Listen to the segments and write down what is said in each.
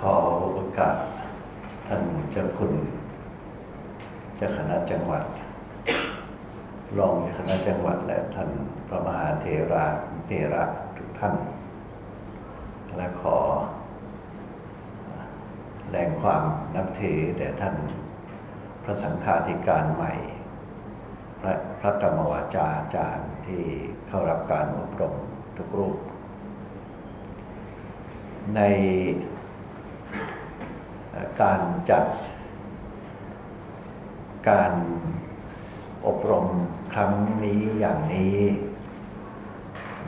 ขอโอกาสท่านเจ้าคุณเจ้าคณะจังหวัด รองเจ้าคณะจังหวัดและท่านพระมหาเทราเทระทุกท่าน และขอแรงความนับถือแด่ท่านพระสังฆาธิการใหม่ พระพระกรรมวาจาอาจารย์ที่เข้ารับการอบรมทุกรูป ใน การจัดการอบรมครั้งนี้อย่างนี้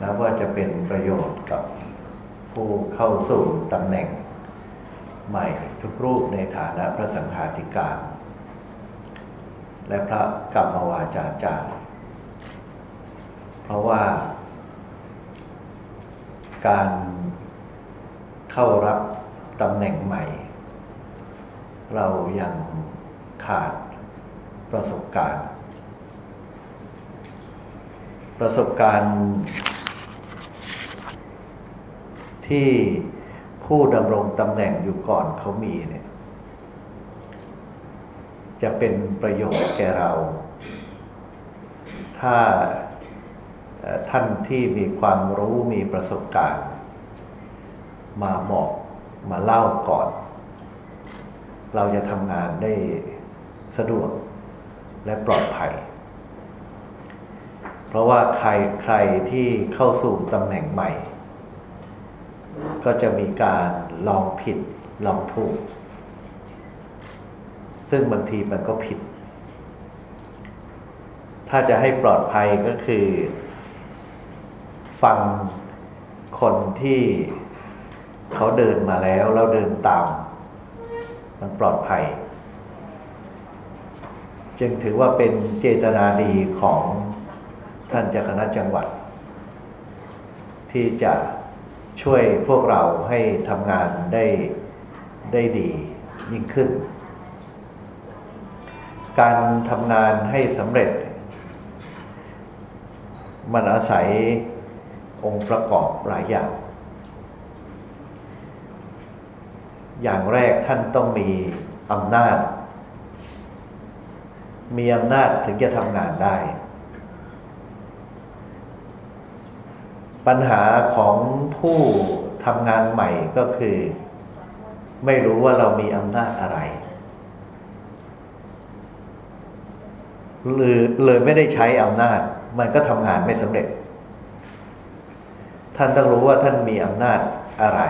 นับว่าจะเป็นประโยชน์กับผู้เข้าสู่ตำแหน่งใหม่ทุกรูปในฐานะพระสังฆาธิการ และพระกรรมวาจาจารย์ เพราะว่า การเข้ารับตำแหน่งใหม่ เรายังขาดประสบการณ์ ประสบการณ์ที่ผู้ดำรงตำแหน่งอยู่ก่อนเขามีเนี่ย จะเป็นประโยชน์แก่เรา ถ้าท่านที่มีความรู้มีประสบการณ์ มาบอกมาเล่าก่อน เราจะทำงานได้สะดวกและปลอดภัย เพราะว่าใครใครที่เข้าสู่ตำแหน่งใหม่ ก็จะมีการลองผิดลองถูก ซึ่งบางทีมันก็ผิด ถ้าจะให้ปลอดภัยก็คือ ฟังคนที่เขาเดินมาแล้ว เราเดินตาม มันปลอดภัย จึงถือว่าเป็นเจตนาดีของท่านเจ้าคณะจังหวัด ที่จะช่วยพวกเราให้ทำงานได้ได้ดียิ่งขึ้น การทำงานให้สำเร็จ มันอาศัยองค์ประกอบหลายอย่าง อย่างแรกท่านต้องมีอำนาจ มีอำนาจถึงจะทำงานได้ ปัญหาของผู้ทำงานใหม่ก็คือ ไม่รู้ว่าเรามีอำนาจอะไรหรือเลยไม่ได้ใช้อำนาจ มันก็ทำงานไม่สำเร็จ ท่านต้องรู้ว่าท่านมีอำนาจอะไร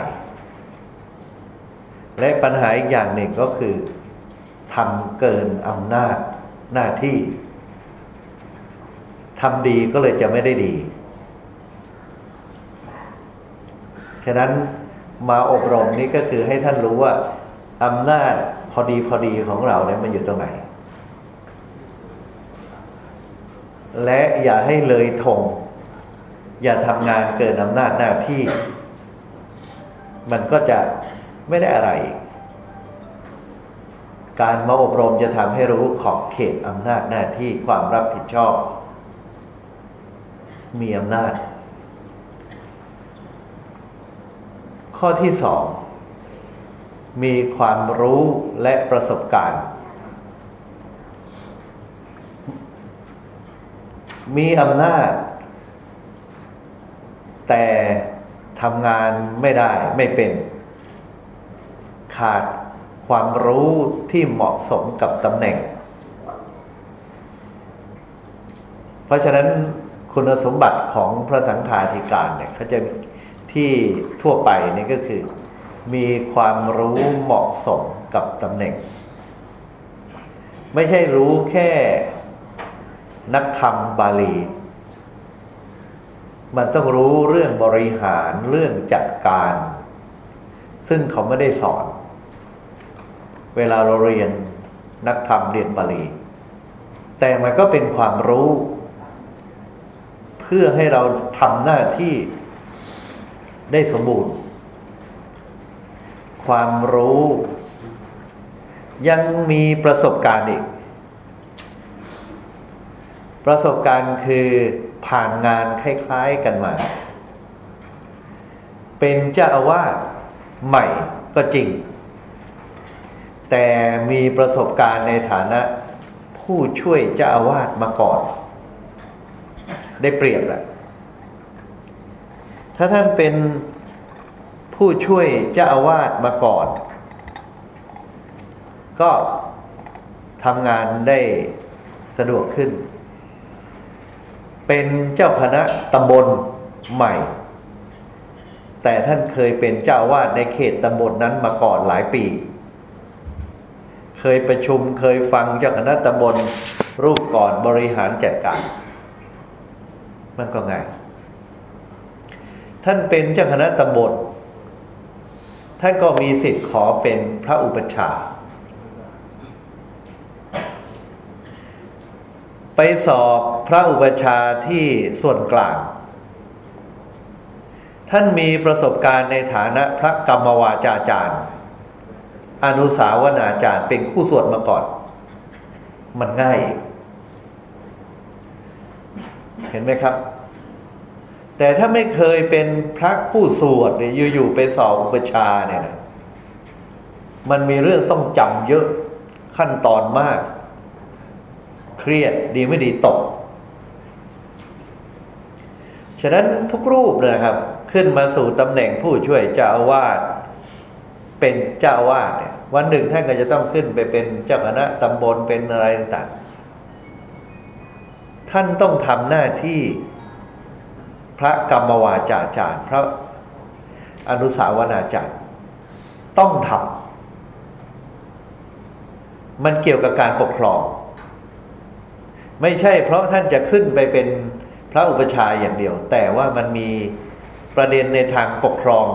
และปัญหาอีกอย่างหนึ่งก็คือทำเกินอำนาจหน้าที่ทำดีก็เลยจะไม่ได้ดี ฉะนั้นมาอบรมนี้ก็คือให้ท่านรู้ว่าอำนาจพอดีพอดีของเราเนี่ยมันอยู่ตรงไหน และอย่าให้เลยทง อย่าทำงานเกินอำนาจหน้าที่ มันก็จะ ไม่ได้อะไร การมาอบรมจะทำให้รู้ขอบเขตอำนาจหน้าที่ความรับผิดชอบ มีอำนาจ ข้อที่สองมีความรู้และประสบการณ์ มีอำนาจ แต่ทำงานไม่ได้ไม่เป็น ขาดความรู้ที่เหมาะสมกับตำแหน่ง เพราะฉะนั้นคุณสมบัติของพระสังฆาธิการเนี่ยเขาจะที่ทั่วไปนี่ก็คือ มีความรู้เหมาะสมกับตำแหน่ง ไม่ใช่รู้แค่นักธรรมบาลี มันต้องรู้เรื่องบริหารเรื่องจัดการ ซึ่งเขาไม่ได้สอน เวลาเราเรียนนักธรรมเรียนบาลี แต่มันก็เป็นความรู้ เพื่อให้เราทำหน้าที่ได้สมบูรณ์ ความรู้ ยังมีประสบการณ์อีก ประสบการณ์คือผ่านงานคล้าย ๆกันมา เป็นเจ้าอาวาสใหม่ก็จริง แต่มีประสบการณ์ในฐานะ ผู้ช่วยเจ้าอาวาสมาก่อน ได้เปรียบแหละถ้าท่านเป็นผู้ช่วยเจ้าอาวาสมาก่อน ก็ทำงานได้สะดวกขึ้น เป็นเจ้าคณะตำบลใหม่ แต่ท่านเคยเป็นเจ้าวาดในเขตตำบลนนั้นมาก่อนหลายปี เคยประชุมเคยฟังเจ้าคณะตำบลรูปก่อนบริหารจัดการ มันก็ง่าย ท่านเป็นเจ้าคณะตำบลท่านก็มีสิทธิ์ขอเป็นพระอุปชา ไปสอบพระอุปชาที่ส่วนกลาง ท่านมีประสบการณ์ในฐานะพระกรรมวาจาจารย์ อนุสาวนาจารย์เป็นคู่สวดมาก่อน มันง่าย เห็นไหมครับ แต่ถ้าไม่เคยเป็นพระคู่สวดเนี่ยอยู่ๆไปสอบอุปชาเนี่ยนะมันมีเรื่องต้องจำเยอะขั้นตอนมาก เครียดดีไม่ดีตก ฉะนั้นทุกรูปนะครับ ขึ้นมาสู่ตำแหน่งผู้ช่วยเจ้าอาวาส เป็นเจ้าอาวาสเนี่ยวันหนึ่งท่านก็จะต้องขึ้นไปเป็นเจ้าคณะตำบลเป็นอะไรต่างท่านต้องทำหน้าที่พระกรรมวาจาจารย์ พระอนุสาวนาจารย์ ต้องทำมันเกี่ยวกับการปกครอง ไม่ใช่เพราะท่านจะขึ้นไปเป็นพระอุปชาอย่างเดียว แต่ว่ามันมีประเด็นในทางปกครอง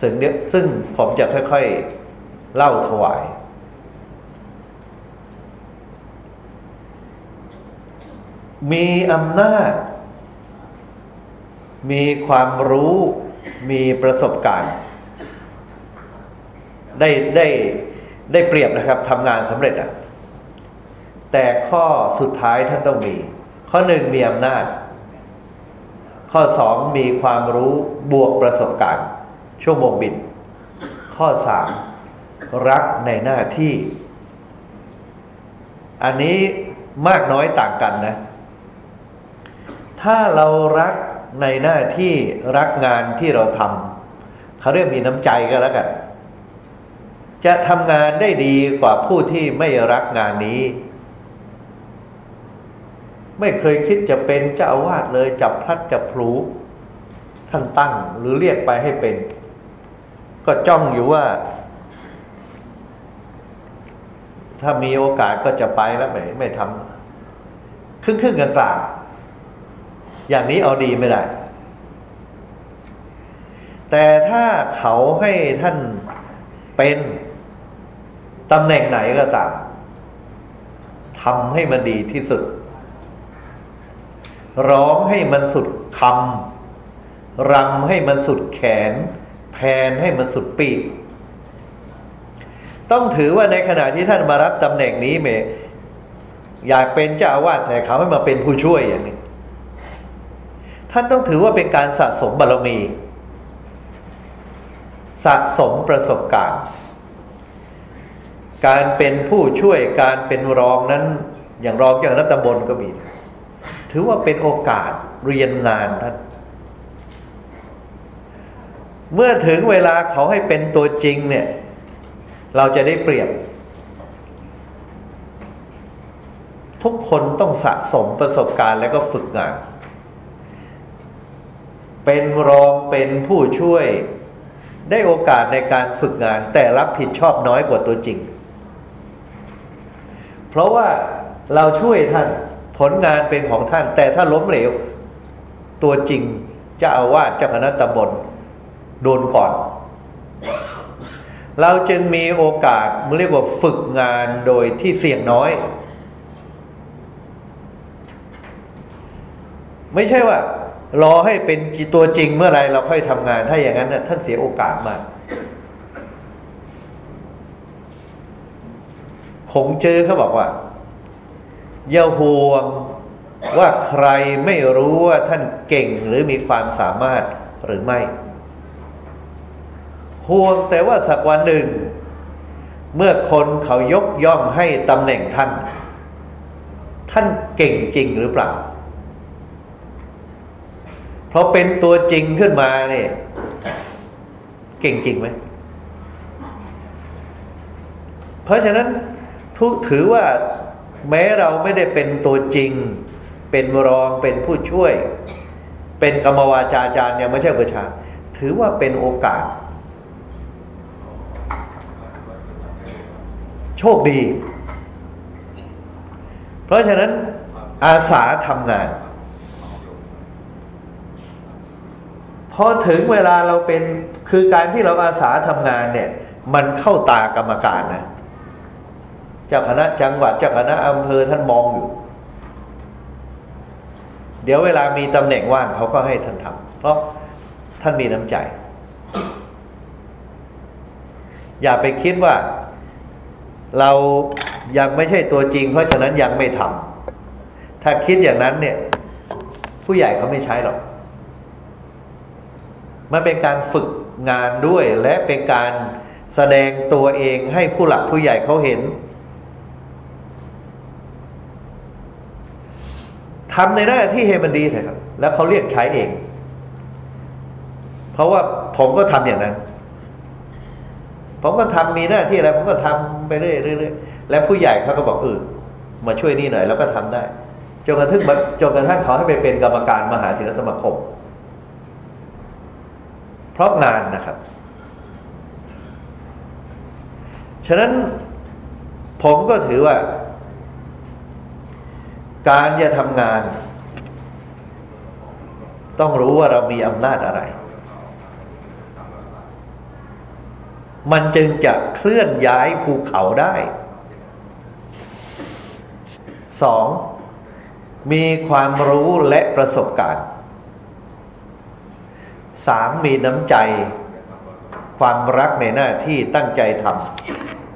ซึ่งซึ่งผมจะค่อยๆเล่าถวาย มีอำนาจ มีความรู้มีประสบการณ์ ได้ได้ได้เปรียบนะครับทำงานสำเร็จอะแต่ข้อสุดท้ายท่านต้องมี ข้อหนึ่งมีอำนาจ ข้อสองมีความรู้บวกประสบการณ์ ชั่วโมงบิน ข้อสามรักในหน้าที่ อันนี้มากน้อยต่างกันนะ ถ้าเรารักในหน้าที่รักงานที่เราทำเขาเรียกมีน้ำใจก็แล้วกัน จะทำงานได้ดีกว่าผู้ที่ไม่รักงานนี้ ไม่เคยคิดจะเป็นเจ้าอาวาสเลยจับพลัดจับพลูท่านตั้งหรือเรียกไปให้เป็น ก็จ้องอยู่ว่า ถ้ามีโอกาสก็จะไปแล้วไม่ไม่ทำครึ่งครึ่งกลางกลางอย่างนี้เอาดีไม่ได้ แต่ถ้าเขาให้ท่านเป็นตำแหน่งไหนก็ตามทำให้มันดีที่สุด ร้องให้มันสุดคำรำให้มันสุดแขน นให้มันสุดปีก ต้องถือว่าในขณะที่ท่านมารับตำแหน่งนี้เมอยากเป็นเจ้าอาวาสแต่เขาให้มาเป็นผู้ช่วยอย่างนี้ ท่านต้องถือว่าเป็นการสะสมบารมี สะสมประสบการณ์ การเป็นผู้ช่วยการเป็นรองนั้น อย่างรองอย่างรัฐบลก็มี ถือว่าเป็นโอกาสเรียนนานท่าน เมื่อถึงเวลาเขาให้เป็นตัวจริงเนี่ย เราจะได้เปรียบ ทุกคนต้องสะสมประสบการณ์แล้วก็ฝึกงาน เป็นรองเป็นผู้ช่วยได้โอกาสในการฝึกงาน แต่รับผิดชอบน้อยกว่าตัวจริง เพราะว่าเราช่วยท่านผลงานเป็นของท่าน แต่ถ้าล้มเหลว ตัวจริงจะอาวาสเจ้าคณะตำบล โดนก่อน เราจึงมีโอกาสเรียกว่าฝึกงานโดยที่เสี่ยงน้อย ไม่ใช่ว่า รอให้เป็นตัวจริงเมื่อไรเราค่อยทำงาน ถ้าอย่างนั้นนะท่านเสียโอกาสมากคงเจอเขาบอกว่าอย่าห่วงว่าใครไม่รู้ว่าท่านเก่งหรือมีความสามารถหรือไม่ ห่วงแต่ว่าสักวันหนึ่ง เมื่อคนเขายกย่องให้ตำแหน่งท่าน ท่านเก่งจริงหรือเปล่า เพราะเป็นตัวจริงขึ้นมาเนี่ย เก่งจริงไหม เพราะฉะนั้นทุถือว่าแม้เราไม่ได้เป็นตัวจริง เป็นรองเป็นผู้ช่วย เป็นกรรมวาจาจารย์ยังไม่ใช่ประชา ถือว่าเป็นโอกาส โชคดี เพราะฉะนั้นอาสาทำงาน พอถึงเวลาเราเป็นคือการที่เราอาสาทำงานเนี่ย มันเข้าตากรรมการนะเจ้าคณะจังหวัดเจ้าคณะอำเภอท่านมองอยู่ เดี๋ยวเวลามีตำแหน่งว่างเขาก็ให้ท่านทำเพราะท่านมีน้ำใจ อย่าไปคิดว่า เรายังไม่ใช่ตัวจริง เพราะฉะนั้นยังไม่ทำถ้าคิดอย่างนั้นเนี่ย ผู้ใหญ่เขาไม่ใช้หรอก มันเป็นการฝึกงานด้วยและเป็นการแสดงตัวเองให้ผู้หลักผู้ใหญ่เขาเห็นทำในหน้าที่ให้มันดีเถอะครับ แล้วเขาเรียกใช้เอง เพราะว่าผมก็ทำอย่างนั้น ผมก็ทำมีหน้าที่อะไรผมก็ทำ ไปเรื่อยๆและผู้ใหญ่เขาก็บอกเออมาช่วยนี่หน่อยแล้วก็ทำได้จนกระทั่งจนกระทั่งเขาให้ไปเป็นกรรมการมหาศิลสมาคม เพราะงานนะครับ ฉะนั้นผมก็ถือว่า การจะทำงาน ต้องรู้ว่าเรามีอำนาจอะไร มันจึงจะเคลื่อนย้ายภูเขาได้สองมีความรู้และประสบการณ์สามมีน้ำใจ ความรักในหน้าที่ตั้งใจท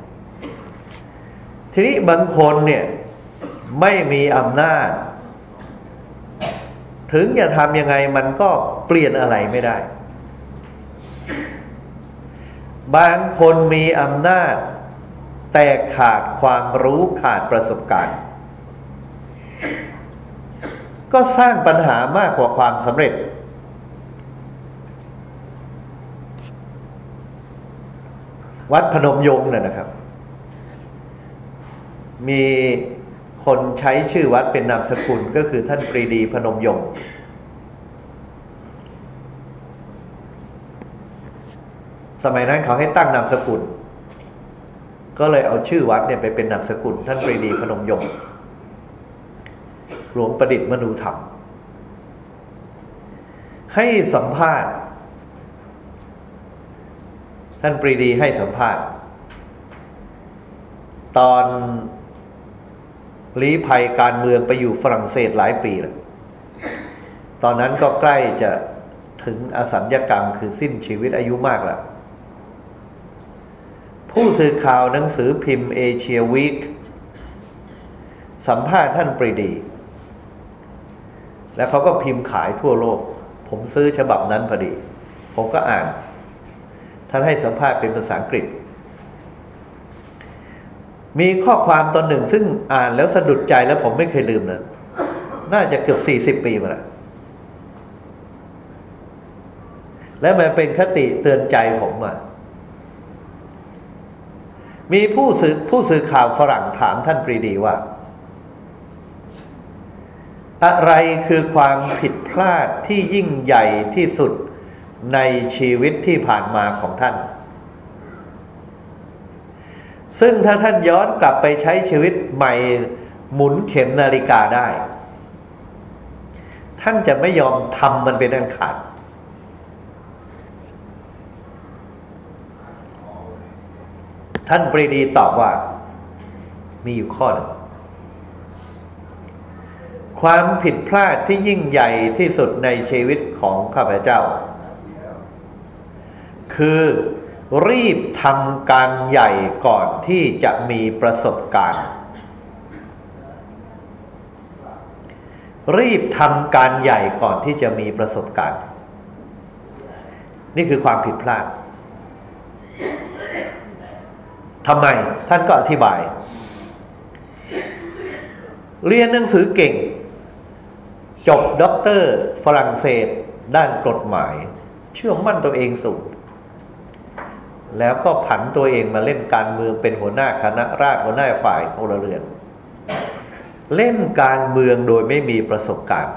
ำทีนี้บางคนเนี่ยไม่มีอำนาจ ถึงจะทำยังไงมันก็เปลี่ยนอะไรไม่ได้ บางคนมีอำนาจ แต่ขาดความรู้ขาดประสบการณ์ ก็สร้างปัญหามากกว่าความสำเร็จ วัดพนมยงค์น่ะนะครับ มีคนใช้ชื่อวัดเป็นนามสกุลก็คือท่านปรีดีพนมยงค์ สมัยนั้นเขาให้ตั้งนามสกุล ก็เลยเอาชื่อวัดเนี่ยไปเป็นนามสกุล ท่านปรีดีพนมยงค์หลวงประดิษฐ์มนูธรรม ให้สัมภาษณ์ ท่านปรีดีให้สัมภาษณ์ ตอนลี้ภัยการเมืองไปอยู่ฝรั่งเศสหลายปีแล้วตอนนั้นก็ใกล้จะถึงอสัญญกรรมคือสิ้นชีวิตอายุมากแล้ว ผู้สื่อข่าวหนังสือพิมพ์เอเชียวีคสัมภาษณ์ท่านปรีดี แล้วเขาก็พิมพ์ขายทั่วโลก ผมซื้อฉบับนั้นพอดี ผมก็อ่าน ท่านให้สัมภาษณ์เป็นภาษาอังกฤษ มีข้อความตอนหนึ่งซึ่งอ่านแล้วสะดุดใจแล้วผมไม่เคยลืมนะน่าจะเกือบสี่สิบปีมาแล้วและมันเป็นคติเตือนใจผมอะ มีผู้สื่อผู้สื่อข่าวฝรั่งถามท่านปรีดีว่า อะไรคือความผิดพลาดที่ยิ่งใหญ่ที่สุดในชีวิตที่ผ่านมาของท่าน ซึ่งถ้าท่านย้อนกลับไปใช้ชีวิตใหม่หมุนเข็มนาฬิกาได้ ท่านจะไม่ยอมทำมันเป็นอันขาด ท่านปรีดีตอบว่า มีอยู่ข้อหนึ่งความผิดพลาดที่ยิ่งใหญ่ที่สุดในชีวิตของข้าพเจ้า คือรีบทำการใหญ่ก่อนที่จะมีประสบการณ์ รีบทำการใหญ่ก่อนที่จะมีประสบการณ์ นี่คือความผิดพลาด ทำไมท่านก็อธิบาย เรียนหนังสือเก่ง จบด็อกเตอร์ฝรั่งเศส ด้านกฎหมาย เชื่อมั่นตัวเองสูง แล้วก็ผันตัวเองมาเล่นการเมืองเป็นหัวหน้าคณะราษฎรหัวหน้าฝ่ายพลเรือน เล่นการเมืองโดยไม่มีประสบการณ์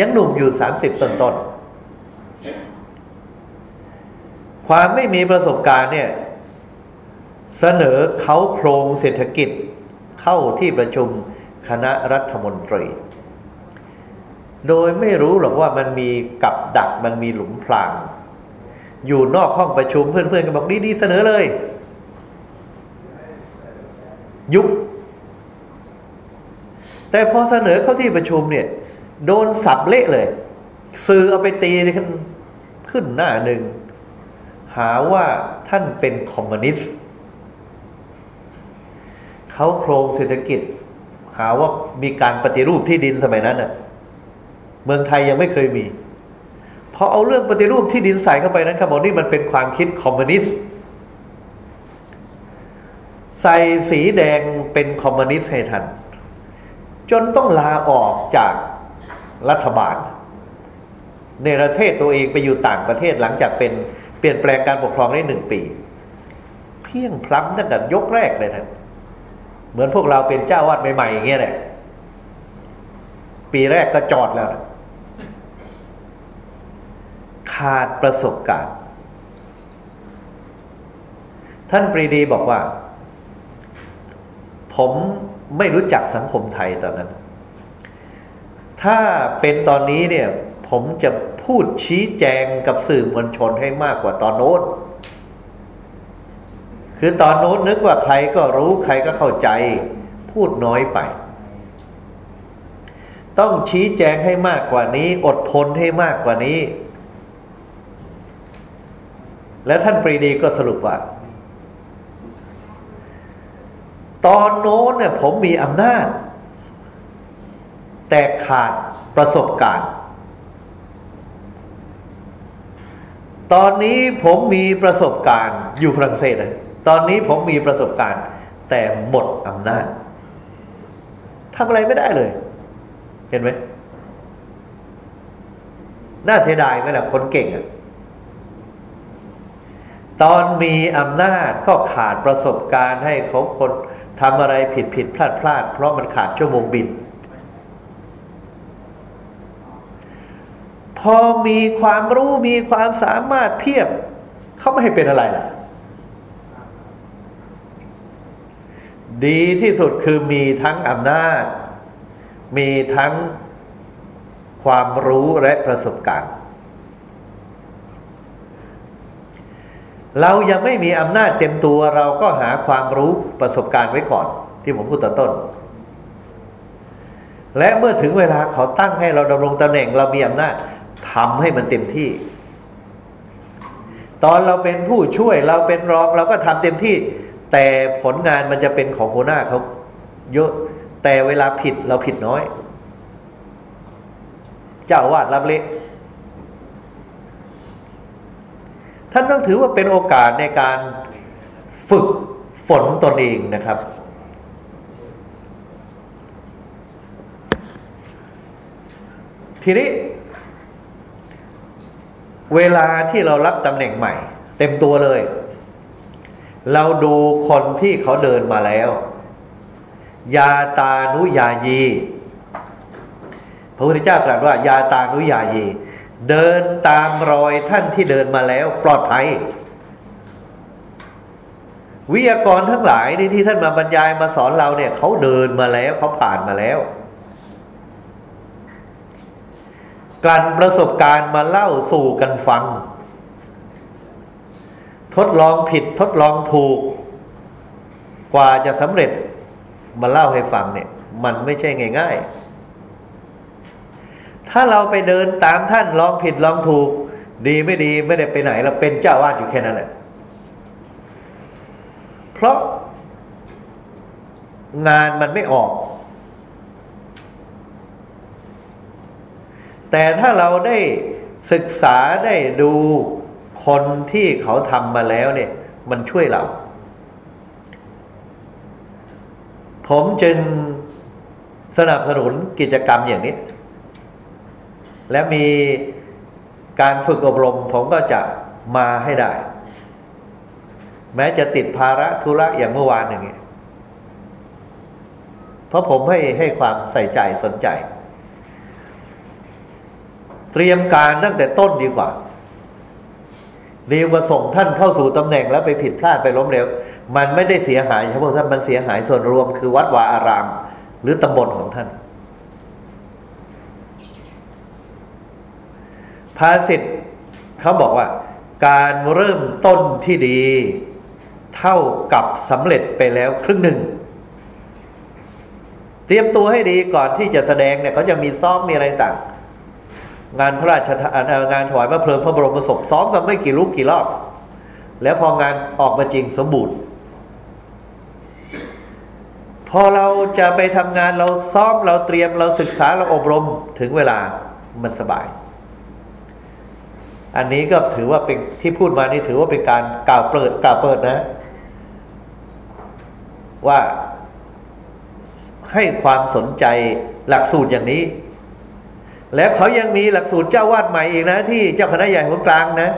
ยังหนุ่มอยู่สามสิบต้นๆความไม่มีประสบการณ์เนี่ย เสนอเขาโครงเศรษฐกิจเข้าที่ประชุมคณะรัฐมนตรี โดยไม่รู้หรอกว่ามันมีกับดักมันมีหลุมพราง อยู่นอกห้องประชุมเพื่อนๆก็บอกดีๆเสนอเลย ยุบแต่พอเสนอเข้าที่ประชุมเนี่ย โดนสับเละเลย สื่อเอาไปตีขึ้นขึ้นหน้าหนึ่ง หาว่าท่านเป็นคอมมิวนิสต์ เขาโครงเศรษฐกิจ หาว่ามีการปฏิรูปที่ดินสมัยนั้นน่ะ เมืองไทยยังไม่เคยมีพอเอาเรื่องปฏิรูปที่ดินใส่เข้าไปนั้นครับบอกนี่มันเป็นความคิดคอมมิวนิสต์ใส่สีแดงเป็นคอมมิวนิสต์ให้ทัน จนต้องลาออกจากรัฐบาล ในประเทศตัวเองไปอยู่ต่างประเทศหลังจากเป็นเปลี่ยนแปลงการปกครองได้หนึ่งปี เพียงพล้ำตั้งแต่ยกแรกเลยท่าน เหมือนพวกเราเป็นเจ้าวัดใหม่ๆอย่างเงี้ยแหละปีแรกก็จอดแล้วนะขาดประสบการณ์ ท่านปรีดีบอกว่า ผมไม่รู้จักสังคมไทยตอนนั้น ถ้าเป็นตอนนี้เนี่ย ผมจะพูดชี้แจงกับสื่อมวลชนให้มากกว่าตอนโน้น คือตอนโน้นนึกว่าใครก็รู้ใครก็เข้าใจ พูดน้อยไป ต้องชี้แจงให้มากกว่านี้ อดทนให้มากกว่านี้ แล้วท่านปรีดีก็สรุปว่า ตอนโน้นเนี่ยผมมีอำนาจ แต่ขาดประสบการณ์ตอนนี้ผมมีประสบการณ์อยู่ฝรั่งเศสเลย ตอนนี้ผมมีประสบการณ์ แต่หมดอำนาจทำอะไรไม่ได้เลย เห็นไหมน่าเสียดายไหมล่ะคนเก่งอะตอนมีอำนาจก็ขาดประสบการณ์ให้เขาคนทำอะไรผิดผิดพลาดพลาดเพราะมันขาดชั่วโมงบิน พอมีความรู้มีความสามารถเพียบ เขาไม่ให้เป็นอะไรล่ะ ดีที่สุดคือมีทั้งอำนาจ มีทั้งความรู้และประสบการณ์ เรายังไม่มีอำนาจเต็มตัวเราก็หาความรู้ประสบการณ์ไว้ก่อน ที่ผมพูดตอนต้น และเมื่อถึงเวลาเขาตั้งให้เราดำรงตำแหน่ง เรามีอำนาจทำให้มันเต็มที่ ตอนเราเป็นผู้ช่วยเราเป็นรองเราก็ทำเต็มที่ แต่ผลงานมันจะเป็นของหัวหน้าเขาเยอะ แต่เวลาผิดเราผิดน้อย เจ้าวาดรับเละท่านต้องถือว่าเป็นโอกาสในการฝึกฝนตนเองนะครับ ทีนี้ เวลาที่เรารับตำแหน่งใหม่ เต็มตัวเลย เราดูคนที่เขาเดินมาแล้ว ยาตานุยายี พระพุทธเจ้าตรัสว่า ยาตานุยายี เดินตามรอยท่านที่เดินมาแล้ว ปลอดภัย วิทยากรทั้งหลายนี่ที่ท่านมาบรรยายมาสอนเราเนี่ยเขาเดินมาแล้วเขาผ่านมาแล้วการประสบการณ์มาเล่าสู่กันฟัง ทดลองผิดทดลองถูก กว่าจะสำเร็จมาเล่าให้ฟังเนี่ย มันไม่ใช่ง่าย ๆ ถ้าเราไปเดินตามท่านลองผิดลองถูก ดีไม่ดีไม่ได้ไปไหน เราเป็นเจ้าวาดอยู่แค่นั้นแหละเพราะงานมันไม่ออก แต่ถ้าเราได้ศึกษาได้ดู คนที่เขาทำมาแล้วเนี่ย มันช่วยเรา ผมจึงสนับสนุนกิจกรรมอย่างนี้ และมีการฝึกอบรม ผมก็จะมาให้ได้ แม้จะติดภาระธุระอย่างเมื่อวานอย่างนี้เพราะผมให้ให้ความใส่ใจสนใจ เตรียมการตั้งแต่ต้นดีกว่า ดีกว่าส่งท่านเข้าสู่ตำแหน่งแล้วไปผิดพลาดไปล้มเหลวมันไม่ได้เสียหายเฉพาะท่านมันเสียหายส่วนรวมคือวัดวาอาราม หรือตำบลของท่าน ภาษิตเขาบอกว่า การเริ่มต้นที่ดี เท่ากับสำเร็จไปแล้วครึ่งหนึ่งเตรียมตัวให้ดีก่อนที่จะแสดงเนี่ยเขาจะมีซ้อมมีอะไรต่าง งานพระราชทานงานถวายพระเพลิงพระบรมศพซ้อมกันไม่กี่รูปกี่รอบ แล้วพองานออกมาจริงสมบูรณ์ พอเราจะไปทำงานเราซ้อมเราเตรียมเราศึกษาเราอบรมถึงเวลามันสบาย อันนี้ก็ถือว่าเป็นที่พูดมานี่ถือว่าเป็นการกล่าวเปิดกล่าวเปิดนะ ว่าให้ความสนใจหลักสูตรอย่างนี้ แล้วเขายังมีหลักสูตรเจ้าวาดใหม่อีกนะ ที่เจ้าคณะใหญ่คนกลางนะ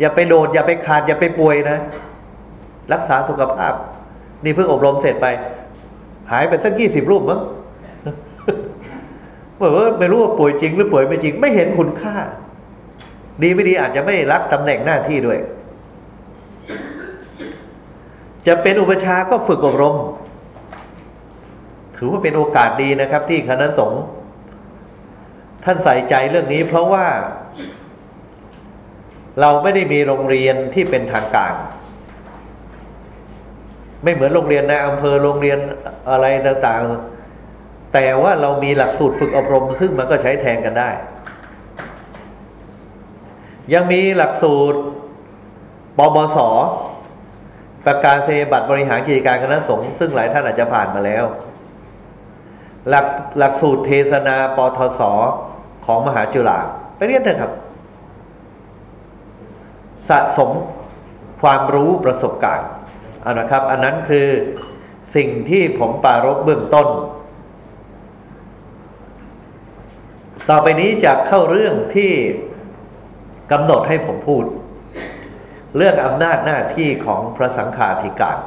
อย่าไปโดด อย่าไปขาด อย่าไปป่วยนะ รักษาสุขภาพ นี่เพิ่งอบรมเสร็จไป หายไปสักยี่สิบรูปมั้งบอกว่าไม่รู้ว่าป่วยจริงหรือป่วยไม่จริง ไม่เห็นคุณค่า ดีไม่ดีอาจจะไม่รับตำแหน่งหน้าที่ด้วย จะเป็นอุปชาก็ฝึกอบรม ถือว่าเป็นโอกาสดีนะครับ ที่คณะสงฆ์ ท่านใส่ใจเรื่องนี้เพราะว่า เราไม่ได้มีโรงเรียนที่เป็นทางการ ไม่เหมือนโรงเรียนในอำเภอโรงเรียนอะไรต่างๆ แต่ว่าเรามีหลักสูตรฝึกอบรม ซึ่งมันก็ใช้แทนกันได้ ยังมีหลักสูตรปบสประกาศเซบัตรบริหารกิจการคณะสงฆ์ซึ่งหลายท่านอาจจะผ่านมาแล้ว หลักหลักสูตรเทศนาปทศ ของมหาจุฬาไปเรียนเถอะครับ สะสมความรู้ประสบการณ์เอานะครับ อันนั้นคือสิ่งที่ผมปารบเบื้องต้น ต่อไปนี้จะเข้าเรื่องที่กำหนดให้ผมพูด เรื่องอำนาจหน้าที่ของพระสังฆาธิการ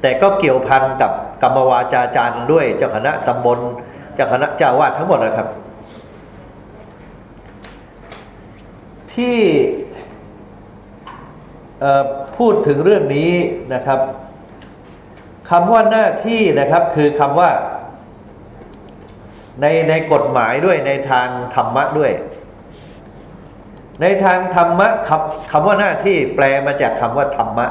แต่ก็เกี่ยวพันกับกรรมวาจาจารย์ด้วยเจ้าคณะตำบล จากคณะเจ้าวาดทั้งหมดนะครับ ที่พูดถึงเรื่องนี้นะครับคำว่าหน้าที่นะครับ คือคำว่า ในในกฎหมายด้วยในทางธรรมะด้วย ในทางธรรมะคำคำว่าหน้าที่แปลมาจากคำว่าธรรมะ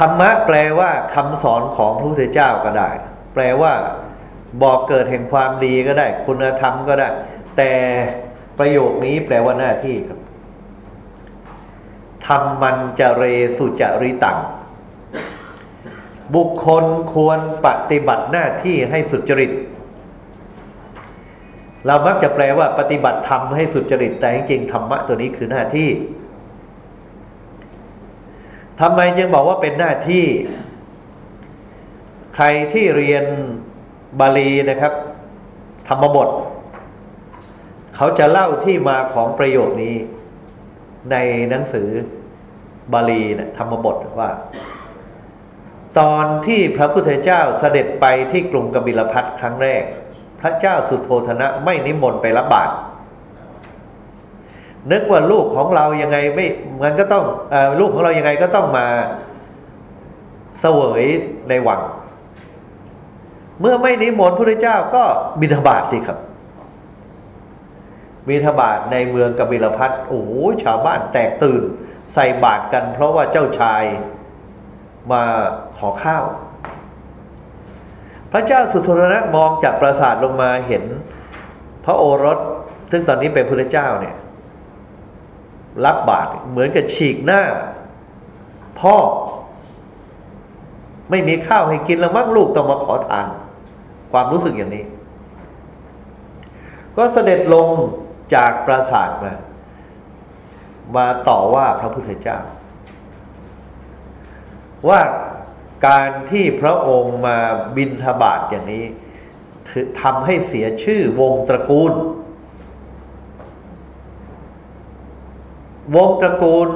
ธรรมะแปลว่าคำสอนของพระพุทธเจ้าก็ได้ แปลว่าบอกเกิดแห่งความดีก็ได้ คุณธรรมก็ได้ แต่ประโยคนี้แปลว่าหน้าที่ครับทำมันจะเรสุจริตัง บุคคลควรปฏิบัติหน้าที่ให้สุจริต เรามักจะแปลว่าปฏิบัติธรรมให้สุจริต แต่จริงๆธรรมะตัวนี้คือหน้าที่ ทำไมจึงบอกว่าเป็นหน้าที่ ใครที่เรียนบาลีนะครับ ธรรมบท เขาจะเล่าที่มาของประโยคนี้ ในหนังสือบาลีนะธรรมบทว่า ตอนที่พระพุทธเจ้าเสด็จไปที่กรุงกบิลพัทครั้งแรก พระเจ้าสุโธธนะไม่นิมนต์ไปรับบาตร นึกว่าลูกของเรายังไงไม่มันก็ต้องอลูกของเรายังไงก็ต้องมาเสวยในวัง เมื่อไม่นิมนต์พระเจ้าก็บิณฑบาตสิครับบิณฑบาตในเมืองกบิลพัทโอ้โหชาวบ้านแตกตื่น ใส่บาตรกัน เพราะว่าเจ้าชายมาขอข้าว พระเจ้าสุโธนะมองจากปราสาทลงมาเห็น พระโอรส ซึ่งตอนนี้เป็นพระเจ้าเนี่ย รับบาตรเหมือนกับฉีกหน้า พ่อ ไม่มีข้าวให้กินแล้วมั้งลูกต้องมาขอทาน ความรู้สึกอย่างนี้ ก็เสด็จลงจากปราสาทมา มาต่อว่าพระพุทธเจ้า ว่าการที่พระองค์มาบินทบาทอย่างนี้ทำให้เสียชื่อวงตระกูล วงตระกูล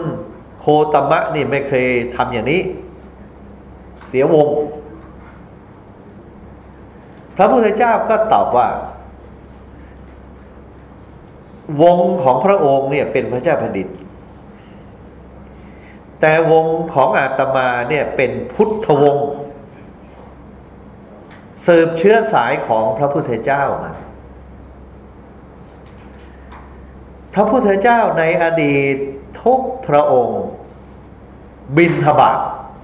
โคตมะนี่ไม่เคยทำอย่างนี้ เสียวง พระพุทธเจ้าก็ตอบว่า วงของพระองค์เนี่ยเป็นพระเจ้าแผ่นดินแต่วงของอาตมาเนี่ยเป็นพุทธวงศ์สืบเชื้อสายของพระพุทธเจ้ามา พระพุทธเจ้าในอดีตทุกพระองค์ บินทบาท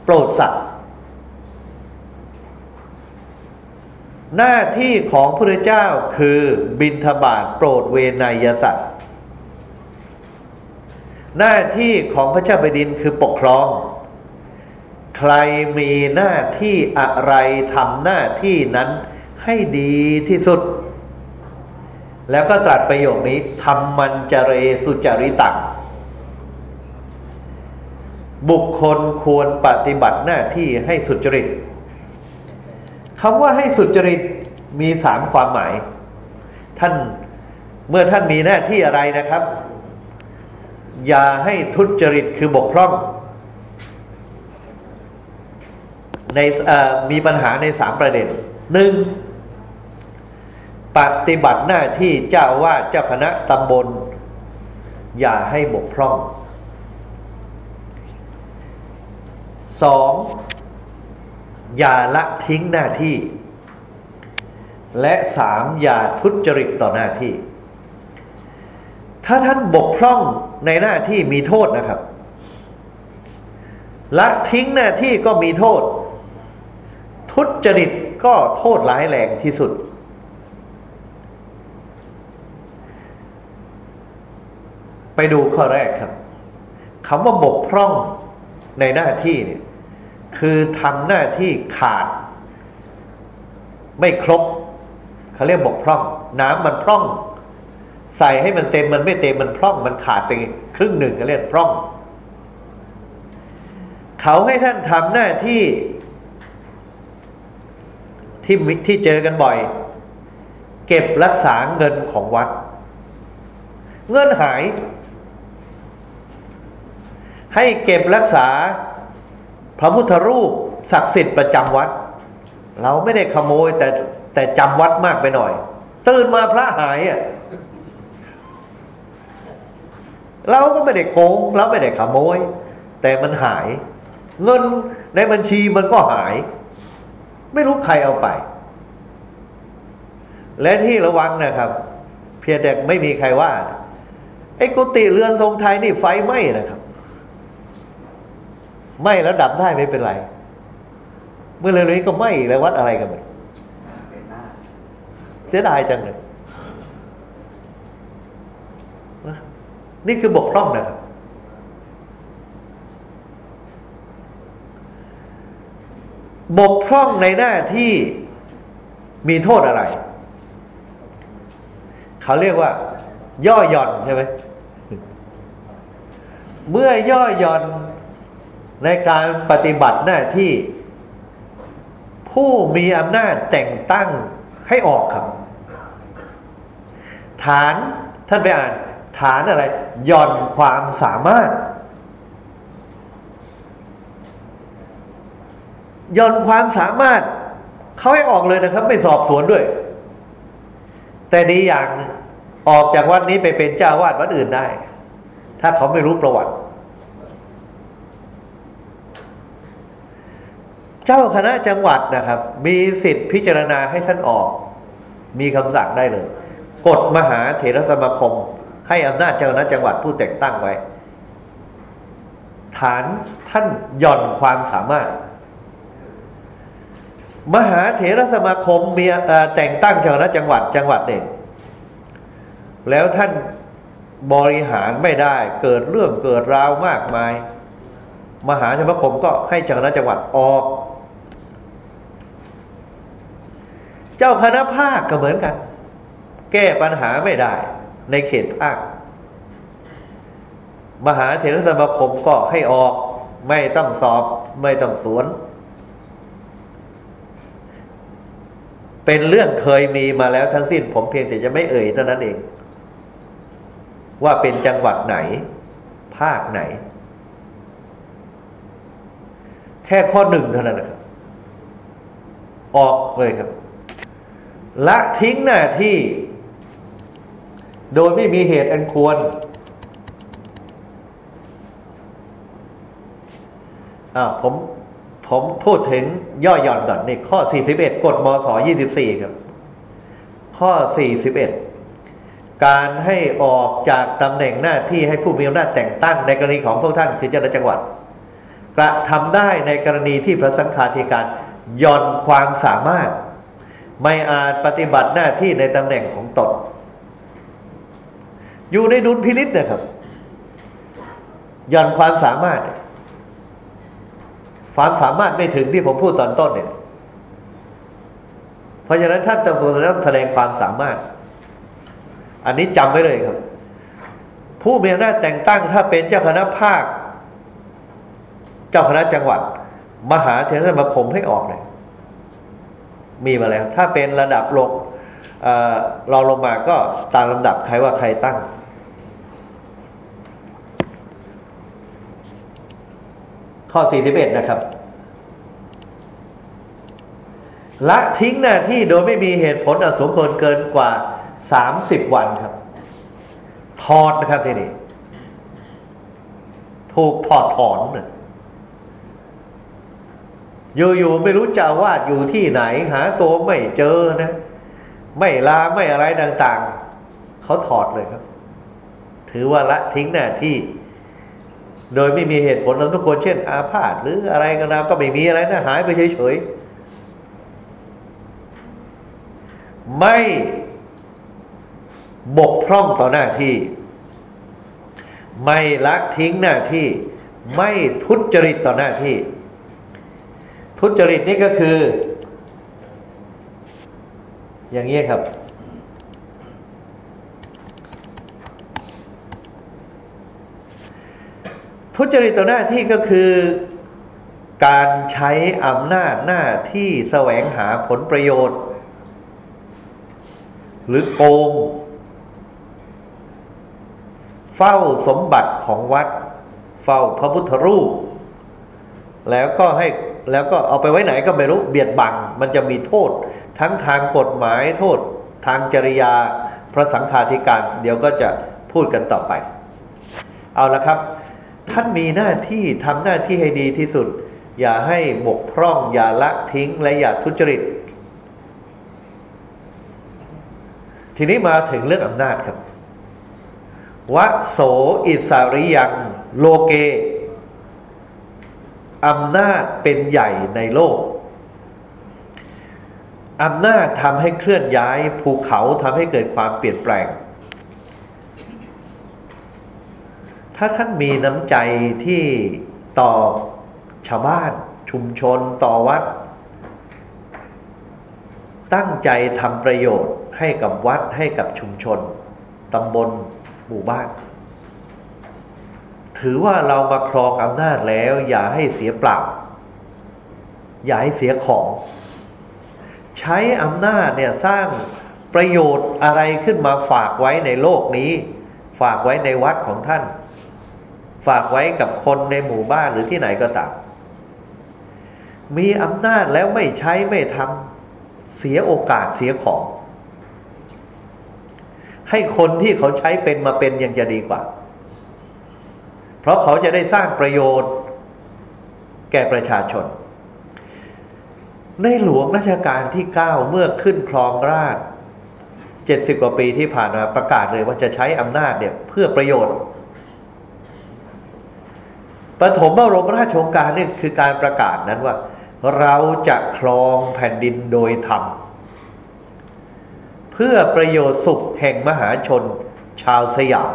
โปรดสัตว์ หน้าที่ของพระเจ้าคือบินทบาทโปรดเวนยสัตว์ หน้าที่ของพระเจ้าแผ่นดินคือปกครอง ใครมีหน้าที่อะไรทำหน้าที่นั้นให้ดีที่สุด แล้วก็ตรัสประโยคนี้ทำมันจเรสุจริตังบุคคลควรปฏิบัติหน้าที่ให้สุจริตคำว่าให้สุจริตมีสามความหมาย ท่านเมื่อท่านมีหน้าที่อะไรนะครับ อย่าให้ทุจริตคือบกพร่อง ในมีปัญหาในสามประเด็นหนึ่ง ปฏิบัติหน้าที่เจ้าวาดเจ้าคณะตำบล อย่าให้บกพร่องสองอย่าละทิ้งหน้าที่ และสามอย่าทุจริตต่อหน้าที่ ถ้าท่านบกพร่องในหน้าที่มีโทษนะครับ ละทิ้งหน้าที่ก็มีโทษ ทุจริตก็โทษร้ายแรงที่สุด ไปดูข้อแรกครับคำว่าบกพร่องในหน้าที่เนี่ยคือทำหน้าที่ขาด ไม่ครบเขาเรียกบกพร่อง น้ำมันพร่อง ใส่ให้มันเต็มมันไม่เต็มมันพร่อง มันขาดไปครึ่งหนึ่งเขาเรียกพร่อง เขาให้ท่านทำหน้าที่ที่ที่เจอกันบ่อย เก็บรักษาเงินของวัด เงินหาย ให้เก็บรักษาพระพุทธรูปศักดิ์สิทธิ์ประจำวัด เราไม่ได้ขโมยแต่แต่จำวัดมากไปหน่อย ตื่นมาพระหายอะเราก็ไม่ได้โกงเราไม่ได้ขโมย แต่มันหาย เงินในบัญชีมันก็หาย ไม่รู้ใครเอาไป และที่ระวังนะครับ เพียงแต่ไม่มีใครว่าไอ้กุฏิเรือนทรงไทยนี่ไฟไหม้นะครับ ไหม้แล้วดับได้ไม่เป็นไร เมื่อเร็วนี้ก็ไหม้แล้ววัดอะไรกันไหมเสียดายจังเลยนี่คือบกพร่องนะครับ บกพร่องในหน้าที่มีโทษอะไร เขาเรียกว่า ย่อหย่อนใช่ไหมเมื่อย่อหย่อน ในการปฏิบัติหน้าที่ ผู้มีอำนาจแต่งตั้งให้ออกครับ ฐานท่านไปอ่าน ฐานอะไรย่อนความสามารถย่อนความสามารถเขาให้ออกเลยนะครับ ไม่สอบสวนด้วย แต่ดีอย่างออกจากวัดนี้ไปเป็นเจ้าวาดวัดอื่นได้ ถ้าเขาไม่รู้ประวัติ เจ้าคณะจังหวัดนะครับ มีสิทธิพิจารณาให้ท่านออก มีคำสั่งได้เลย กฎมหาเถรสมาคม ให้อำนาจเจ้าคณะจังหวัดผู้แต่งตั้งไว้ ฐานท่านหย่อนความสามารถ มหาเถรสมาคมมีแต่งตั้งเจ้าคณะจังหวัดจังหวัดเด่แล้วท่านบริหารไม่ได้เกิดเรื่องเกิดราวมากมาย มหาเถรสมาคมก็ให้เจ้าคณะจังหวัดออก เจ้าคณะภาคก็เหมือนกัน แก้ปัญหาไม่ได้ ในเขตภาค มหาเถรสมาคมก็ให้ออก ไม่ต้องสอบ ไม่ต้องสวน เป็นเรื่องเคยมีมาแล้วทั้งสิ้น ผมเพียงแต่จะไม่เอ่ยเท่านั้นเอง ว่าเป็นจังหวัดไหน ภาคไหน แค่ข้อหนึ่งเท่านั้นนะครับออกเลยครับ ละทิ้งหน้าที่ โดยไม่มีเหตุอันควรอ่าผมผมพูดถึงย่อหย่อนก่อนนี่ข้อ 41 กฎมศ24 ครับ ข้อ 41 การให้ออกจากตำแหน่งหน้าที่ให้ผู้มีอำนาจแต่งตั้งในกรณีของพวกท่านคือเจ้าหน้าจังหวัด กระทำได้ในกรณีที่พระสังฆาธิการย่อนความสามารถ ไม่อาจปฏิบัติหน้าที่ในตำแหน่งของตน อยู่ในดุลพินิษนะครับย่อนความสามารถ ความสามารถไม่ถึงที่ผมพูดตอนต้นเนี่ย เพราะฉะนั้นท่านจงต้องแสดงความสามารถ อันนี้จำไว้เลยครับ ผู้มีอำนาจแต่งตั้งถ้าเป็นเจ้าคณะภาค เจ้าคณะจังหวัด มหาเถรสมาคมให้ออกเลย มีมาแล้ว ถ้าเป็นระดับลงเราลงมาก็ตามลำดับใครว่าใครตั้ง ข้อ 41 นะครับ ละทิ้งหน้าที่โดยไม่มีเหตุผลอสมควรเกินกว่า 30 วันครับ ถอดนะครับทีนี้ ถูกถอดถอน อยู่ๆไม่รู้จะวาดอยู่ที่ไหน หาตัวไม่เจอนะ ไม่ลาไม่อะไรต่างๆ เขาถอดเลยครับ ถือว่าละทิ้งหน้าที่ โดยไม่มีเหตุผลเราทุกคนเช่น อาพาธหรืออะไรก็ตามก็ไม่มีอะไรนะ หายไปเฉยๆ ไม่บกพร่องต่อหน้าที่ ไม่ละทิ้งหน้าที่ ไม่ทุจริตต่อหน้าที่ ทุจริตนี่ก็คือ อย่างนี้ครับ ทุจริตต่อหน้าที่ก็คือ การใช้อำนาจหน้าที่แสวงหาผลประโยชน์ หรือโกง เฝ้าสมบัติของวัด เฝ้าพระพุทธรูป แล้วก็ให้ แล้วก็เอาไปไว้ไหนก็ไม่รู้เบียดบัง มันจะมีโทษ ทั้งทางกฎหมายโทษ ทางจริยาพระสังฆาธิการ เดี๋ยวก็จะพูดกันต่อไป เอาละครับ ท่านมีหน้าที่ทำหน้าที่ให้ดีที่สุด อย่าให้บกพร่อง อย่าละทิ้งและอย่าทุจริต ทีนี้มาถึงเรื่องอำนาจครับวะโสอิสาริยัง โลเก อำนาจเป็นใหญ่ในโลกอำนาจทำให้เคลื่อนย้ายภูเขาทำให้เกิดความเปลี่ยนแปลง ถ้าท่านมีน้ำใจที่ต่อชาวบ้าน ชุมชนต่อวัด ตั้งใจทำประโยชน์ให้กับวัดให้กับชุมชนตำบลหมู่บ้าน ถือว่าเรามาครองอำนาจแล้ว อย่าให้เสียเปล่า อย่าให้เสียของ ใช้อำนาจเนี่ยสร้างประโยชน์อะไรขึ้นมาฝากไว้ในโลกนี้ ฝากไว้ในวัดของท่าน ฝากไว้กับคนในหมู่บ้านหรือที่ไหนก็ตามมีอำนาจแล้วไม่ใช้ไม่ทำเสียโอกาสเสียของ ให้คนที่เขาใช้เป็นมาเป็นยังจะดีกว่า เพราะเขาจะได้สร้างประโยชน์ แก่ประชาชน ในหลวงราชการที่เก้าเมื่อขึ้นครองราชเจ็ดสิบกว่าปีที่ผ่านมาประกาศเลยว่าจะใช้อำนาจเนี่ยเพื่อประโยชน์ปฐมบรมราชโองการนี่คือการประกาศนั้นว่า เราจะครองแผ่นดินโดยธรรม เพื่อประโยชน์สุขแห่งมหาชนชาวสยาม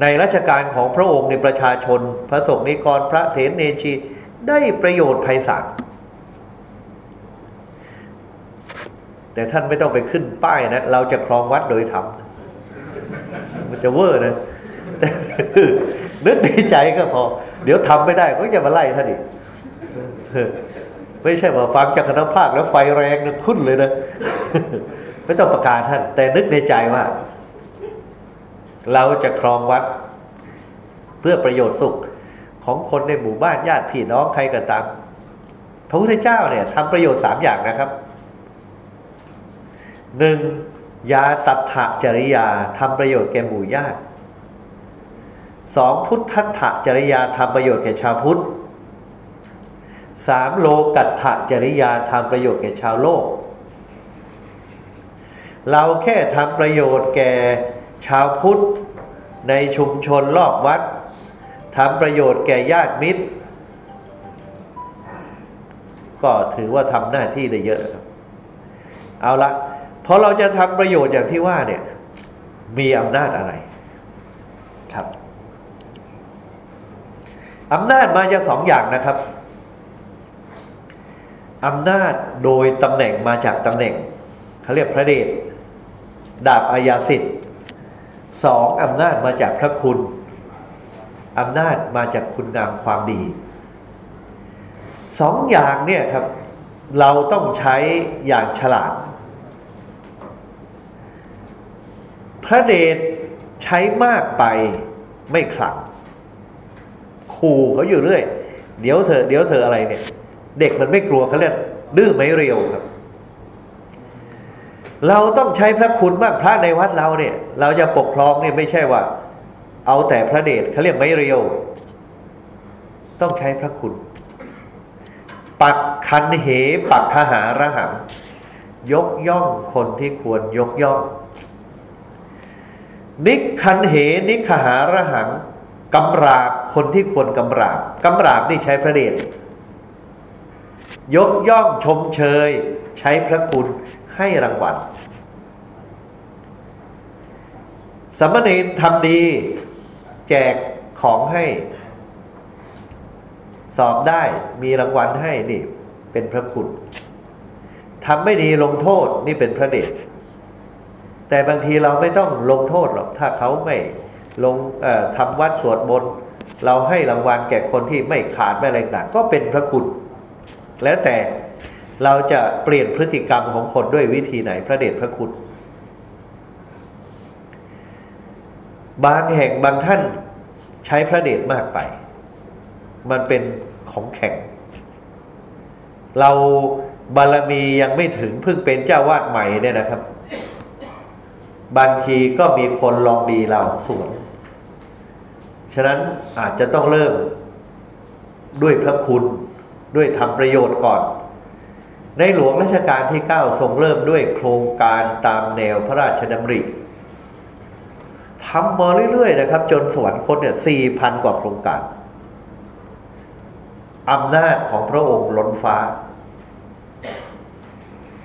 ในรัชกาลของพระองค์ในประชาชน พระสงฆ์นิกรพระเถรเนชี ได้ประโยชน์ไพศาลแต่ท่านไม่ต้องไปขึ้นป้ายนะ เราจะครองวัดโดยธรรมมันจะเวอร์นะนึกในใจก็พอ เดี๋ยวทำไม่ได้ก็จะมาไล่ท่านอีกไม่ใช่มาฟังจากคณะภาคแล้วไฟแรงนะขึ้นเลยนะ ไม่ต้องประกาศท่าน แต่นึกในใจว่า เราจะครองวัด เพื่อประโยชน์สุขของคนในหมู่บ้านญาติพี่น้องใครก็ตามพระพุทธเจ้าเนี่ยทำประโยชน์สามอย่างนะครับหนึ่งยาตัถะจริยาทำประโยชน์แก่หมู่ญาติสองพุทธัตถะจริยาทำประโยชน์แก่ชาวพุทธสามโลกัตถะจริยาทำประโยชน์แก่ชาวโลก เราแค่ทำประโยชน์แก่ ชาวพุทธในชุมชนรอบวัดทำประโยชน์แก่ญาติมิตร ก็ถือว่าทำหน้าที่ได้เยอะครับ เอาละพอเราจะทำประโยชน์อย่างที่ว่าเนี่ย มีอำนาจอะไรครับอำนาจมาจากสองอย่างนะครับอำนาจโดยตำแหน่งมาจากตำแหน่งเขาเรียกพระเดชดาบอาญาสิทธิ์ สองอำนาจมาจากพระคุณอำนาจมาจากคุณงามความดีสองอย่างเนี่ยครับ เราต้องใช้อย่างฉลาด พระเดชใช้มากไปไม่ขลังขู่เขาอยู่เรื่อย เดี๋ยวเธอเดี๋ยวเธออะไรเนี่ย เด็กมันไม่กลัวเขาเรียกดื้อไม่เรียวครับ เราต้องใช้พระคุณมากพระในวัดเราเนี่ย เราจะปกครองเนี่ยไม่ใช่ว่า เอาแต่พระเดชเขาเรียกไม่เรียว ต้องใช้พระคุณ ปักคันเห ปักขหาระหังยกย่องคนที่ควรยกย่อง นิคันเห นิขหาระหังกำราบคนที่ควรกำราบกำราบนี่ใช้พระเดชยกย่องชมเชย ใช้พระคุณ ให้รางวัลสมณีทำดี แจกของให้ สอบได้มีรางวัลให้นี่ เป็นพระคุณทำไม่ดีลงโทษนี่เป็นพระเดชแต่บางทีเราไม่ต้องลงโทษหรอกถ้าเขาไม่ลงทำวัดสวดมนต์เราให้รางวัลแก่คนที่ไม่ขาดไม่อะไรต่างก็เป็นพระคุณ แล้วแต่ เราจะเปลี่ยนพฤติกรรมของคนด้วยวิธีไหนพระเดชพระคุณบางแห่งบางท่านใช้พระเดชมากไป มันเป็นของแข็ง เราบารมียังไม่ถึงเพิ่งเป็นเจ้าวาดใหม่เนี่ยนะครับ บางทีก็มีคนลองดีเราสวน ฉะนั้นอาจจะต้องเริ่มด้วยพระคุณด้วยทำประโยชน์ก่อน ในหลวงรัชกาลที่เก้าทรงเริ่มด้วยโครงการตามแนวพระราชดำริทำมาเรื่อยๆนะครับ จนสวรรคตเนี่ยสี่พันกว่าโครงการอำนาจของพระองค์ล้นฟ้า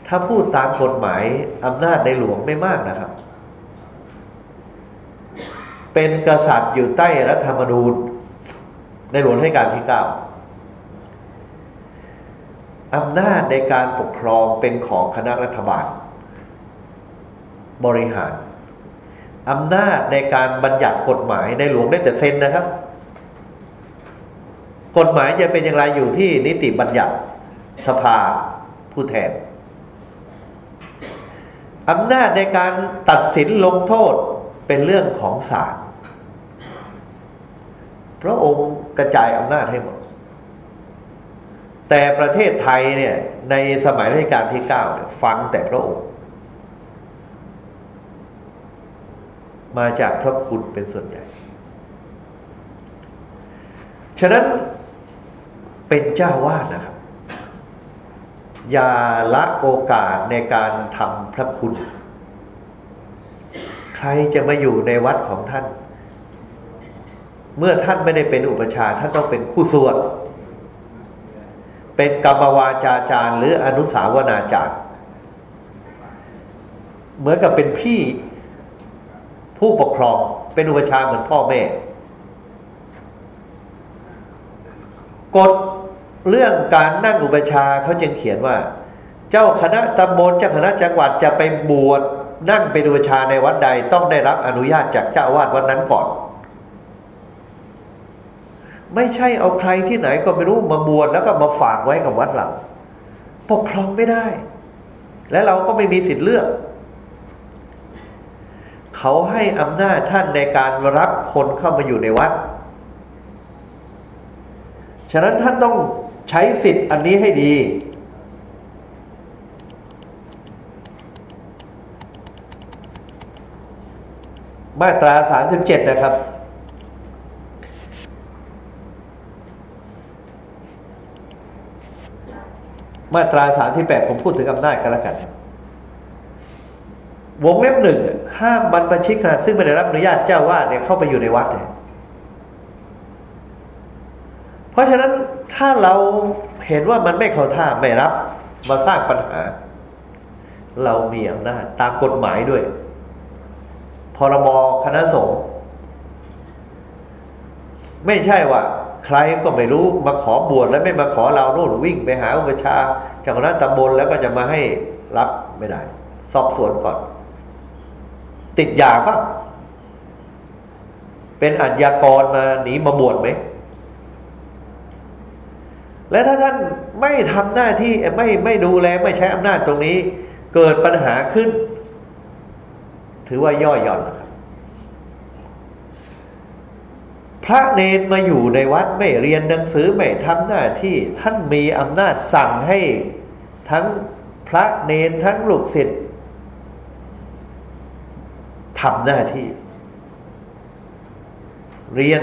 ถ้าพูดตามกฎหมายอำนาจในหลวงไม่มากนะครับ เป็นกษัตริย์อยู่ใต้รัฐธรรมนูญ ในหลวงให้การที่เก้า อำนาจในการปกครองเป็นของคณะรัฐบาล บริหาร อำนาจในการบัญญัติกฎหมายในหลวงได้แต่เซ็นนะครับ กฎหมายจะเป็นอย่างไรอยู่ที่นิติบัญญัติสภาผู้แทน อำนาจในการตัดสินลงโทษเป็นเรื่องของศาลพระองค์กระจายอำนาจให้หมด แต่ประเทศไทยเนี่ยในสมัยรัชกาลที่เก้าฟังแต่พระองค์ มาจากพระคุณเป็นส่วนใหญ่ ฉะนั้นเป็นเจ้าวาดนะครับ อย่าละโอกาสในการทำพระคุณ ใครจะมาอยู่ในวัดของท่าน เมื่อท่านไม่ได้เป็นอุปชาท่านต้องเป็นคู่สวด เป็นกรรมวาจาจารย์ หรืออนุสาวนาจารย์ เหมือนกับเป็นพี่ผู้ปกครองเป็นอุปชาเหมือนพ่อแม่กฎเรื่องการนั่งอุปชาเขาจึงเขียนว่า เจ้าคณะตำบลเจ้าคณะจังหวัดจะไปบวชนั่งไปดูชาในวัดใดต้องได้รับอนุญาตจากเจ้าวาดวันนั้นก่อน ไม่ใช่เอาใครที่ไหนก็ไม่รู้มาบวชแล้วก็มาฝากไว้กับวัดเราปกครองไม่ได้ และเราก็ไม่มีสิทธิ์เลือก เขาให้อำนาจท่านในการรับคนเข้ามาอยู่ในวัด ฉะนั้นท่านต้องใช้สิทธิ์อันนี้ให้ดี มาตราสามสิบเจ็ดนะครับ มาตราสามที่แปดผมพูดถึงอำนาจกันแล้วกันวงเล็บหนึ่งห้ามบรรพชิตขณะซึ่งไม่ได้รับอนุญาตเจ้าวาดเนี่ยเข้าไปอยู่ในวัดเนี่ยเพราะฉะนั้นถ้าเราเห็นว่ามันไม่เข้าท่าไม่รับ มาสร้างปัญหา เรามีอำนาจตามกฎหมายด้วยพรบคณะสงฆ์ไม่ใช่ว่า ใครก็ไม่รู้มาขอบวชแล้วไม่มาขอเราโน่นวิ่งไปหาอุปชาจากนั้นตำบลแล้วก็จะมาให้รับไม่ได้ สอบสวนก่อน ติดยาปะเป็นอัญญากรมาหนีมาบวชไหมและถ้าท่านไม่ทำหน้าที่ไม่ไม่ดูแลไม่ใช้อำนาจตรงนี้ เกิดปัญหาขึ้น ถือว่าย่อหย่อนนะครับ พระเนนมาอยู่ในวัดไม่เรียนหนังสือไม่ทำหน้าที่ท่านมีอำนาจสั่งให้ทั้งพระเนนทั้งลูกศิษย์ทำหน้าที่ เรียน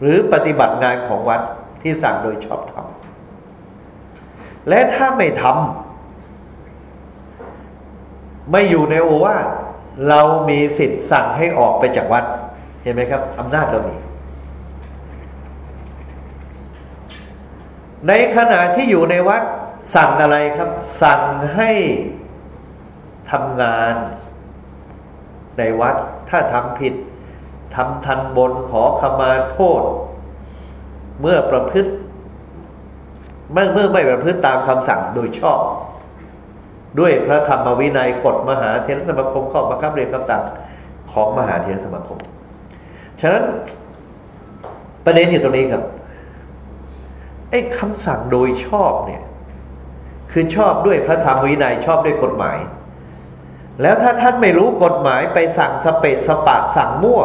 หรือปฏิบัติงานของวัดที่สั่งโดยชอบธรรมและถ้าไม่ทำไม่อยู่ในโอวาทเรามีสิทธิ์สั่งให้ออกไปจากวัด เห็นไหมครับอำนาจเรามี ในขณะที่อยู่ในวัดสั่งอะไรครับ สั่งให้ทำงานในวัดถ้าทำผิดทำทันบนขอขมาโทษ เมื่อประพฤติเมื่อเมื่อไม่ประพฤติตามคำสั่งโดยชอบ ด้วยพระธรรมวินัยกฎมหาเทรสมาคมข้อบังคับเรียนคำสั่งของมหาเทรสมาคม ฉะนั้นประเด็นอยู่ตรงนี้ครับ ไอ้คำสั่งโดยชอบเนี่ย คือชอบด้วยพระธรรมวินัยชอบด้วยกฎหมาย แล้วถ้าท่านไม่รู้กฎหมายไปสั่งสเปะสปะสั่งมั่ว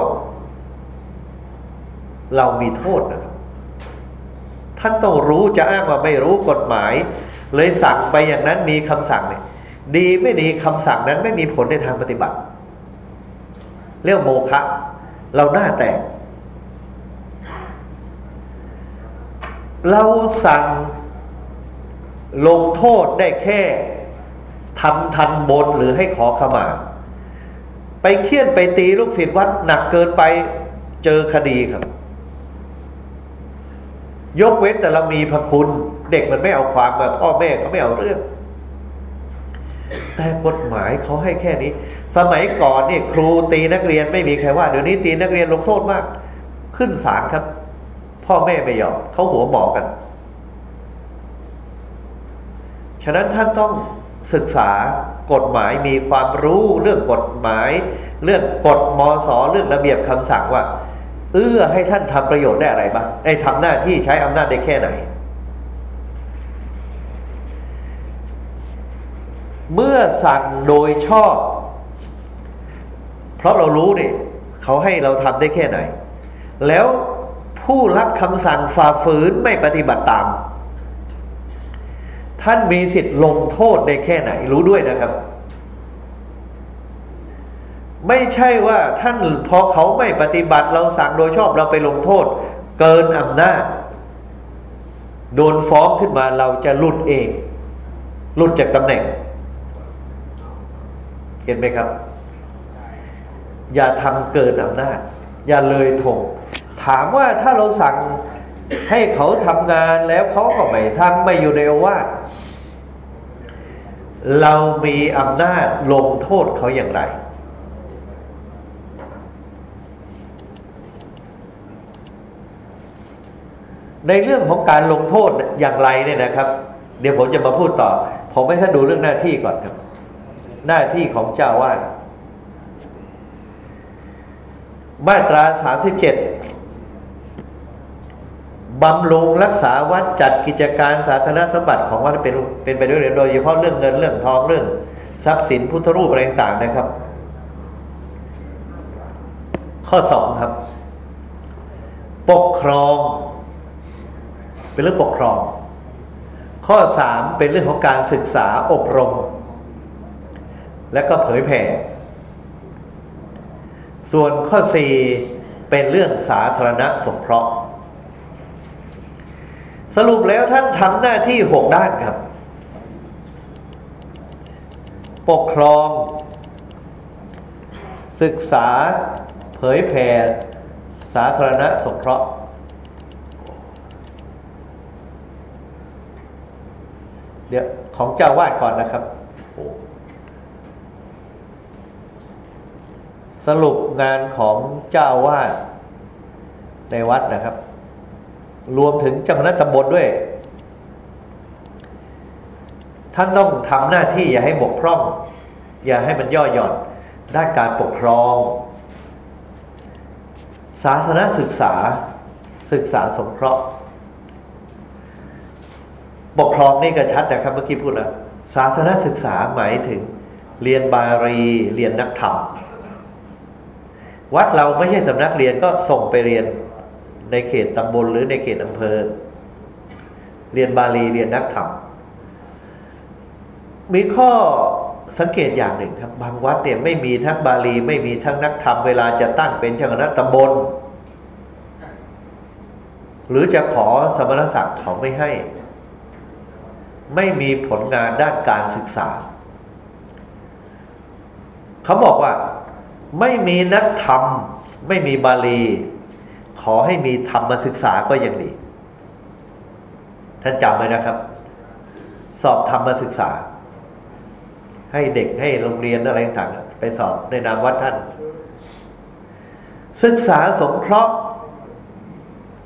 เรามีโทษนะท่านต้องรู้จะอ้างว่าไม่รู้กฎหมาย เลยสั่งไปอย่างนั้นมีคำสั่งเนี่ยดีไม่ดีคำสั่งนั้นไม่มีผลในทางปฏิบัติ เรียกโมฆะเราหน้าแตก เราสั่งลงโทษได้แค่ทำทันบนหรือให้ขอขมา ไปเคี่ยนไปตีลูกศิษย์วัดหนักเกินไปเจอคดีครับ ยกเว้นแต่เรามีพระคุณ เด็กมันไม่เอาความแบบพ่อแม่เขาไม่เอาเรื่อง แต่กฎหมายเขาให้แค่นี้ สมัยก่อนนี่ครูตีนักเรียนไม่มีใครว่า เดี๋ยวนี้ตีนักเรียนลงโทษมาก ขึ้นศาลครับ พ่อแม่ไม่ยอมเขาหัวหมอกัน ฉะนั้นท่านต้องศึกษากฎหมายมีความรู้เรื่องกฎหมาย เรื่องกฎมสเรื่องระเบียบคำสั่งว่า เอื้อให้ท่านทำประโยชน์ได้อะไรบ้างไอ้ทำหน้าที่ใช้อำนาจได้แค่ไหน เมื่อสั่งโดยชอบ เพราะเรารู้นี่เขาให้เราทำได้แค่ไหน แล้ว ผู้รับคำสั่งฝ่าฝืนไม่ปฏิบัติตาม ท่านมีสิทธิ์ลงโทษได้แค่ไหน รู้ด้วยนะครับ ไม่ใช่ว่าท่านพอเขาไม่ปฏิบัติเราสั่งโดยชอบเราไปลงโทษ เกินอำนาจ โดนฟ้องขึ้นมาเราจะหลุดเองหลุดจากตำแหน่ง เห็นไหมครับ อย่าทำเกินอำนาจ อย่าเลยทง ถามว่าถ้าเราสั่งให้เขาทำงานแล้วเขาก็ไม่ทำไม่อยู่ในโอว่าเรามีอำนาจลงโทษเขาอย่างไร ในเรื่องของการลงโทษอย่างไรเนี่ยนะครับ เดี๋ยวผมจะมาพูดต่อ ผมให้ท่านดูเรื่องหน้าที่ก่อนครับ หน้าที่ของเจ้าวาดมาตราสามสิบเจ็ด บำรุงรักษาวัดจัดกิจการศาสนสมบัติของวัดเป็นเป็นไปด้วยโดยเฉพาะเรื่องเงินเรื่องทองเรื่อง ทรัพย์สินพุทธรูปอะไรต่างๆนะครับ ข้อสองครับ ปกครอง เป็นเรื่องปกครอง ข้อสามเป็นเรื่องของการศึกษาอบรม และก็เผยแผ่ ส่วนข้อสี่เป็นเรื่องสาธารณสงเคราะห์ สรุปแล้วท่านทำหน้าที่หกด้านครับ ปกครอง ศึกษา เผยแผ่สาธารณสงเคราะห์เดี๋ยวของเจ้าวาดก่อนนะครับ สรุปงานของเจ้าวาดในวัดนะครับ รวมถึงเจ้าคณะตำบลด้วย ท่านต้องทำหน้าที่อย่าให้บกพร่อง อย่าให้มันย่อหย่อนด้านการปกครอง ศาสนาศึกษาศึกษาสงเคราะห์ ปกครองนี่ก็ชัดนะครับเมื่อกี้พูดแล้วศาสนาศึกษาหมายถึง เรียนบาลีเรียนนักธรรมวัดเราไม่ใช่สำนักเรียนก็ส่งไปเรียน ในเขตตำบลหรือในเขตอำเภอ เรียนบาลีเรียนนักธรรม มีข้อสังเกตอย่างหนึ่งครับ บางวัดเนี่ยไม่มีทั้งบาลี ไม่มีทั้งนักธรรม เวลาจะตั้งเป็นเจ้าคณะตำบล หรือจะขอสมณศักดิ์เขาไม่ให้ ไม่มีผลงานด้านการศึกษา เขาบอกว่าไม่มีนักธรรม ไม่มีบาลี ขอให้มีธรรมศึกษาก็ยังดี ท่านจำไว้นะครับ สอบธรรมศึกษา ให้เด็กให้โรงเรียนอะไรต่างไปสอบในนามวัดท่าน ศึกษาสงเคราะห์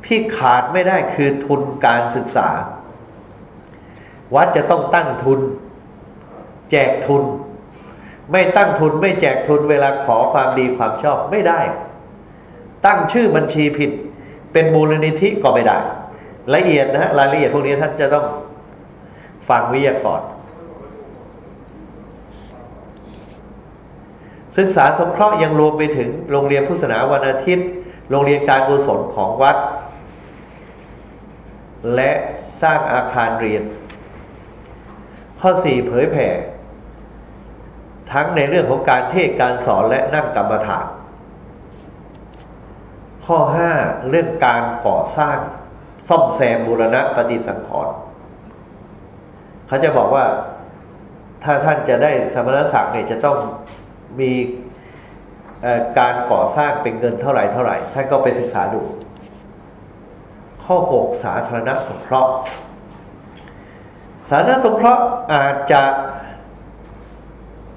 ที่ขาดไม่ได้คือทุนการศึกษา วัดจะต้องตั้งทุน แจกทุน ไม่ตั้งทุนไม่แจกทุนเวลาขอความดีความชอบไม่ได้ ตั้งชื่อบัญชีผิด เป็นมูลนิธิก็ไม่ได้ ละเอียดนะฮะรายละเอียดพวกนี้ท่านจะต้องฟังวิทยากรศึกษาสงเคราะห์ยังรวมไปถึงโรงเรียนพุทธศาสนาวันอาทิตย์ โรงเรียนการกุศลของวัด และสร้างอาคารเรียน ข้อสี่เผยแผ่ ทั้งในเรื่องของการเทศการสอนและนั่งกรรมฐาน ข้อห้าเรื่องการก่อสร้าง ซ่อมแซมบูรณะปฏิสังขรณ์เขาจะบอกว่าถ้าท่านจะได้สมณศักดิ์เนี่ยจะต้องมีการก่อสร้างเป็นเงินเท่าไหร่เท่าไหร่ท่านก็ไปศึกษาดู ข้อหกสาธารณสงเคราะห์ สาธารณสงเคราะห์อาจจะ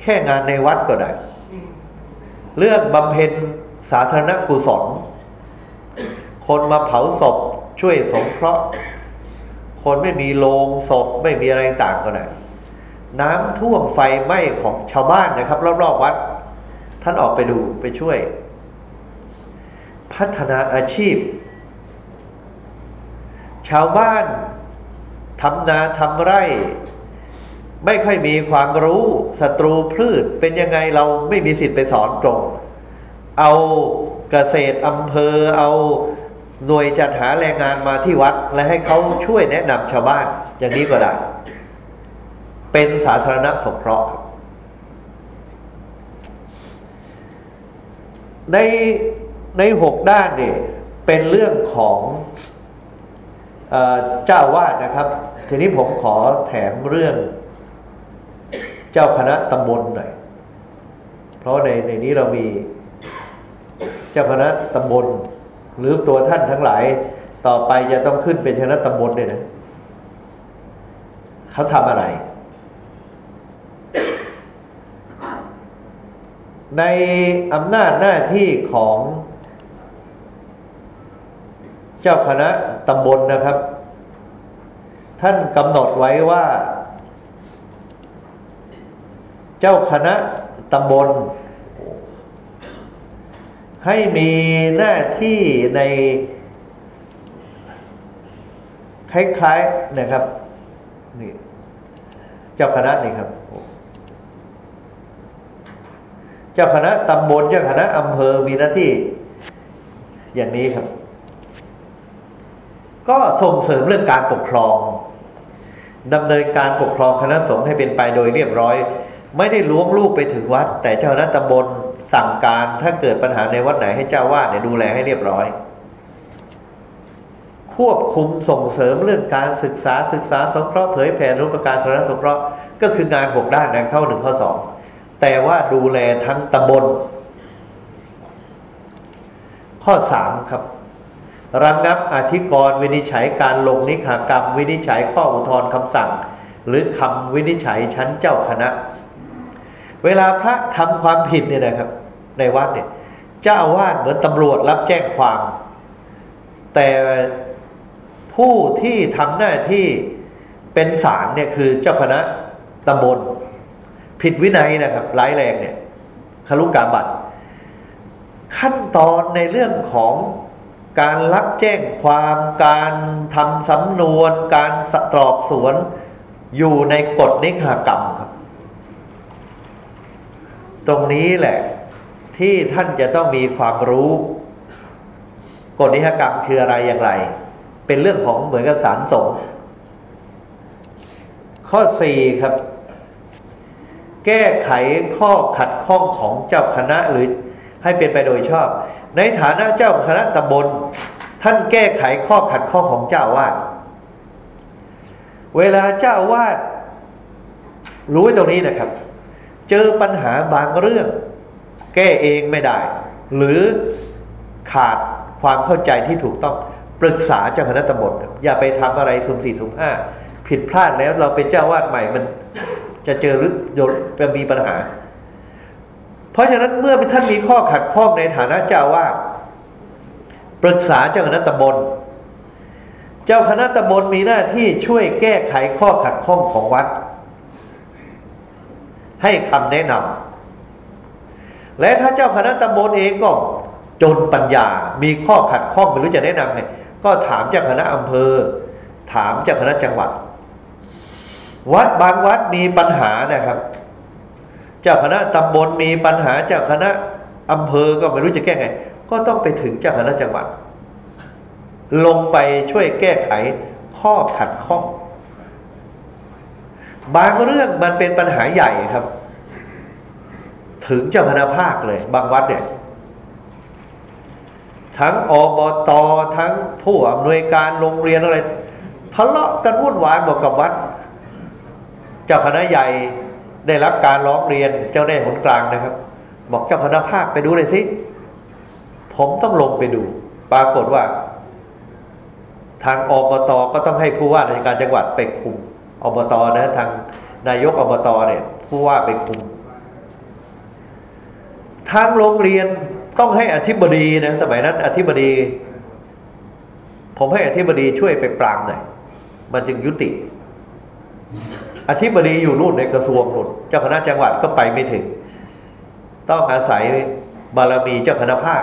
แค่งานในวัดก็ได้ เรื่องบำเพ็ญสาธารณกุศล คนมาเผาศพช่วยสงเคราะห์ คนไม่มีโลงศพไม่มีอะไรต่างก็ได้น้ำท่วมไฟไหม้ของชาวบ้านนะครับรอบๆวัด ท่านออกไปดูไปช่วย พัฒนาอาชีพ ชาวบ้านทำนาทำไร่ ไม่ค่อยมีความรู้ศัตรูพืชเป็นยังไงเราไม่มีสิทธิ์ไปสอนตรง เอาเกษตรอำเภอเอา หน่วยจัดหาแรงงานมาที่วัด และให้เขาช่วยแนะนำชาวบ้าน อย่างนี้ก็ได้ เป็นสาธารณสงเคราะห์ในในหกด้านเนี่ยเป็นเรื่องของเจ้าวาดนะครับ ทีนี้ผมขอแถมเรื่อง เจ้าคณะตำบลหน่อย เพราะในในนี้เรามี เจ้าคณะตำบล หรือตัวท่านทั้งหลาย ต่อไปจะต้องขึ้นเป็นชนะตำบลเลยนะเขาทำอะไร ในอำนาจหน้าที่ของเจ้าคณะตำบลนะครับ ท่านกำหนดไว้ว่า เจ้าคณะตำบล ให้มีหน้าที่ในคล้ายๆนะครับนี่เจ้าคณะนี่ครับ เจ้าคณะตำบลเจ้าคณะอำเภอมีหน้าที่ อย่างนี้ครับ ก็ส่งเสริมเรื่องการปกครองดำเนินการปกครองคณะสงฆ์ให้เป็นไปโดยเรียบร้อย ไม่ได้ล้วงลูกไปถึงวัด แต่เจ้าคณะตำบล สั่งการถ้าเกิดปัญหาในวัดไหนให้เจ้าวาดเนี่ยดูแลให้เรียบร้อย ควบคุมส่งเสริมเรื่องการศึกษาศึกษาสงเคราะห์เผยแผ่รูปการสารสงเคราะห์ก็คืองานหกด้านนะเข้าหนึ่งข้อสองแต่ว่าดูแลทั้งตำบล ข้อสามครับระงับอธิกรณ์วินิจฉัยการลงนิขากรรม วินิจฉัยข้ออุทธรณ์คำสั่ง หรือคำวินิจฉัยชั้นเจ้าคณะ เวลาพระทำความผิดเนี่ยนะครับ ในวัดเนี่ย เจ้าอาวาสเหมือนตำรวจรับแจ้งความ แต่ผู้ที่ทำหน้าที่เป็นศาลเนี่ยคือเจ้าคณะตำบล ผิดวินัยนะครับร้ายแรงเนี่ยคารุกการบัตรขั้นตอนในเรื่องของการรับแจ้งความการทำสำนวน การสตรอบสวนอยู่ในกฎนิหากรรมครับ ตรงนี้แหละ ที่ท่านจะต้องมีความรู้กฎนิหากรรมคืออะไรอย่างไร เป็นเรื่องของเหมือนกับสารสงฆ์ข้อสี่ครับ แก้ไขข้อขัดข้องของเจ้าคณะหรือให้เป็นไปโดยชอบ ในฐานะเจ้าคณะตำบล ท่านแก้ไขข้อขัดข้องของเจ้าวาดเวลาเจ้าวาดรู้ไว้ตรงนี้นะครับ เจอปัญหาบางเรื่อง แก้เองไม่ได้ หรือขาดความเข้าใจที่ถูกต้องปรึกษาเจ้าคณะตำบลอย่าไปทำอะไรสุ่มสี่สุ่มห้าผิดพลาดแล้วเราเป็นเจ้าวาดใหม่มันจะเจอหรือจะมีปัญหา เพราะฉะนั้นเมื่อท่านมีข้อขัดข้องในฐานะเจ้าว่าปรึกษาเจ้าคณะตำบล เจ้าคณะตำบลมีหน้าที่ช่วยแก้ไขข้อขัดข้องของวัด ให้คำแนะนำและถ้าเจ้าคณะตำบลเองก็จนปัญญา มีข้อขัดข้องไม่รู้จะแนะนำไงก็ถามเจ้าคณะอำเภอ ถามเจ้าคณะจังหวัด วัดบางวัดมีปัญหานะครับ เจ้าคณะตำบลมีปัญหาเจ้าคณะอำเภอก็ไม่รู้จะแก้ไง ก็ต้องไปถึงเจ้าคณะจังหวัด ลงไปช่วยแก้ไขข้อขัดข้อง บางเรื่องมันเป็นปัญหาใหญ่ครับ ถึงเจ้าคณะภาคเลย บางวัดเนี่ยทั้งอบตทั้งผู้อำนวยการโรงเรียนอะไรทะเลาะกันวุ่นวายหมดกับวัด เจ้าคณะใหญ่ได้รับการร้องเรียนเจ้าแน่หนกลางนะครับ บอกเจ้าคณะภาคไปดูเลยสิ ผมต้องลงไปดู ปรากฏว่า ทางอบตก็ต้องให้ผู้ว่าราชการจังหวัดไปคุม อบตนะทางนายกอบตเนี่ยผู้ว่าไปคุม ทางโรงเรียนต้องให้อธิบดีนะสมัยนั้น อธิบดี ผมให้อธิบดีช่วยไปปรามหน่อยมันจึงยุติ อธิบดีอยู่นู่นในกระทรวงนู่นเจ้าคณะจังหวัดก็ไปไม่ถึง ต้องอาศัยบารมีเจ้าคณะภาค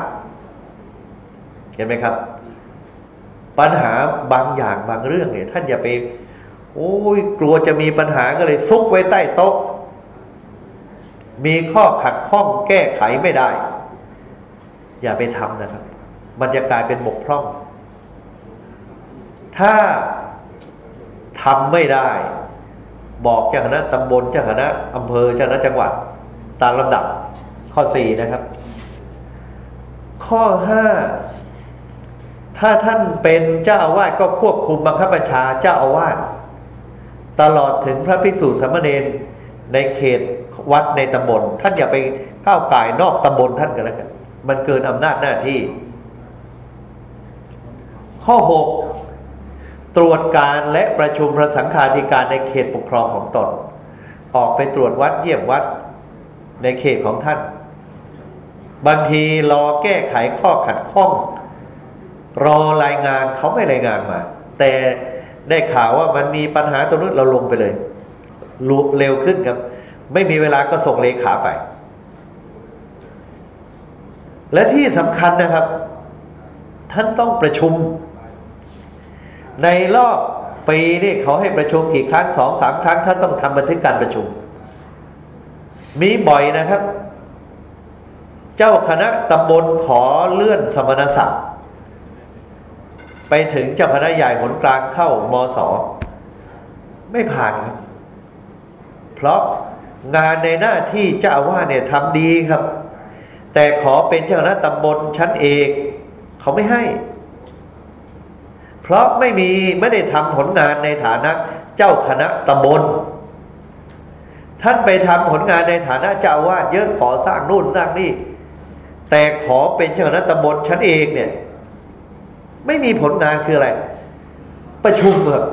เห็นไหมครับ ปัญหาบางอย่างบางเรื่องเนี่ย ท่านอย่าไป โอ้ยกลัวจะมีปัญหาก็เลยซุกไว้ใต้โต๊ะ มีข้อขัดข้องแก้ไขไม่ได้ อย่าไปทำนะครับ มันจะกลายเป็นบกพร่อง ถ้าทำไม่ได้ บอกเจ้าคณะตำบลเจ้าคณะอำเภอเจ้าคณะจังหวัด ตามลำดับข้อสี่นะครับ ข้อห้าถ้าท่านเป็นเจ้าอาวาสก็ควบคุมบังคับบัญชาเจ้าอาวาส ตลอดถึงพระภิกษุสามเณรในเขตวัดในตำบลท่านอย่าไปก้าวไก่นอกตำบลท่านกันแล้วกันมันเกินอำนาจหน้าที่ ข้อหกตรวจการและประชุมพระสังฆาธิการในเขตปกครองของตน ออกไปตรวจวัดเยี่ยมวัดในเขตของท่าน บางทีรอแก้ไขข้อขัดข้อง รอรายงานเขาไม่รายงานมา แต่ ได้ข่าวว่ามันมีปัญหาตรงนู้นเราลงไปเลยรูปเร็วขึ้นครับ ไม่มีเวลาก็ส่งเลขาไป และที่สำคัญนะครับ ท่านต้องประชุม ในรอบปีนี่เขาให้ประชุมกี่ครั้งสองสามครั้ง ท่านต้องทำบันทึกการประชุม มีบ่อยนะครับ เจ้าคณะตำบลขอเลื่อนสมณศักดิ์ ไปถึงเจ้าคณะใหญ่หนกลางเข้ามอสอไม่ผ่านครับ เพราะงานในหน้าที่เจ้าว่าเนี่ยทำดีครับ แต่ขอเป็นเจ้าคณะตำบลชั้นเอกเขาไม่ให้ เพราะไม่มีไม่ได้ทำผลงานในฐานะเจ้าคณะตำบล ท่านไปทำผลงานในฐานะเจ้าวาดเยอะขอสร้างนู่นสร้างนี่แต่ขอเป็นเจ้าคณะตำบลชั้นเอกเนี่ย ไม่มีผลงานคืออะไร ประชุมครับ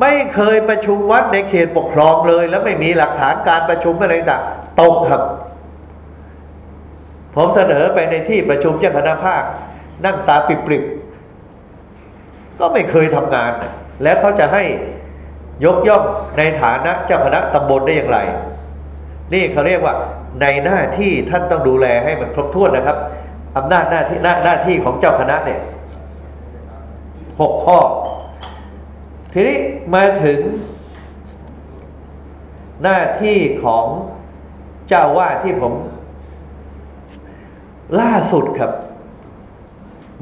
ไม่เคยประชุมวัดในเขตปกครองเลย แล้วไม่มีหลักฐานการประชุมอะไรต่างตรงครับ ผมเสนอไปในที่ประชุมเจ้าคณะภาค นั่งตาปิบๆก็ไม่เคยทำงาน แล้วเขาจะให้ยกย่องในฐานะเจ้าคณะตำบลได้อย่างไร นี่เขาเรียกว่าในหน้าที่ท่านต้องดูแลให้มันครบถ้วนนะครับ อำนาจหน้าที่หน้าหน้าที่ของเจ้าคณะเนี่ยหกข้อ ทีนี้มาถึง หน้าที่ของเจ้าว่าที่ผม ล่าสุดครับ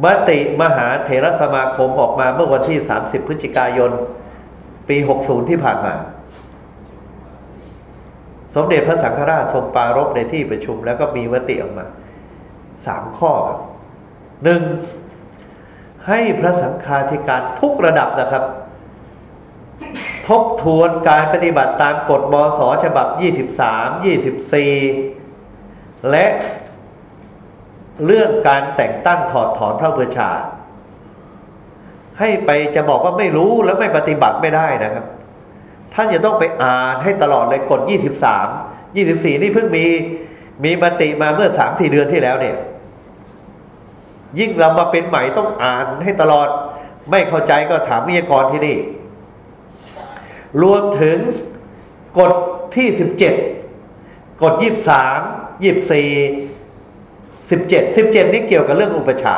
มติมหาเถรสมาคมออกมาเมื่อวันที่ 30 พฤศจิกายน ปี 60 ที่ผ่านมา สมเด็จพระสังฆราชทรงปารบในที่ประชุมแล้วก็มีมติออกมา สามข้อหนึ่งให้พระสังฆาธิการทุกระดับนะครับ ทบทวนการปฏิบัติตามกฎบสฉบับ 23 24 และเรื่องการแต่งตั้งถอดถอนพระเบชา ให้ไปจะบอกว่าไม่รู้แล้วไม่ปฏิบัติไม่ได้นะครับ ท่านจะต้องไปอ่านให้ตลอดเลยกฎ 23 24 นี่เพิ่งมีมีมติมาเมื่อ 3-4 เดือนที่แล้วเนี่ย ยิ่งเรามาเป็นใหม่ต้องอ่านให้ตลอด ไม่เข้าใจก็ถามวิทยากรที่นี่ รวมถึงกฎที่สิบเจ็ดกฎยี่สามยี่สี่สิบเจ็ดสิบเจ็ดนี่เกี่ยวกับเรื่องอุปชา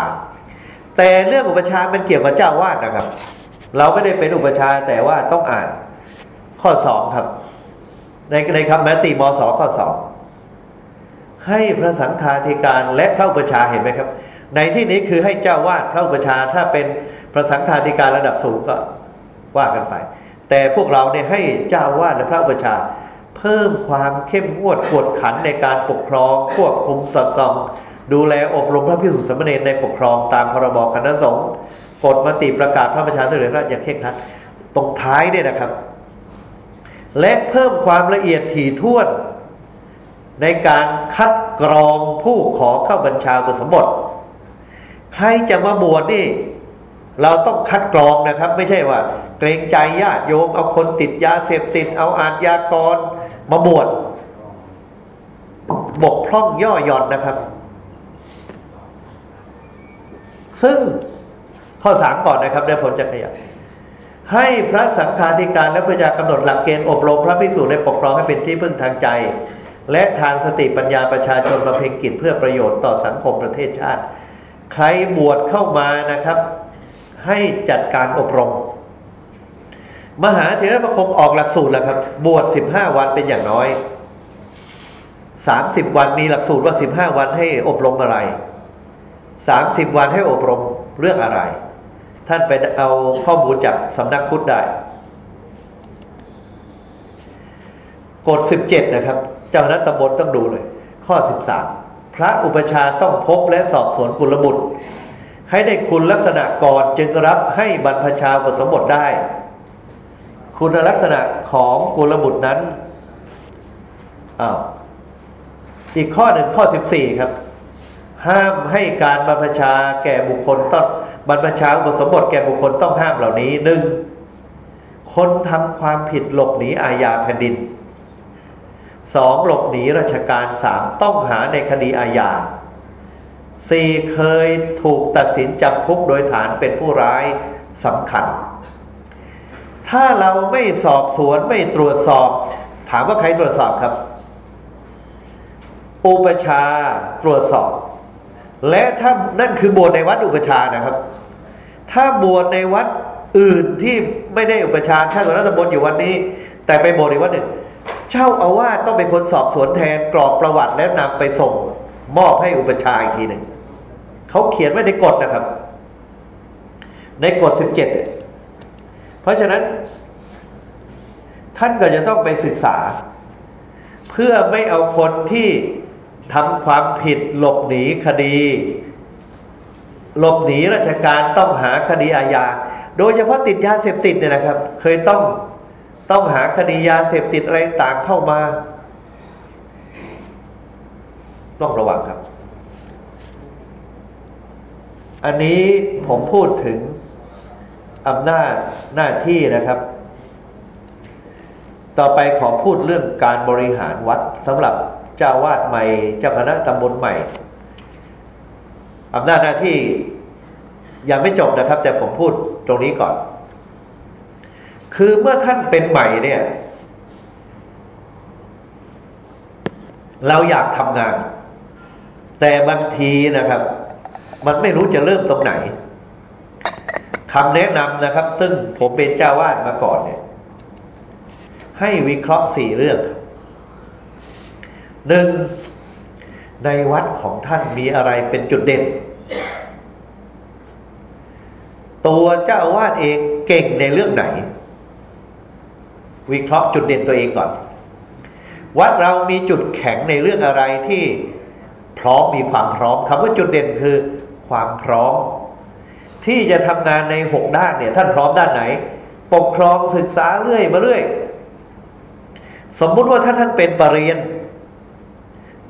แต่เรื่องอุปชามันเกี่ยวกับเจ้าวาดนะครับ เราไม่ได้เป็นอุปชาแต่ว่าต้องอ่านข้อสองครับ ในในคำมติมสข้อสองให้พระสังฆาธิการและพระอุปชาเห็นไหมครับ ในที่นี้คือให้เจ้าวาดพระอุปชาถ้าเป็นพระสังฆาธิการระดับสูงก็ว่ากันไป แต่พวกเราเนี่ยให้เจ้าวาดและพระอุปชาเพิ่มความเข้มงวดกวดขันในการปกครองควบคุมสอดส่องดูแลอบรมพระพิสุทธิสมณีในปกครองตามพรบคณะสงฆ์กฎมติประกาศพระประชาสมเด็จพระอย่างเคร่งครัดตรงท้ายเนี่ยนะครับ และเพิ่มความละเอียดถี่ถ้วน ในการคัดกรองผู้ขอเข้าบัญชากุศลบท ใครจะมาบวชนี่ เราต้องคัดกรองนะครับ ไม่ใช่ว่า เกรงใจญาติโยมเอาคนติดยาเสพติด เอาอาญากรมาบวชบกพร่องย่อหย่อนนะครับ ซึ่งข้อสามก่อนนะครับเดี๋ยวผมจะขยับให้พระสังฆาธิการและพระจากำหนดหลักเกณฑ์อบรมพระภิกษุในปกครองให้เป็นที่พึ่งทางใจ และทางสติปัญญาประชาชนประเพ็งกิจเพื่อประโยชน์ต่อสังคมประเทศชาติ ใครบวชเข้ามานะครับ ให้จัดการอบรม มหาเถรประคมออกหลักสูตรแล้วครับ บวชสิบห้าวันเป็นอย่างน้อยสามสิบวันมีหลักสูตรว่าสิบห้าวันให้อบรมอะไรสามสิบวันให้อบรมเรื่องอะไร ท่านไปเอาข้อมูลจากสำนักพุทธได้กฎสิบเจ็ดนะครับ เจ้าหน้าตำบลต้องดูเลย ข้อสิบสาม พระอุปชาต้องพบและสอบสวนกุลบุตร ให้ได้คุณลักษณะก่อนจึงรับให้บรรพชาบทสมบทได้ คุณลักษณะของกุลบุตรนั้นอ้าวอีกข้อหนึ่งข้อสิบสี่ครับ ห้ามให้การบรรพชาแก่บุคคลต้องบรรพชาบทสมบทแก่บุคคลต้องห้ามเหล่านี้หนึ่งคนทำความผิดหลบหนีอาญาแผ่นดิน สองหลบหนีราชการสามต้องหาในคดีอาญาสี่เคยถูกตัดสินจำคุกโดยฐานเป็นผู้ร้ายสำคัญ ถ้าเราไม่สอบสวนไม่ตรวจสอบ ถามว่าใครตรวจสอบครับ อุปชาตรวจสอบ และถ้านั่นคือบวชในวัดอุปชานะครับ ถ้าบวชในวัดอื่นที่ไม่ได้อุปชาถ้าเกิดรัฐบนอยู่วันนี้ แต่ไปบวชในวัดหนึ่ง เจ้าอาวาสต้องเป็นคนสอบสวนแทนกรอกประวัติแล้วนำไปส่ง มอบให้อุปชาอีกทีหนึ่งเขาเขียนไว้ในกฎนะครับ ในกฎสิบเจ็ดเพราะฉะนั้น ท่านก็จะต้องไปศึกษา เพื่อไม่เอาคนที่ทำความผิดหลบหนีคดี หลบหนีราชการต้องหาคดีอาญาโดยเฉพาะติดยาเสพติดเนี่ยนะครับ เคยต้อง ต้องหาคดียาเสพติดอะไรต่างเข้ามาต้องระวังครับ อันนี้ผมพูดถึงอำนาจหน้าที่นะครับ ต่อไปขอพูดเรื่องการบริหารวัดสำหรับเจ้าวาดใหม่ เจ้าคณะตำบลใหม่อำนาจหน้าที่ยังไม่จบนะครับ แต่ผมพูดตรงนี้ก่อน คือเมื่อท่านเป็นใหม่เนี่ย เราอยากทำงาน แต่บางทีนะครับ มันไม่รู้จะเริ่มตรงไหนคำแนะนำนะครับ ซึ่งผมเป็นเจ้าวาดมาก่อนเนี่ย ให้วิเคราะห์สี่เรื่องหนึ่งในวัดของท่านมีอะไรเป็นจุดเด่น ตัวเจ้าวาสเองเก่งในเรื่องไหน วิเคราะห์จุดเด่นตัวเองก่อน วัดเรามีจุดแข็งในเรื่องอะไรที่พร้อมมีความพร้อมคำว่าจุดเด่นคือความพร้อม ที่จะทำงานในหกด้านเนี่ย ท่านพร้อมด้านไหน ปกครองศึกษาเรื่อยมาเรื่อยสมมุติว่าถ้าท่านเป็นปรริญญา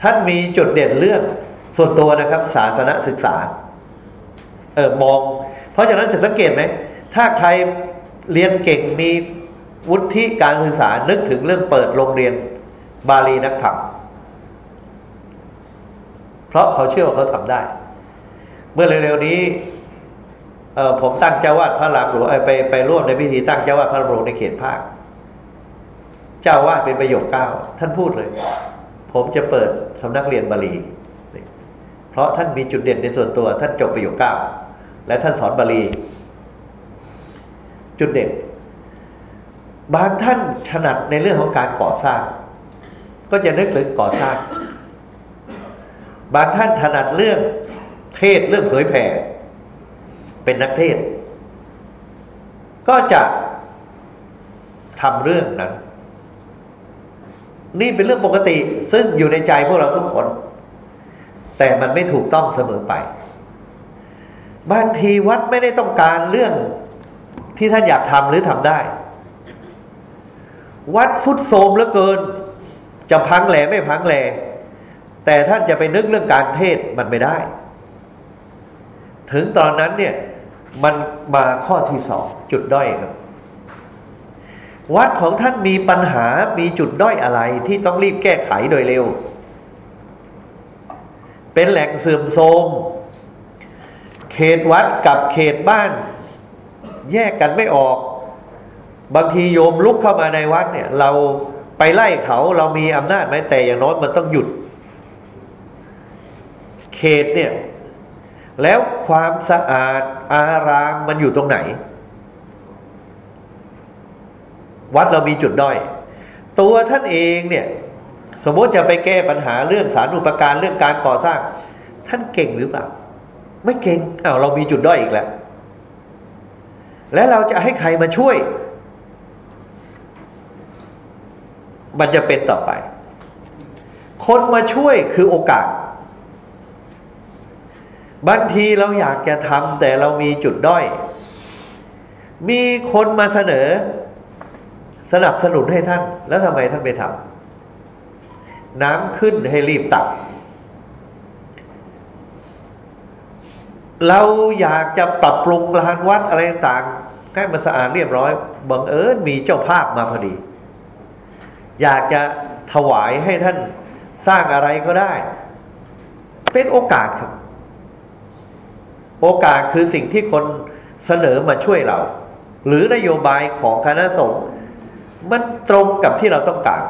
ท่านมีจุดเด่นเรื่องส่วนตัวนะครับ ศาสนศึกษา เออมอง เพราะฉะนั้นจะสังเกตไหมถ้าใครเรียนเก่งมี วุฒิการศึกษานึกถึงเรื่องเปิดโรงเรียนบาลีนักธรรมเพราะเขาเชื่อว่าเขาทำได้ เมื่อเร็วๆนี้ผมตั้งเจ้าวาดพระรามหลวงไปไปร่วมในพิธีตั้งเจ้าวาดพระรามหลวงในเขตภาค เจ้าวาดเป็นประโยคเก้าท่านพูดเลย ผมจะเปิดสำนักเรียนบาลี เพราะท่านมีจุดเด่นในส่วนตัว ท่านจบประโยคเก้าและท่านสอนบาลี จุดเด่น บางท่านถนัดในเรื่องของการก่อสร้าง ก็จะนึกถึงก่อสร้าง บางท่านถนัดเรื่องเทศเรื่องเผยแผ่ เป็นนักเทศ ก็จะทำเรื่องนั้น นี่เป็นเรื่องปกติ ซึ่งอยู่ในใจพวกเราทุกคน แต่มันไม่ถูกต้องเสมอไป บางทีวัดไม่ได้ต้องการเรื่องที่ท่านอยากทำหรือทำได้ วัดสุดโทมเหลือเกิน จะพังแหล่ไม่พังแหล่แต่ท่านจะไปนึกเรื่องการเทศมันไม่ได้ ถึงตอนนั้นเนี่ยมันมาข้อที่สองจุดด้อยครับ วัดของท่านมีปัญหามีจุดด้อยอะไรที่ต้องรีบแก้ไขโดยเร็ว เป็นแหล่งเสื่อมโทรมเขตวัดกับเขตบ้าน แยกกันไม่ออก บางทีโยมลุกเข้ามาในวัดเนี่ย เราไปไล่เขาเรามีอำนาจไหมแต่อย่างน้อยมันต้องหยุด เขตเนี่ย แล้วความสะอาดอารามมันอยู่ตรงไหน วัดเรามีจุดด้อย ตัวท่านเองเนี่ย สมมติจะไปแก้ปัญหาเรื่องสารุปการเรื่องการก่อสร้าง ท่านเก่งหรือเปล่า ไม่เก่งอ้าวเรามีจุดด้อยอีกแล้ว แล้วเราจะให้ใครมาช่วย มันจะเป็นต่อไป คนมาช่วยคือโอกาสบางทีเราอยากจะทำแต่เรามีจุดด้อย มีคนมาเสนอ สนับสนุนให้ท่าน แล้วทำไมท่านไม่ทำน้ำขึ้นให้รีบตัก เราอยากจะปรับปรุงลานวัดอะไรต่างให้มันสะอาดเรียบร้อยบังเอิญมีเจ้าภาพมาพอดี อยากจะถวายให้ท่านสร้างอะไรก็ได้ เป็นโอกาสครับ โอกาสคือสิ่งที่คนเสนอมาช่วยเรา หรือนโยบายของคณะสงฆ์มันตรงกับที่เราต้องการ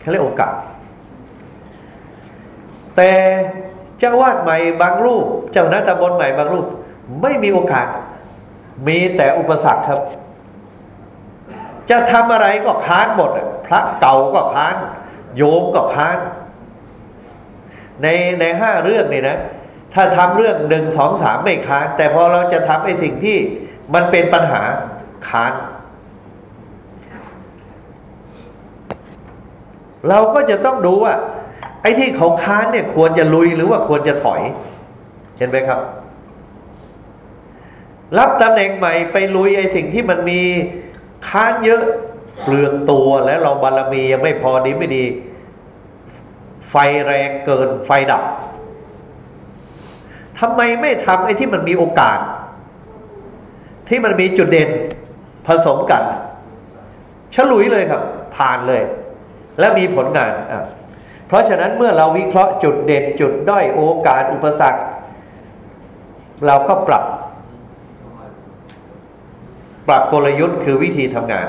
เขาเรียกโอกาส แต่เจ้าวาดใหม่บางรูป เจ้าหน้าตำบลใหม่บางรูป ไม่มีโอกาส มีแต่อุปสรรคครับ จะทำอะไรก็ค้านหมดพ ระเก่าก็ค้าน โยมก็ค้าน ในในห้าเรื่องนี่นะ ถ้าทำเรื่องหนึ่งสองสามไม่ค้าน แต่พอเราจะทำไอ้สิ่งที่มันเป็นปัญหาค้าน เราก็จะต้องดูว่า ไอ้ที่เขาค้านเนี่ย ควรจะลุยหรือว่าควรจะถอย เห็นไหมครับ รับตำแหน่งใหม่ไปลุยไอ้สิ่งที่มันมีค้านเยอะ เปลืองตัวแล้วเราบารมียังไม่พอดีไม่ดี ไฟแรงเกินไฟดับทำไมไม่ทำไอ้ที่มันมีโอกาส ที่มันมีจุดเด่นผสมกันฉลุยเลยครับ ผ่านเลย และมีผลงานอะเพราะฉะนั้นเมื่อเราวิเคราะห์จุดเด่นจุดด้อยโอกาสอุปสรรค เราก็ปรับ ปรับกลยุทธ์คือวิธีทำงาน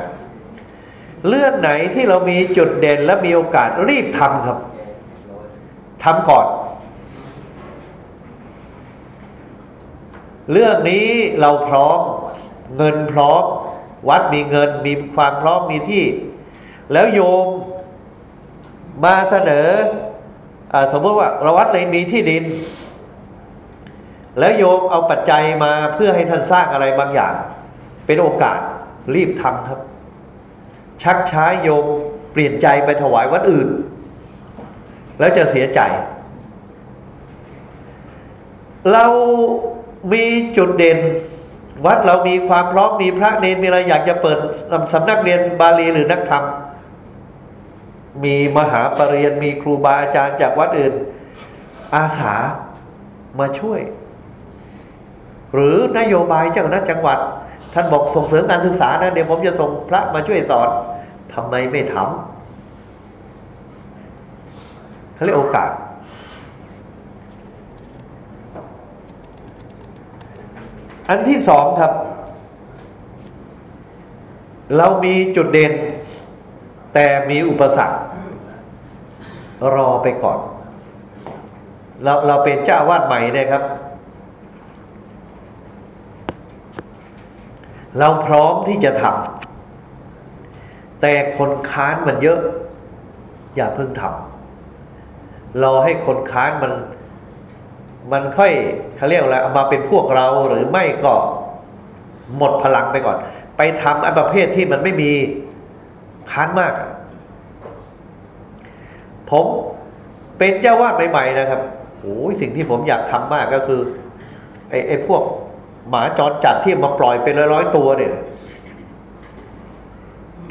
เรื่องไหนที่เรามีจุดเด่นและมีโอกาสรีบทำครับทำก่อน เรื่องนี้เราพร้อมเงินพร้อม วัดมีเงินมีความพร้อมมีที่ แล้วโยมมาเสนออสมมติว่าเราวัดเลยมีที่ดิน แล้วโยมเอาปัจจัยมาเพื่อให้ท่านสร้างอะไรบางอย่าง เป็นโอกาสรีบทำครับ ชักช้าโยมเปลี่ยนใจไปถวายวัดอื่น แล้วจะเสียใจ เรามีจุดเด่น วัดเรามีความพร้อมมีพระเนรมีอะไรอยากจะเปิดสำนักเรียนบาลีหรือนักธรรม มีมหาปรริญญามีครูบาอาจารย์จากวัดอื่น อาสามาช่วย หรือนโยบายเจ้าหน้าจังหวัด ท่านบอกส่งเสริมการศึกษานะเดี๋ยวผมจะส่งพระมาช่วยสอน ทำไมไม่ทำเขาเรียกโอกาส อันที่สองครับ เรามีจุดเด่น แต่มีอุปสรรค รอไปก่อน เราเราเป็นเจ้าวาดใหม่เนี่ยครับ เราพร้อมที่จะทำ แต่คนค้านมันเยอะ อย่าเพิ่งทำรอให้คนค้านมัน มันค่อยเขาเรียกอะไรมาเป็นพวกเราหรือไม่ก็หมดพลังไปก่อน ไปทำอันประเภทที่มันไม่มีค้านมาก ผมเป็นเจ้าวาดใหม่ๆนะครับโอ้ยสิ่งที่ผมอยากทำมากก็คือ ไอ้ไอ้พวกหมาจรจัดที่มาปล่อยเป็นร้อยๆตัวเนี่ย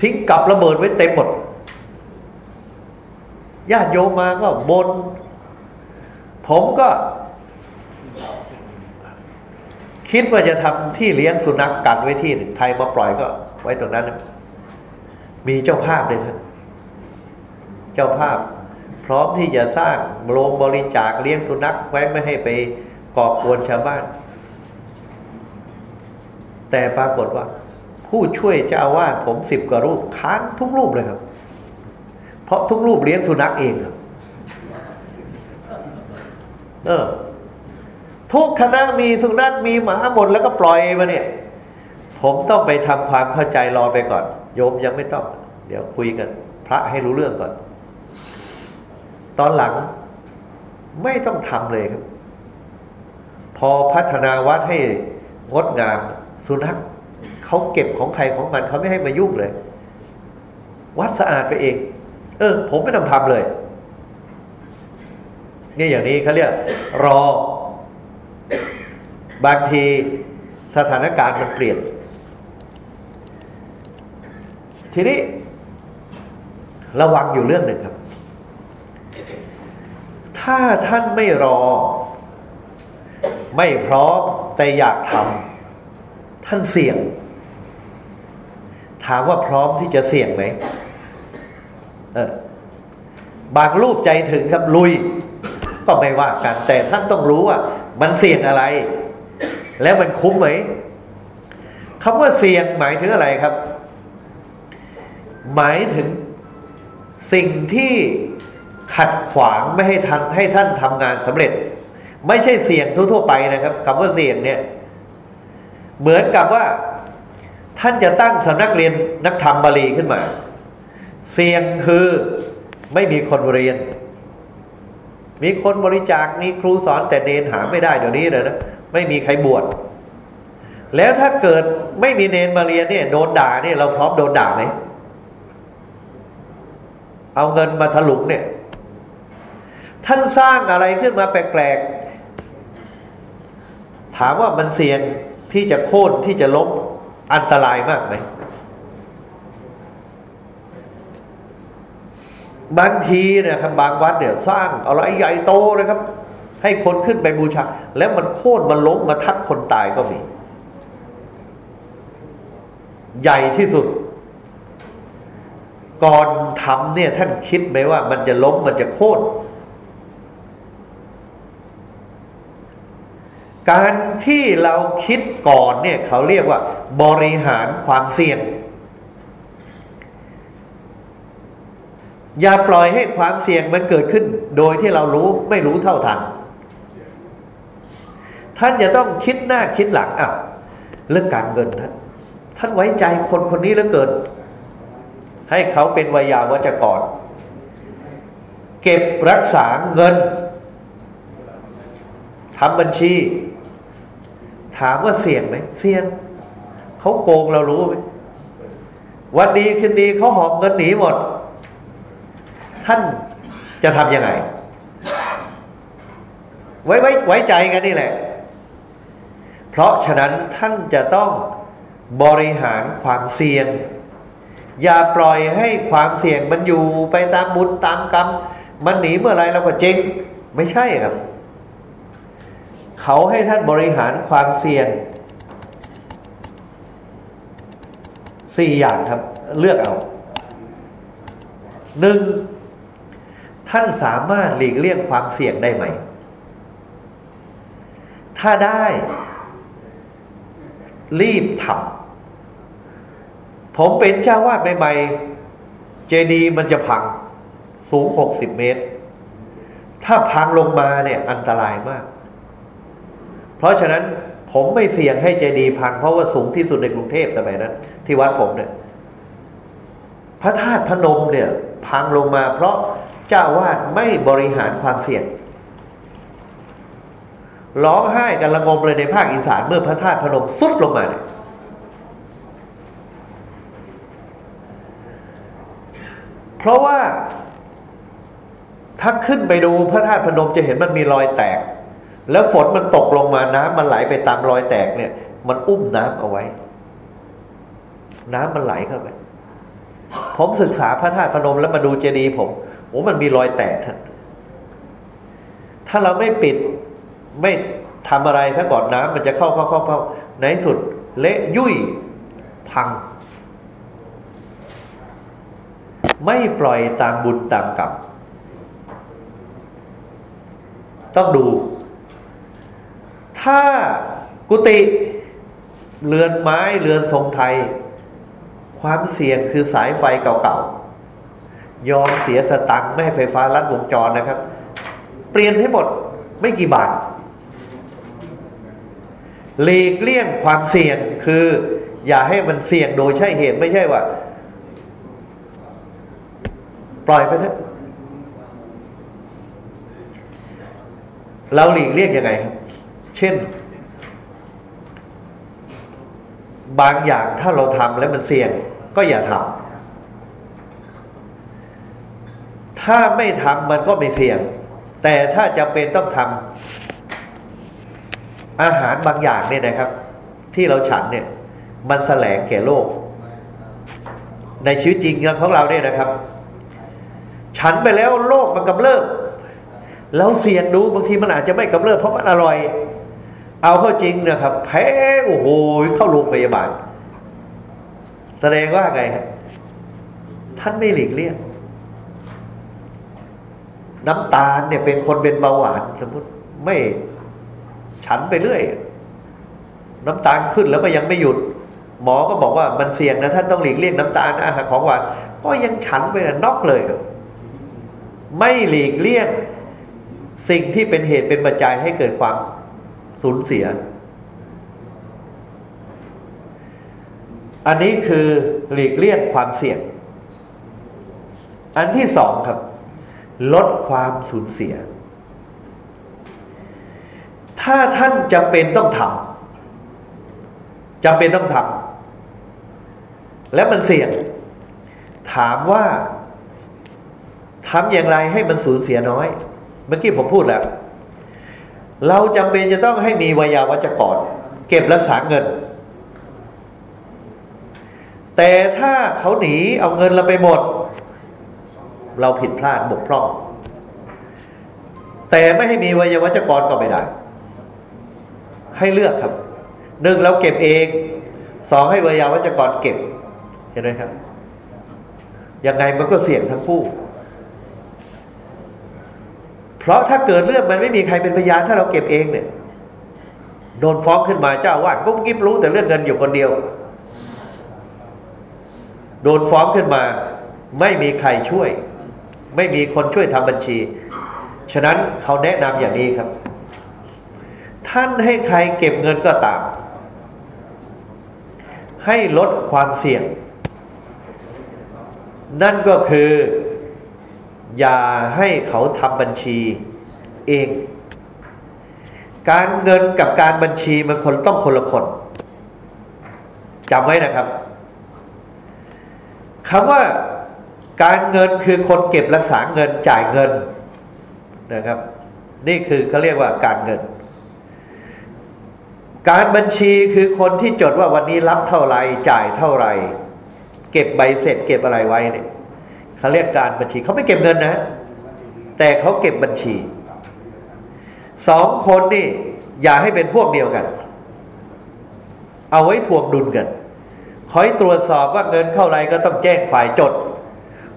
ทิ้งกับระเบิดไว้เต็มหมดญาติโยมมาก็บน ผมก็ คิดว่าจะทำที่เลี้ยงสุนัขกกันไว้ที่หนึ่งใครมาปล่อยก็ ไว้ตรงนั้น มีเจ้าภาพเลยท่านเจ้าภาพ พร้อมที่จะสร้างโรงบริจาคเลี้ยงสุนัขไว้ไม่ให้ไปก่อกวนชาวบ้าน แต่ปรากฏว่า ผู้ช่วยเจ้าอาวาสผมสิบกว่ารูปค้านทุกรูปเลยครับ เพราะทุกรูปเลี้ยงสุนัขเองครับเออทุกคณะมีสุนัขมีหมาหมดแล้วก็ปล่อยมาเนี่ย ผมต้องไปทำความเข้าใจรอไปก่อน โยมยังไม่ต้อง เดี๋ยวคุยกัน พระให้รู้เรื่องก่อน ตอนหลังไม่ต้องทำเลยครับ พอพัฒนาวัดให้งดงามสุนัข เขาเก็บของใครของมันเขาไม่ให้มายุ่งเลย วัดสะอาดไปเอง เออ ผมไม่ต้องทำเลย เนี่ยอย่างนี้เขาเรียก รอ บางทีสถานการณ์มันเปลี่ยน ทีนี้ ระวังอยู่เรื่องหนึ่งครับ ถ้าท่านไม่รอ ไม่พร้อมแต่อยากทำ ท่านเสี่ยง ถามว่าพร้อมที่จะเสี่ยงไหมเออบางรูปใจถึงครับลุย ก็ไม่ว่ากัน แต่ท่านต้องรู้ว่า มันเสี่ยงอะไร แล้วมันคุ้มไหมคำว่าเสี่ยงหมายถึงอะไรครับ หมายถึงสิ่งที่ขัดขวางไม่ให้ท่านให้ท่านทำงานสำเร็จ ไม่ใช่เสี่ยงทั่วๆไปนะครับคำว่าเสี่ยงเนี่ย เหมือนกับว่า ท่านจะตั้งสำนักเรียนนักธรรมบาลีขึ้นมา เสี่ยงคือไม่มีคนเรียน มีคนบริจาคมีครูสอนแต่เนนหาไม่ได้เดี๋ยวนี้เลยนะไม่มีใครบวชแล้วถ้าเกิดไม่มีเนนมาเรียนเนี่ยโดนด่าเนี่ยเราพร้อมโดนด่าไหมเอาเงินมาถลุงเนี่ย ท่านสร้างอะไรขึ้นมาแปลกๆถามว่ามันเสี่ยง ที่จะโค่นที่จะล้มอันตรายมากไหมบางทีเนี่ยครับบางวัดเนี่ยสร้างอะไรใหญ่โตเลยครับ ให้คนขึ้นไปบูชา แล้วมันโค่นมันล้มมาทับคนตายก็มี ใหญ่ที่สุด ก่อนทำเนี่ยท่านคิดไหมว่ามันจะล้มมันจะโค่น การที่เราคิดก่อนเนี่ยเขาเรียกว่า บริหารความเสี่ยง อย่าปล่อยให้ความเสี่ยงมันเกิดขึ้น โดยที่เรารู้ไม่รู้เท่าทัน ท่านจะต้องคิดหน้าคิดหลังอะเรื่องการเงินท่านท่านไว้ใจคนคนนี้แล้วเกิน ให้เขาเป็นวิยาวัจกร เก็บรักษาเงินทำบัญชี ถามว่าเสี่ยงไหมเสี่ยงเขาโกงเรารู้ไหมวันดีคืนดีเขาหอบเงินหนีหมด ท่านจะทำยังไง ไว้ไว้ไว้ใจกันนี่แหละ เพราะฉะนั้นท่านจะต้องบริหารความเสี่ยง อย่าปล่อยให้ความเสี่ยงมันอยู่ไปตามบุญตามกรรม มันหนีเมื่อไรเราก็เจ๊งไม่ใช่ครับ เขาให้ท่านบริหารความเสี่ยงสี่อย่างครับ เลือกเอาหนึ่งท่านสามารถหลีกเลี่ยงความเสี่ยงได้ไหม ถ้าได้ รีบทำผมเป็นเจ้าวาดใหม่ๆเจดีมันจะพัง สูงหกสิบเมตร ถ้าพังลงมาเนี่ย อันตรายมาก เพราะฉะนั้นผมไม่เสี่ยงให้เจดีพัง เพราะว่าสูงที่สุดในกรุงเทพสมัยนั้น ที่วัดผมเนี่ย พระธาตุพนมเนี่ย พังลงมาเพราะเจ้าวาดไม่บริหารความเสี่ยงร้องไห้กันระงมเลยในภาคอีสานเมื่อพระธาตุพนมสุดลงมาเนี่ยเพราะว่าถ้าขึ้นไปดูพระธาตุพนมจะเห็นมันมีรอยแตก แล้วฝนมันตกลงมาน้ำมันไหลไปตามรอยแตกเนี่ย มันอุ้มน้ำเอาไว้ น้ำมันไหลเข้าไปผมศึกษาพระธาตุพนมแล้วมาดูเจดีย์ผมโอ้มันมีรอยแตกท่านถ้าเราไม่ปิดไม่ทำอะไรซะก่อนน้ำมันจะเข้าเข้าเข้าเข้าในสุด เละยุ่ยพัง ไม่ปล่อยตามบุญตามกรรมต้องดู ถ้ากุฏิเรือนไม้เรือนทรงไทย ความเสี่ยงคือสายไฟเก่าๆ ยอมเสียสตังค์ไม่ให้ไฟฟ้าลัดวงจรนะครับ เปลี่ยนให้หมดไม่กี่บาทหลีกเลี่ยงความเสี่ยงคือ อย่าให้มันเสี่ยงโดยใช่เหตุไม่ใช่ว่า ปล่อยไปเถอะเราหลีกเลี่ยงยังไงครับ เช่น บางอย่างถ้าเราทำแล้วมันเสี่ยง ก็อย่าทำถ้าไม่ทำมันก็ไม่เสี่ยง แต่ถ้าจำเป็นต้องทำอาหารบางอย่างเนี่ยนะครับ ที่เราฉันเนี่ย มันแสลงแก่โลก ในชีวิตจริงของเราเนี่ยนะครับ ฉันไปแล้วโรคมันกำเริบเราเสี่ยงดูบางทีมันอาจจะไม่กำเริบเพราะมันอร่อย เอาเข้าจริงนะครับแพ้โอ้โหเข้าโรงพยาบาล แสดงว่าไงครับท่านไม่หลีกเลี่ยงน้ำตาลเนี่ยเป็นคนเป็นเบาหวานสมมติไม่ฉันไปเรื่อย น้ำตาลขึ้นแล้วก็ยังไม่หยุด หมอก็บอกว่ามันเสี่ยงนะท่านต้องหลีกเลี่ยงน้ำตาลอาหารของหวาน ก็ยังฉันไปนะน็อกเลยครับไม่หลีกเลี่ยง สิ่งที่เป็นเหตุเป็นปัจจัยให้เกิดความ สูญเสีย อันนี้คือหลีกเลี่ยงความเสี่ยง อันที่สองครับ ลดความสูญเสีย ถ้าท่านจำเป็นต้องทำจำเป็นต้องทำและมันเสี่ยง ถามว่าทำอย่างไรให้มันสูญเสียน้อย เมื่อกี้ผมพูดแล้ว เราจำเป็นจะต้องให้มีวิยาวัจกรเก็บรักษาเงิน แต่ถ้าเขาหนีเอาเงินเราไปหมด เราผิดพลาดบกพร่อง แต่ไม่ให้มีวิยาวัจกรก็ไม่ได้ ให้เลือกครับหนึ่งเราเก็บเองสองให้วิยาวัจกรเก็บเห็นไหมครับยังไงมันก็เสี่ยงทั้งคู่ เพราะถ้าเกิดเรื่องมันไม่มีใครเป็นพยานถ้าเราเก็บเองเนี่ยโดนฟ้องขึ้นมาเจ้าวาดก็กิ๊บรู้แต่เรื่องเงินอยู่คนเดียว โดนฟ้องขึ้นมา ไม่มีใครช่วย ไม่มีคนช่วยทำบัญชี ฉะนั้นเขาแนะนำอย่างนี้ครับ ท่านให้ใครเก็บเงินก็ตาม ให้ลดความเสี่ยง นั่นก็คือ อย่าให้เขาทำบัญชีเอง การเงินกับการบัญชีมันคนต้องคนละคนจำไว้นะครับคำว่าการเงินคือคนเก็บรักษาเงินจ่ายเงินนะครับ นี่คือเขาเรียกว่าการเงิน การบัญชีคือคนที่จดว่าวันนี้รับเท่าไรจ่ายเท่าไรเก็บใบเสร็จเก็บอะไรไว้เนี่ย เขาเรียกการบัญชีเขาไม่เก็บเงินนะ แต่เขาเก็บบัญชีสองคนนี่ อย่าให้เป็นพวกเดียวกัน เอาไว้ทวงดุลกันคอยตรวจสอบว่าเงินเข้าไรก็ต้องแจ้งฝ่ายจด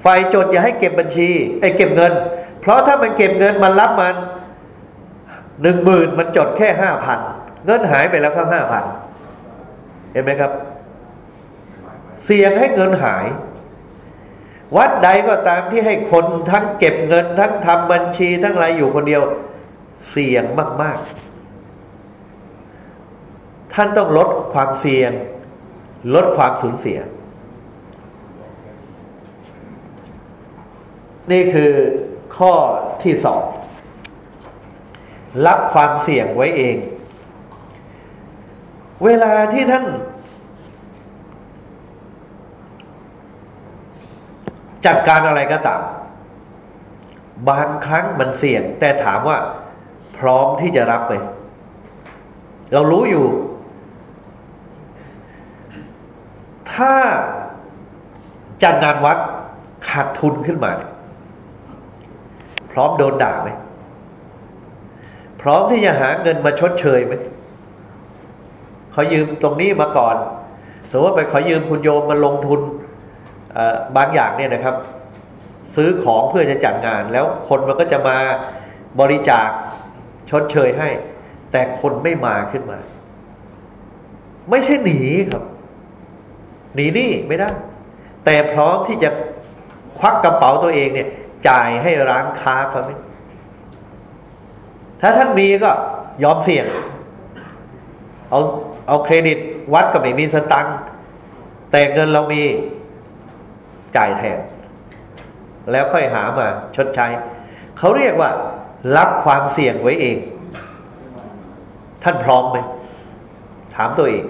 ฝ่ายจดอย่าให้เก็บบัญชีไอ้เก็บเงิน เพราะถ้ามันเก็บเงินมันรับมันหนึ่งหมื่นมันจดแค่ห้าพันเงินหายไปแล้วครับห้าพันเห็นไหมครับ เสี่ยงให้เงินหาย วัดใดก็ตามที่ให้คนทั้งเก็บเงิน ทั้งทำบัญชีทั้งอะไรอยู่คนเดียวเสี่ยงมาก ๆ ท่านต้องลดความเสี่ยง ลดความสูญเสีย นี่คือข้อที่สองรับความเสี่ยงไว้เอง เวลาที่ท่าน จัดการอะไรก็ตาม บางครั้งมันเสี่ยง แต่ถามว่า พร้อมที่จะรับไหมเรารู้อยู่ ถ้าจัดงานวัดขาดทุนขึ้นมาพร้อมโดนด่าไหมพร้อมที่จะหาเงินมาชดเชยไหมขอยืมตรงนี้มาก่อนสมมติว่าไปขอยืมคุณโยมมาลงทุน บางอย่างเนี่ยนะครับ ซื้อของเพื่อจะจัดงาน แล้วคนมันก็จะมาบริจาคชดเชยให้ แต่คนไม่มาขึ้นมา ไม่ใช่หนีครับ หนีนี่ไม่ได้ แต่พร้อมที่จะควักกระเป๋าตัวเองเนี่ย จ่ายให้ร้านค้าเขาไหมถ้าท่านมีก็ยอมเสี่ยง เอาเอาเครดิตวัดกับไม่มีสตังค์แต่เงินเรามี จ่ายแทน แล้วค่อยหามาชดใช้ เขาเรียกว่า รับความเสี่ยงไว้เอง ท่านพร้อมไหม ถามตัวเอง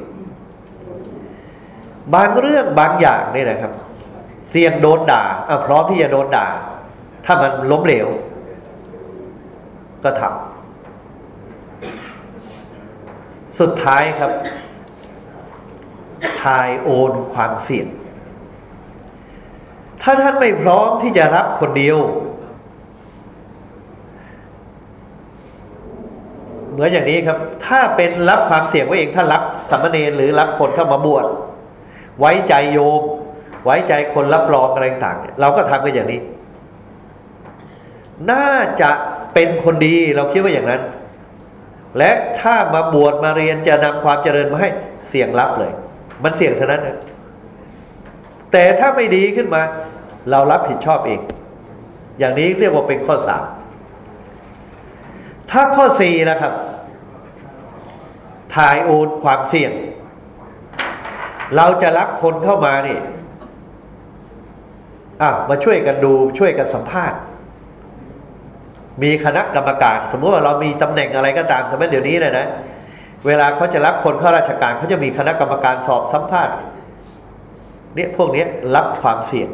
บางเรื่องบางอย่างนี่นะครับ เสี่ยงโดนด่าอะพร้อมที่จะโดนด่า ถ้ามันล้มเหลว ก็ทำสุดท้ายครับทายโอนความเสี่ยง ถ้าท่านไม่พร้อมที่จะรับคนเดียว เหมือนอย่างนี้ครับ ถ้าเป็นรับความเสี่ยงไว้เองถ้ารับสัมมเนรหรือรับคนเข้ามาบวชไว้ใจโยม ไว้ใจคนรับรองอะไรต่างเราก็ทำกันอย่างนี้ น่าจะเป็นคนดีเราคิดว่าอย่างนั้น และถ้ามาบวชมาเรียนจะนำความเจริญมาให้เสี่ยงรับเลย มันเสี่ยงเท่านั้นนะแต่ถ้าไม่ดีขึ้นมา เรารับผิดชอบเอง อย่างนี้เรียกว่าเป็นข้อสามถ้าข้อสี่นะครับถ่ายโอนความเสี่ยง เราจะรับคนเข้ามานี่อะมาช่วยกันดูช่วยกันสัมภาษณ์ มีคณะกรรมการ สมมติว่าเรามีตำแหน่งอะไรก็ตามสมัยเดี๋ยวนี้เลยนะ เวลาเขาจะรับคนเข้าราชการเขาจะมีคณะกรรมการสอบสัมภาษณ์เนี่ยพวกนี้รับความเสี่ยง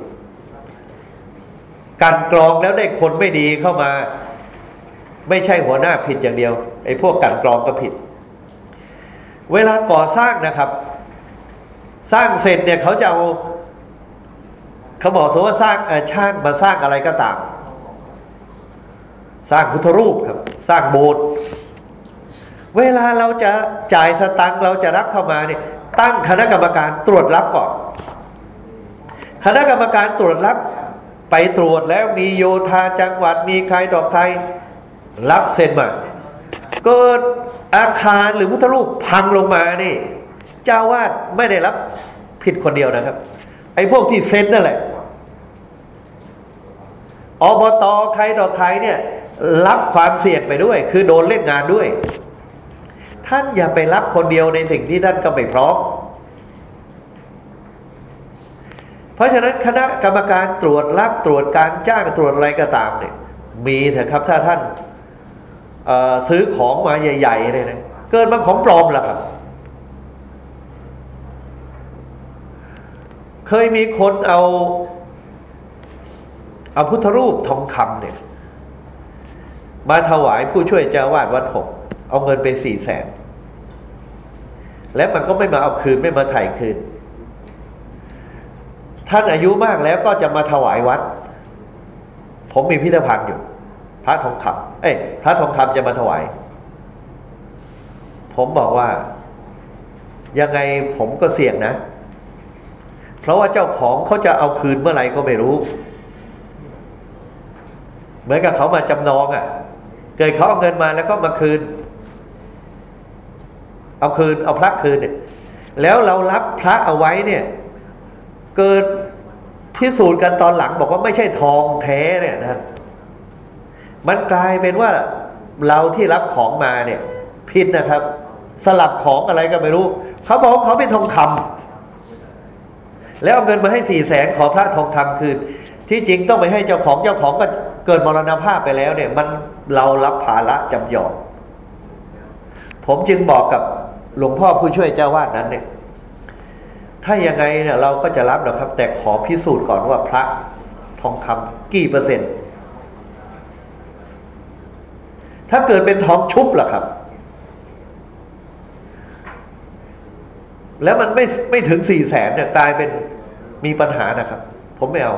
การกรองแล้วได้คนไม่ดีเข้ามา ไม่ใช่หัวหน้าผิดอย่างเดียวไอ้พวกการกรองก็ผิด เวลาก่อสร้างนะครับ สร้างเสร็จเนี่ยเขาจะเอาเขาบอกสมมติว่าสร้างช่างมาสร้างอะไรก็ตาม สร้างพุทธรูปครับ สร้างโบสถ์เวลาเราจะจ่ายสตังค์เราจะรับเข้ามาเนี่ย ตั้งคณะกรรมการตรวจรับก่อน คณะกรรมการตรวจรับ ไปตรวจแล้วมีโยธาจังหวัดมีใครต่อใคร รับเซ็นมา เกิดอาคารหรือพุทธรูปพังลงมานี่ เจ้าวาดไม่ได้รับผิดคนเดียวนะครับ ไอ้พวกที่เซ็นนั่นแหละอบตใครต่อใครเนี่ย รับความเสี่ยงไปด้วย คือโดนเล่นงานด้วย ท่านอย่าไปรับคนเดียวในสิ่งที่ท่านก็ไม่พร้อม เพ ราะฉะนั้นคณะกรรมการตรวจรับตรวจการจ้างตรวจอะไรก็ตามเนี่ยมีเถอะครับถ้าท่านซื้อของมาใหญ่ๆเลยนะเกิดมาของปลอมล้วครับ เคยมีคนเอา เอาพุทธรูปทองคำเนี่ย มาถวายผู้ช่วยเจ้าวาดวัดหกเอาเงินไปสี่แสน และมันก็ไม่มาเอาคืนไม่มาถ่ายคืน ท่านอายุมากแล้วก็จะมาถวายวัด ผมมีพิพิธภัณฑ์อยู่ พระทองคำเอ้ยพระทองคำจะมาถวาย ผมบอกว่า ยังไงผมก็เสี่ยงนะ เพราะว่าเจ้าของเขาจะเอาคืนเมื่อไหร่ก็ไม่รู้ เหมือนกับเขามาจำนองอะ่ะ เกิดเขาเอาเงินมาแล้วก็มาคืน เอาคืน เอาพระคืนเนี่ยแล้วเรารับพระเอาไว้เนี่ย เกิด พิสูจน์กันตอนหลังบอกว่าไม่ใช่ทองแท้เนี่ยนะมันกลายเป็นว่าเราที่รับของมาเนี่ยผิดนะครับ สลับของอะไรก็ไม่รู้ เขาบอกเขาเป็นทองคำแล้วเอาเงินมาให้สี่แสนขอพระทองคำคืน ที่จริงต้องไปให้เจ้าของเจ้าของก็เกิดมรณภาพไปแล้วเนี่ย มันเรารับภาระจำยอมผมจึงบอกกับหลวงพ่อผู้ช่วยเจ้าวาดนั้นเนี่ย ถ้ายังไงเนี่ยเราก็จะรับนะครับ แต่ขอพิสูจน์ก่อนว่าพระทองคำกี่เปอร์เซ็นต์ ถ้าเกิดเป็นทองชุบล่ะครับ แล้วมันไม่ไม่ถึงสี่แสนเนี่ยกลายเป็นมีปัญหานะครับ ผมไม่เอา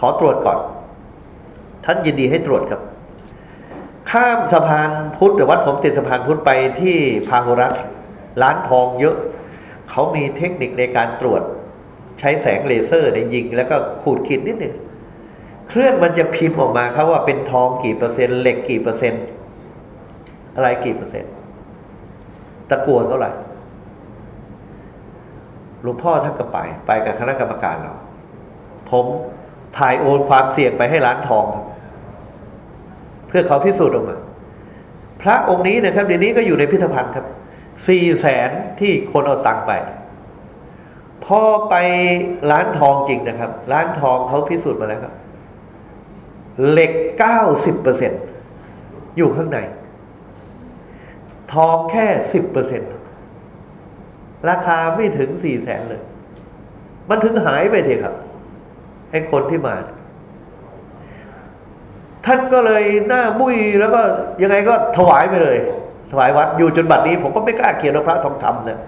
ขอตรวจก่อน ท่านยินดีให้ตรวจครับ ข้ามสะพานพุทธหรือวัดผมติดสะพานพุทธไปที่พาหุรัตร้านทองเยอะ เขามีเทคนิคในการตรวจใช้แสงเลเซอร์ในยิง แล้วก็ขูดขีดนิดหนึ่งเครื่องมันจะพิมพ์ออกมาครับว่าเป็นทองกี่เปอร์เซ็นต์เหล็กกี่เปอร์เซ็นต์อะไรกี่เปอร์เซ็นต์ตะกัวเท่าไหร่หลวงพ่อท่านก็ไป ไปกับคณะกรรมการเรา ผมถ่ายโอนความเสี่ยงไปให้ร้านทอง เพื่อเขาพิสูจน์ออกมา พระองค์นี้นะครับเดี๋ยวนี้ก็อยู่ในพิพิธภัณฑ์ครับ สี่แสนที่คนเอาตังไป พอไปร้านทองจริงนะครับ ร้านทองเขาพิสูจน์มาแล้วครับ เหล็กเก้าสิบเปอร์เซ็นอยู่ข้างใน ทองแค่สิบเปอร์เซ็นราคาไม่ถึงสี่แสนเลย มันถึงหายไปเถอะครับให้คนที่มา ท่านก็เลยหน้ามุ้ยแล้วก็ยังไงก็ถวายไปเลย ถวายวัดอยู่จนบัดนี้ ผมก็ไม่กล้าเขียนว่าพระทองคำเนี่ย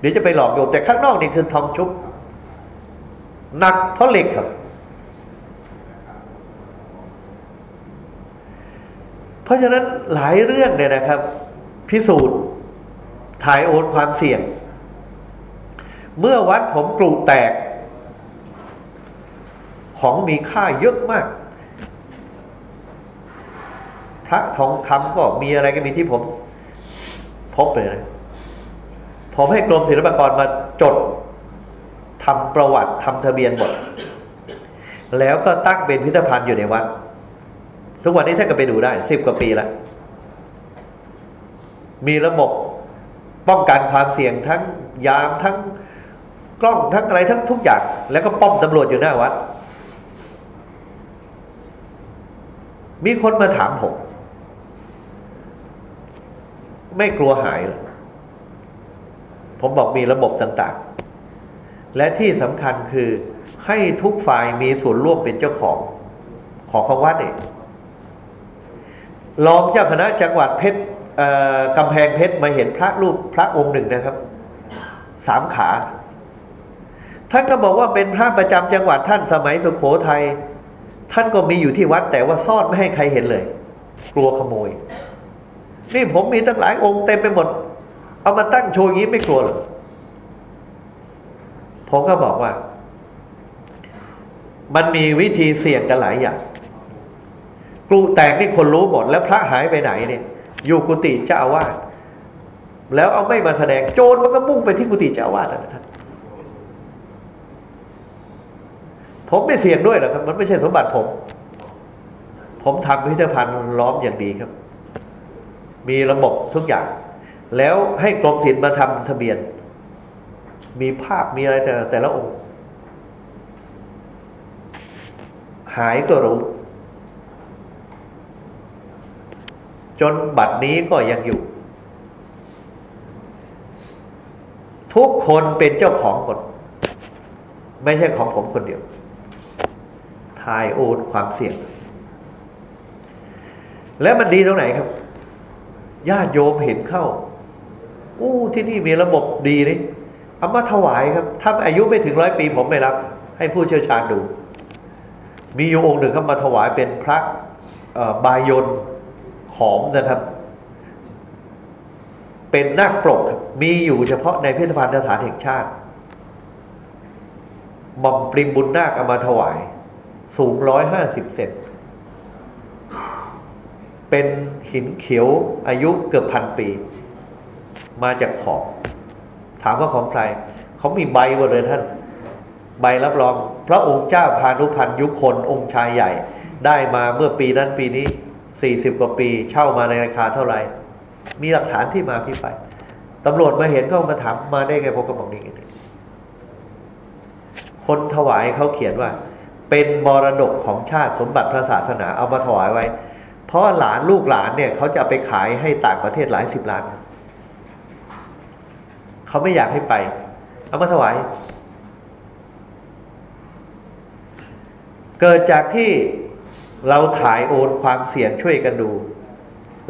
เดี๋ยวจะไปหลอกโยมแต่ข้างนอกนี่คือทองชุบหนักเพราะเหล็กครับ เพราะฉะนั้นหลายเรื่องเนี่ยนะครับ พิสูจน์ถ่ายโอนความเสี่ยง เมื่อวัดผมกรุแตก ของมีค่าเยอะมาก พระทองคำก็มีอะไรก็มีที่ผม พบเลยนะผมให้กรมศิลปากรมาจดทำประวัติทำทะเบียนหมด แล้วก็ตั้งเป็นพิพิธภัณฑ์อยู่ในวัด ทุกวันนี้ท่านก็ไปดูได้สิบกว่าปีแล้ว มีระบบป้องกันความเสี่ยงทั้งยามทั้งกล้องทั้งอะไรทั้งทุกอย่าง แล้วก็ป้อมตำรวจอยู่หน้าวัด มีคนมาถามผม ไม่กลัวหายหรอกผมบอกมีระบบต่างๆ และที่สำคัญคือให้ทุกฝ่ายมีส่วนร่วมเป็นเจ้าของของของวัดเองรองเจ้าคณะจังหวัดเพชรกำแพงเพชรมาเห็นพระรูปพระองค์หนึ่งนะครับ สามขา ท่านก็บอกว่าเป็นพระประจำจังหวัดท่านสมัยสุขโขทยัยท่านก็มีอยู่ที่วัดแต่ว่าซ่อนไม่ให้ใครเห็นเลย กลัวขโมย นี่ผมมีตั้งหลายองค์เต็มไปหมด เอามาตั้งโชว์อย่างนี้ไม่กลัวหรอผมก็บอกว่า มันมีวิธีเสี่ยงกันหลายอย่างกลุแตกนี่คนรู้หมดแล้วพระหายไปไหนเนี่ย อยู่กุฏิเจ้าอาวาสแล้วเอาไม่มาแสดงโจรมันก็มุ่งไปที่กุฏิเจ้าอาวาสนะท่านผมไม่เสี่ยงด้วยหรอกครับ มันไม่ใช่สมบัติผม ผมทำพิพิธภัณฑ์ล้อมอย่างดีครับ มีระบบทุกอย่าง แล้วให้กรมศิลป์มาทำทะเบียน มีภาพมีอะไรแต่แต่ละองค์ หายก็รู้ จนบัดนี้ก็ยังอยู่ ทุกคนเป็นเจ้าของหมดไม่ใช่ของผมคนเดียว ทายโอนความเสี่ยง แล้วมันดีตรงไหนครับ ญาติโยมเห็นเข้าอู้ที่นี่มีระบบดีนี่เอามาถวายครับ ถ้าอายุไม่ถึงร้อยปีผมไม่รับ ให้ผู้เชี่ยวชาญดู มีอยู่องค์หนึ่งเข้ามาถวายเป็นพระบายนขอมนะครับ เป็นนาคปรกมีอยู่เฉพาะในพิพิธภัณฑ์สถานแห่งชาติหม่อมปริมบุญนาคเอามาถวาย สูงร้อยห้าสิบเซน เป็นหินเขียวอายุเกือบพันปี มาจากของถามว่าของใครเขามีใบหมดเลยท่าน ใบรับรอง พระองค์เจ้าพานุพันธ์ยุคนองค์ชายใหญ่ ได้มาเมื่อปีนั้นปีนี้สี่สิบกว่าปีเช่ามาในราคาเท่าไหร่ มีหลักฐานที่มาพี่ไปตำรวจมาเห็นก็มาถามมาได้ไงผมก็บอกนี่งคนถวายเขาเขียนว่า เป็นมรดกของชาติสมบัติพระศาสนาเอามาถวายไว้ ราะหลานลูกหลานเนี่ยเขาจะไปขายให้ต่างประเทศหลายสิบล้านเขาไม่อยากให้ไป เอามาถวาย เกิดจากที่เราถ่ายโอนความเสี่ยงช่วยกันดู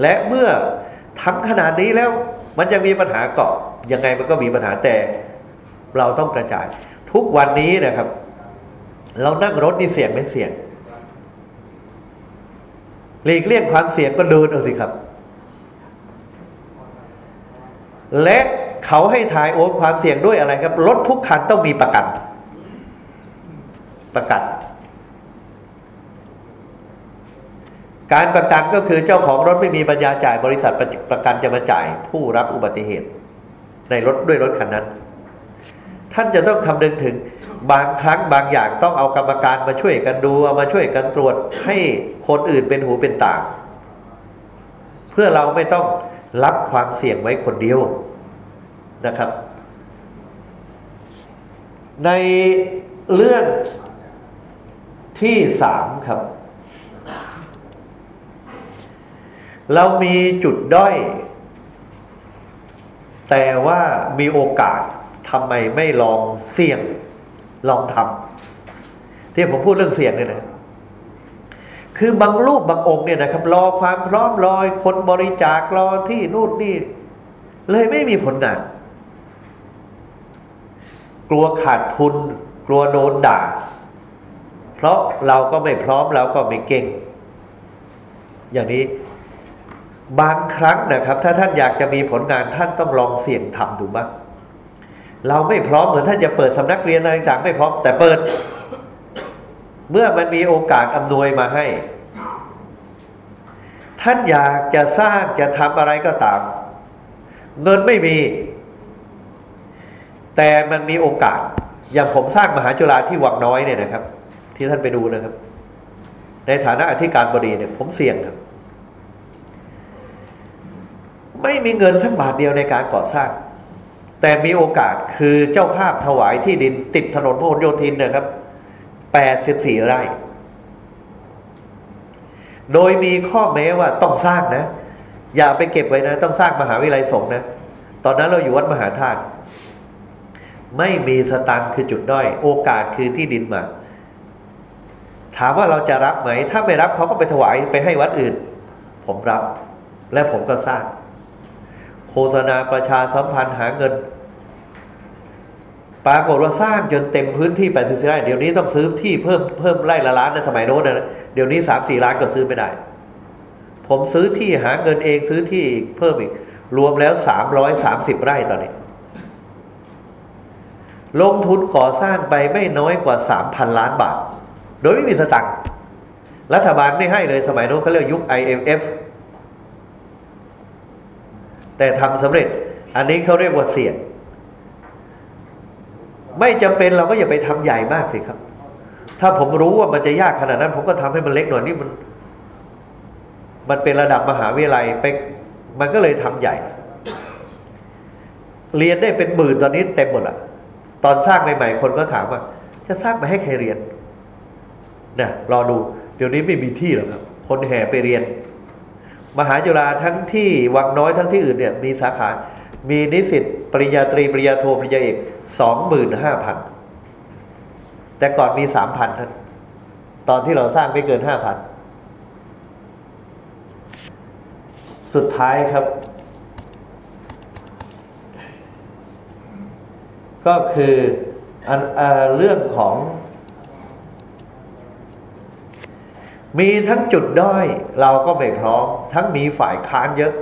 และเมื่อทำขนาดนี้แล้ว มันยังมีปัญหาเกาะยังไงมันก็มีปัญหาแต่ เราต้องกระจาย ทุกวันนี้นะครับ เรานั่งรถนี่เสี่ยงไม่เสี่ยง หลีกเลี่ยงความเสี่ยงก็เดินเอาสิครับ และเขาให้ถ่ายโอนความเสี่ยงด้วยอะไรครับรถทุกคันต้องมีประกัน ประกัน การประกันก็คือเจ้าของรถไม่มีปัญญาจ่ายบริษัทประกันจะมาจ่าย ผู้รับอุบัติเหตุ ในรถด้วยรถคันนั้น ท่านจะต้องคำนึงถึงบางครั้งบางอย่างต้องเอากรรมการมาช่วยกันดูเอามาช่วยกันตรวจให้คนอื่นเป็นหูเป็นตาเพื่อเราไม่ต้องรับความเสี่ยงไว้คนเดียวนะครับ ในเรื่องที่สามครับ เรามีจุดด้อย แต่ว่ามีโอกาส ทำไมไม่ลองเสี่ยงลองทำที่ผมพูดเรื่องเสี่ยงเนี่ยนะคือบางรูปบางองค์เนี่ยนะครับ รอความพร้อมรอยคนบริจาครอที่นู่นนี่เลยไม่มีผลงาน กลัวขาดทุน กลัวโดนด่า เพราะเราก็ไม่พร้อมเราก็ไม่เก่ง อย่างนี้บางครั้งนะครับ ถ้าท่านอยากจะมีผลงานท่านต้องลองเสี่ยงทำดูบ้าง เราไม่พร้อมเหมือนท่านจะเปิดสำนักเรียนอะไรต่างไม่พร้อมแต่เปิด เมื่อมันมีโอกาสอำนวยมาให้ ท่านอยากจะสร้างจะทำอะไรก็ตาม เงินไม่มี แต่มันมีโอกาส อย่างผมสร้างมหาจุฬาที่วังน้อยเนี่ยนะครับ ที่ท่านไปดูนะครับ ในฐานะอธิการบดีเนี่ย ผมเสี่ยงครับ ไม่มีเงินสักบาทเดียวในการก่อสร้าง แต่มีโอกาสคือเจ้าภาพถวายที่ดินติดถนนพหลโยธินนะครับแปดสิบสี่ไร่ โดยมีข้อแม้ว่าต้องสร้างนะ อย่าไปเก็บไว้นะ ต้องสร้างมหาวิทยาลัยสงฆ์นะ ตอนนั้นเราอยู่วัดมหาธาตุไม่มีสตังค์คือจุดด้อย โอกาสคือที่ดินมา ถามว่าเราจะรับไหม ถ้าไม่รับเขาก็ไปถวายไปให้วัดอื่น ผมรับ และผมก็สร้าง โฆษณาประชาสัมพันธ์หาเงิน ปรากฏว่าสร้างจนเต็มพื้นที่แปดสิบไร่เดี๋ยวนี้ต้องซื้อที่เพิ่มเพิ่มไร่ละล้านในสมัยโน้นนะเดี๋ยวนี้สามสี่ล้านก็ซื้อไม่ได้ ผมซื้อที่หาเงินเองซื้อที่เพิ่มอีก รวมแล้วสามร้อยสามสิบไร่ตอนนี้ ลงทุนก่อสร้างไปไม่น้อยกว่าสามพันล้านบาท โดยไม่มีสตังค์รัฐบาลไม่ให้เลยสมัยโน้นเขาเรียกยุค IMF แต่ทำสำเร็จ อันนี้เขาเรียกว่าเสี่ยง ไม่จำเป็นเราก็อย่าไปทำใหญ่มากสิครับ ถ้าผมรู้ว่ามันจะยากขนาดนั้น ผมก็ทำให้มันเล็กหน่อยนี่มัน มันเป็นระดับมหาวิทยาลัยไปมันก็เลยทำใหญ่ เรียนได้เป็นหมื่นตอนนี้เต็มหมดละตอนสร้างใหม่ๆคนก็ถามว่า จะสร้างมาให้ใครเรียนนะรอดู เดี๋ยวนี้ไม่มีที่หรอกครับ คนแห่ไปเรียน มหาจุฬาทั้งที่วังน้อยทั้งที่อื่นเนี่ยมีสาขา มีนิสิตปริญญาตรีปริญญาโทปริญญาเอกสองหมื่นห้าพันแต่ก่อนมีสามพันท่านตอนที่เราสร้างไม่เกินห้าพันสุดท้ายครับ ก็คืออเรื่องของ มีทั้งจุดด้อยเราก็ไม่พร้อม ทั้งมีฝ่ายค้านเยอะ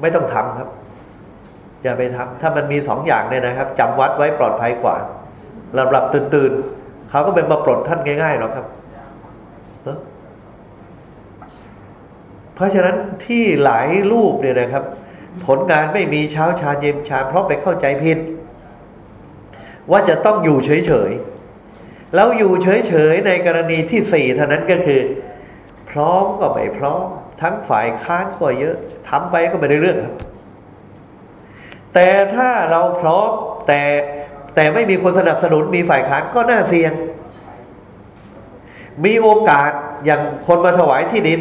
ไม่ต้องทำครับ อย่าไปทำถ้ามันมีสองอย่างเนี่ยนะครับจำวัดไว้ปลอดภัยกว่าหลับหลับตื่นตื่นเขาก็เป็นมาปลดท่านง่ายๆหรอกครับ เพราะฉะนั้นที่หลายรูปเนี่ยนะครับ ผลงานไม่มีเช้าชาเย็นชาเพราะไปเข้าใจผิดว่าจะต้องอยู่เฉยๆ แล้วอยู่เฉยๆในกรณีที่สี่เท่านั้นก็คือ พร้อมก็ไม่พร้อม ทั้งฝ่ายค้านก็เยอะทำไปก็ไม่ได้เรื่องครับ แต่ถ้าเราพร้อมแต่แต่ไม่มีคนสนับสนุนมีฝ่ายค้านก็น่าเสี่ยง มีโอกาสอย่างคนมาถวายที่ดิน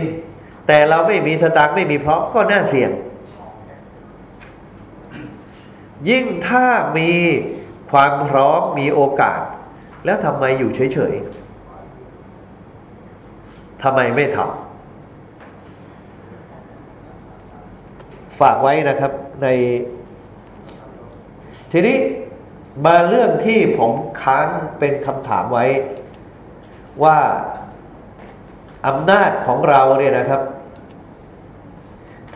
แต่เราไม่มีสตางค์ไม่มีพร้อมก็น่าเสี่ยง ยิ่งถ้ามีความพร้อมมีโอกาส แล้วทำไมอยู่เฉยๆทำไมไม่ทำฝากไว้นะครับใน ทีนี้มาเรื่องที่ผมค้างเป็นคำถามไว้ ว่าอำนาจของเราเนี่ยนะครับ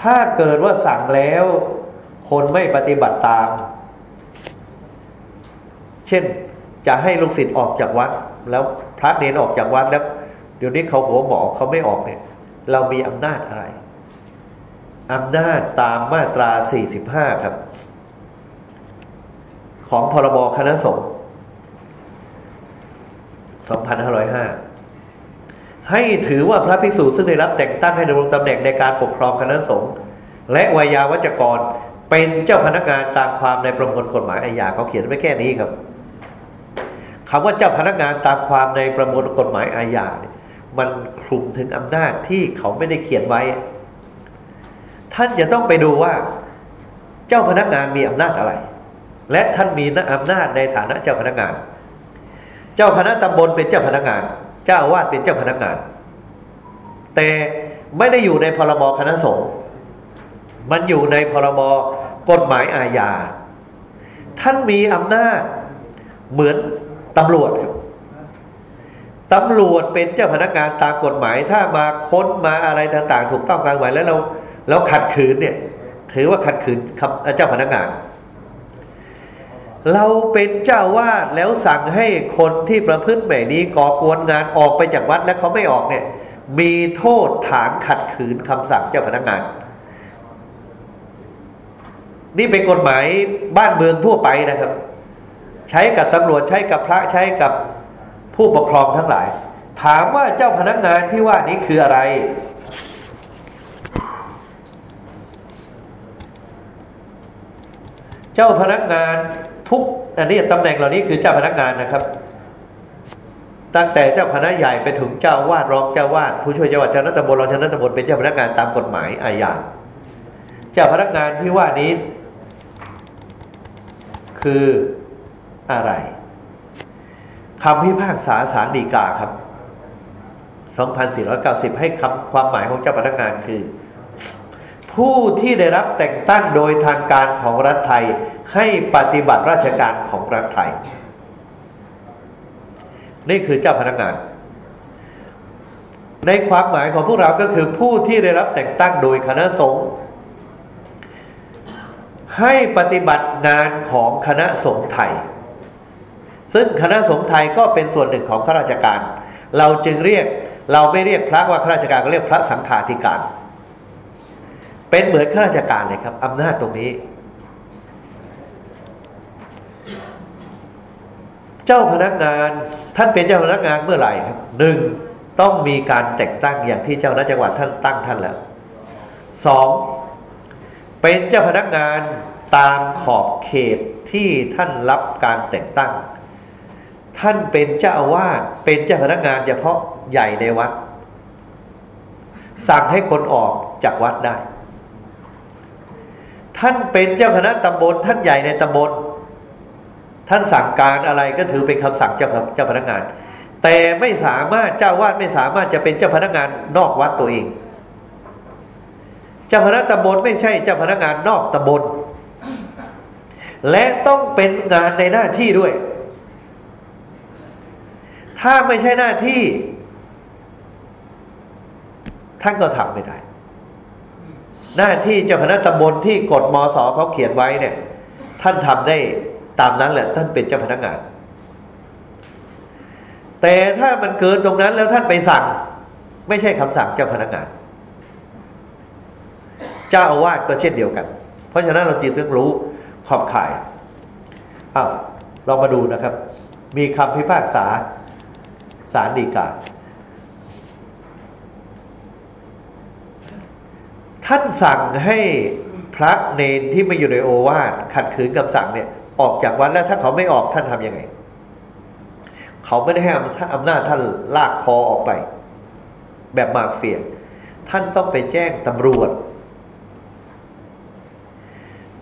ถ้าเกิดว่าสั่งแล้ว คนไม่ปฏิบัติตาม เช่น จะให้ลูกศิษย์ออกจากวัด แล้วพระเนนออกจากวัดแล้ว เดี๋ยวนี้เขาหัวหมอเขาไม่ออกเนี่ย เรามีอำนาจอะไรอำนาจตามมาตรา 45 ครับ ของพรบคณะสงฆ์2505 ให้ถือว่าพระภิกษุซึ่งได้รับแต่งตั้งให้ดำรงตำแหน่งในการปกครองคณะสงฆ์และวายาวัจกร เป็นเจ้าพนักงานตามความในประมวลกฎหมายอาญาเขาเขียนไว้แค่นี้ครับ คำว่าเจ้าพนักงานตามความในประมวลกฎหมายอาญาเนี่ยมันคลุมถึงอำนาจที่เขาไม่ได้เขียนไว้ ท่านจะต้องไปดูว่า เจ้าพนักงานมีอำนาจอะไร และท่านมีอำนาจในฐานะเจ้าพนักงาน เจ้าคณะตำบลเป็นเจ้าพนักงาน เจ้าอาวาสเป็นเจ้าพนักงาน แต่ไม่ได้อยู่ในพรบคณะสงฆ์มันอยู่ในพรบกฎหมายอาญาท่านมีอำนาจเหมือน ตำรวจตำรวจเป็นเจ้าพนักงานตามกฎหมาย ถ้ามาค้นมาอะไรต่างๆ ถูกต้องตามกฎหมายแล้วเราเราขัดขืนเนี่ย ถือว่าขัดขืนคำเจ้าพนักงาน เราเป็นเจ้าวาดแล้วสั่งให้คนที่ประพฤติแบบนี้ก่อกวนงานออกไปจากวัดแล้วเขาไม่ออกเนี่ย มีโทษฐานขัดขืนคำสั่งเจ้าพนักงาน นี่เป็นกฎหมายบ้านเมืองทั่วไปนะครับ ใช้กับตำรวจใช้กับพระใช้กับผู้ปกครองทั้งหลาย ถามว่าเจ้าพนักงานที่ว่านี้คืออะไร เจ้าพนักงานทุกอันนี้ตำแหน่งเหล่านี้คือเจ้าพนักงานนะครับ ตั้งแต่เจ้าคณะใหญ่ไปถึงเจ้าวาดรองเจ้าวาดผู้ช่วยเจ้าวาดเจ้าหน้าตำบลรองเจ้าหน้าตำบลเป็นเจ้าพนักงานตามกฎหมายอาญาเจ้าพนักงานที่ว่านี้ คือ อะไรคำพิพากษาสารดีกาครับ 2490 ให้คำความหมายของเจ้าพนักงานคือ ผู้ที่ได้รับแต่งตั้งโดยทางการของรัฐไทยให้ปฏิบัติราชการของรัฐไทย นี่คือเจ้าพนักงาน ในความหมายของพวกเราก็คือผู้ที่ได้รับแต่งตั้งโดยคณะสงฆ์ให้ปฏิบัติงานของคณะสงฆ์ไทย ซึ่งคณะสงฆ์ไทยก็เป็นส่วนหนึ่งของข้าราชการ เราจึงเรียกเราไม่เรียกพระว่าข้าราชการก็เรียกพระสังฆาธิการ เป็นเหมือนข้าราชการเลยครับอำนาจตรงนี้ เจ้าพนักงานท่านเป็นเจ้าพนักงานเมื่อไหร่ครับหนึ่งต้องมีการแต่งตั้งอย่างที่เจ้าหน้าจังหวัดท่านตั้งท่านแล้วสองเป็นเจ้าพนักงานตามขอบเขตที่ท่านรับการแต่งตั้ง ท่านเป็นเจ้าอาวาสเป็นเจ้าพนักงานเฉพาะใหญ่ในวัด สั่งให้คนออกจากวัดได้ ท่านเป็นเจ้าคณะตำบลท่านใหญ่ในตำบล ท่านสั่งการอะไรก็ถือเป็นคำสั่งเจ้าเจ้าพนักงาน แต่ไม่สามารถเจ้าวาดไม่สามารถจะเป็นเจ้าพนักงานนอกวัดตัวเอง เจ้าพนักตำบลไม่ใช่เจ้าพนักงานนอกตำบล และต้องเป็นงานในหน้าที่ด้วย ถ้าไม่ใช่หน้าที่ ท่านก็ทำไม่ได้ หน้าที่เจ้าคณะตำบลที่กฎมสเขาเขียนไว้เนี่ย ท่านทำได้ตามนั้นแหละ ท่านเป็นเจ้าพนักงาน แต่ถ้ามันเกินตรงนั้นแล้วท่านไปสั่ง ไม่ใช่คำสั่งเจ้าพนักงาน เจ้าอาวาสก็เช่นเดียวกัน เพราะฉะนั้นเราจึงต้องรู้ขอบข่ายอ้าวลองมาดูนะครับ มีคำพิพากษา สารดีกา ท่านสั่งให้พระเนนที่ไม่อยู่ในโอวาทขัดขืนคำสั่งเนี่ย ออกจากวัดแล้วถ้าเขาไม่ออกท่านทำยังไง เขาไม่ได้ให้อำนาจท่านลากคอออกไป แบบมาเฟีย ท่านต้องไปแจ้งตำรวจ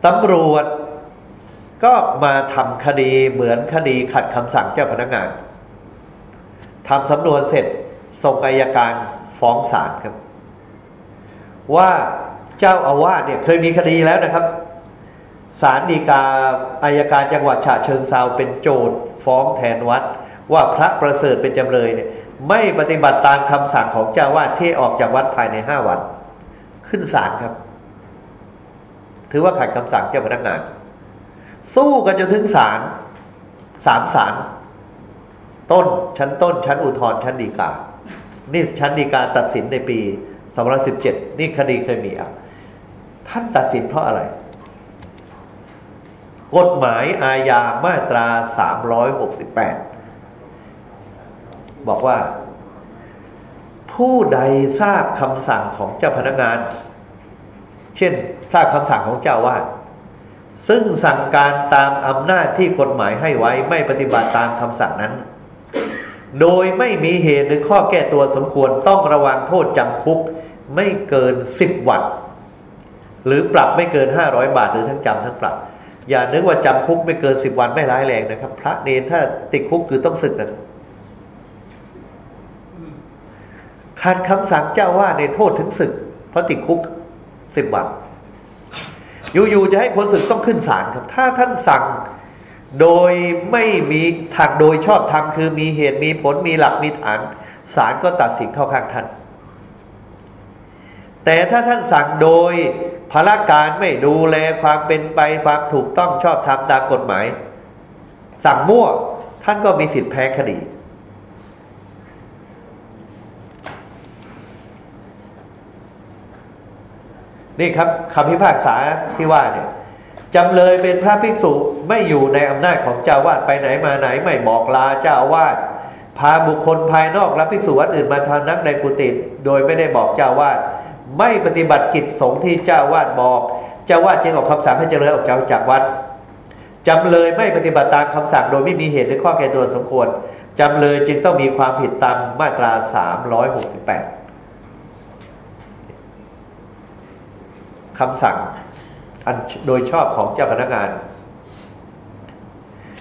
ตำรวจก็มาทำคดีเหมือนคดีขัดคำสั่งเจ้าพนักงาน ทำสำนวนเสร็จส่งอายการฟ้องศาลครับ ว่าเจ้าอาวาสเนี่ยเคยมีคดีแล้วนะครับศาลฎีกาอายการจังหวัดฉะเชิงเซาเป็นโจทย์ฟ้องแทนวัด ว่าพระประเสริฐเป็นจำเลยเนี่ย ไม่ปฏิบัติตามคำสั่งของเจ้าวาดที่ออกจากวัดภายในห้าวัน ขึ้นศาลครับ ถือว่าขัดคำสั่งเจ้าพนักงาน สู้กันจนถึงศาลสามศาล ต้นชั้นต้น ชั้นอุทธรชั้นฎีกา นี่ชั้นฎีกาตัดสินในปีสองสิบเจ็ดนี่คดีเคยมีอะท่านตัดสินเพราะอะไร กฎหมายอาญามาตราสามร้อยหกสิบแปดบอกว่า ผู้ใดทราบคำสั่งของเจ้าพนักงาน เช่น ทราบคำสั่งของเจ้าวาดซึ่งสั่งการตามอำนาจที่กฎหมายให้ไว้ไม่ปฏิบัติตามคำสั่งนั้น โดยไม่มีเหตุหรือข้อแก้ตัวสมควรต้องระวังโทษจำคุกไม่เกินสิบวันหรือปรับไม่เกินห้าร้อยบาทหรือทั้งจำทั้งปรับ อย่านึกว่าจำคุกไม่เกินสิบวันไม่ร้ายแรงนะครับ พระเนรถ้าติดคุกคือต้องศึกนะครับขัดคำสั่งเจ้าว่าในโทษถึงศึก เพราะติดคุกสิบวัน อยู่ๆจะให้คนศึกต้องขึ้นศาลครับ ถ้าท่านสั่ง โดยไม่มีทางโดยชอบธรรมคือมีเหตุมีผลมีหลักมีฐานศาลก็ตัดสินเข้าข้างท่าน แต่ถ้าท่านสั่งโดยพละการไม่ดูแลความเป็นไปความถูกต้องชอบธรรมตามกฎหมาย สั่งมั่วท่านก็มีสิทธิแพ้คดี นี่ครับคำพิพากษาที่ว่าเนี่ย จำเลยเป็นพระภิกษุไม่อยู่ในอำนาจของเจ้าวาดไปไหนมาไหนไม่บอกลาเจ้าวาดพาบุคคลภายนอกรับภิกษุวัดอื่นมาทำนักในกุฏิโดยไม่ได้บอกเจ้าวาดไม่ปฏิบัติกิจสงฆ์ที่เจ้าวาดบอก เจ้าวาดจึงออกคำสั่งให้เจริญออกจากจากวัดจำเลยไม่ปฏิบัติตามคำสั่งโดยไม่มีเหตุหรือข้อแก่ตัวสมควรจำเลยจึงต้องมีความผิดตามมาตราสามร้อยหกสิบแปดคำสั่ง อันโดยชอบของเจ้าพนักงาน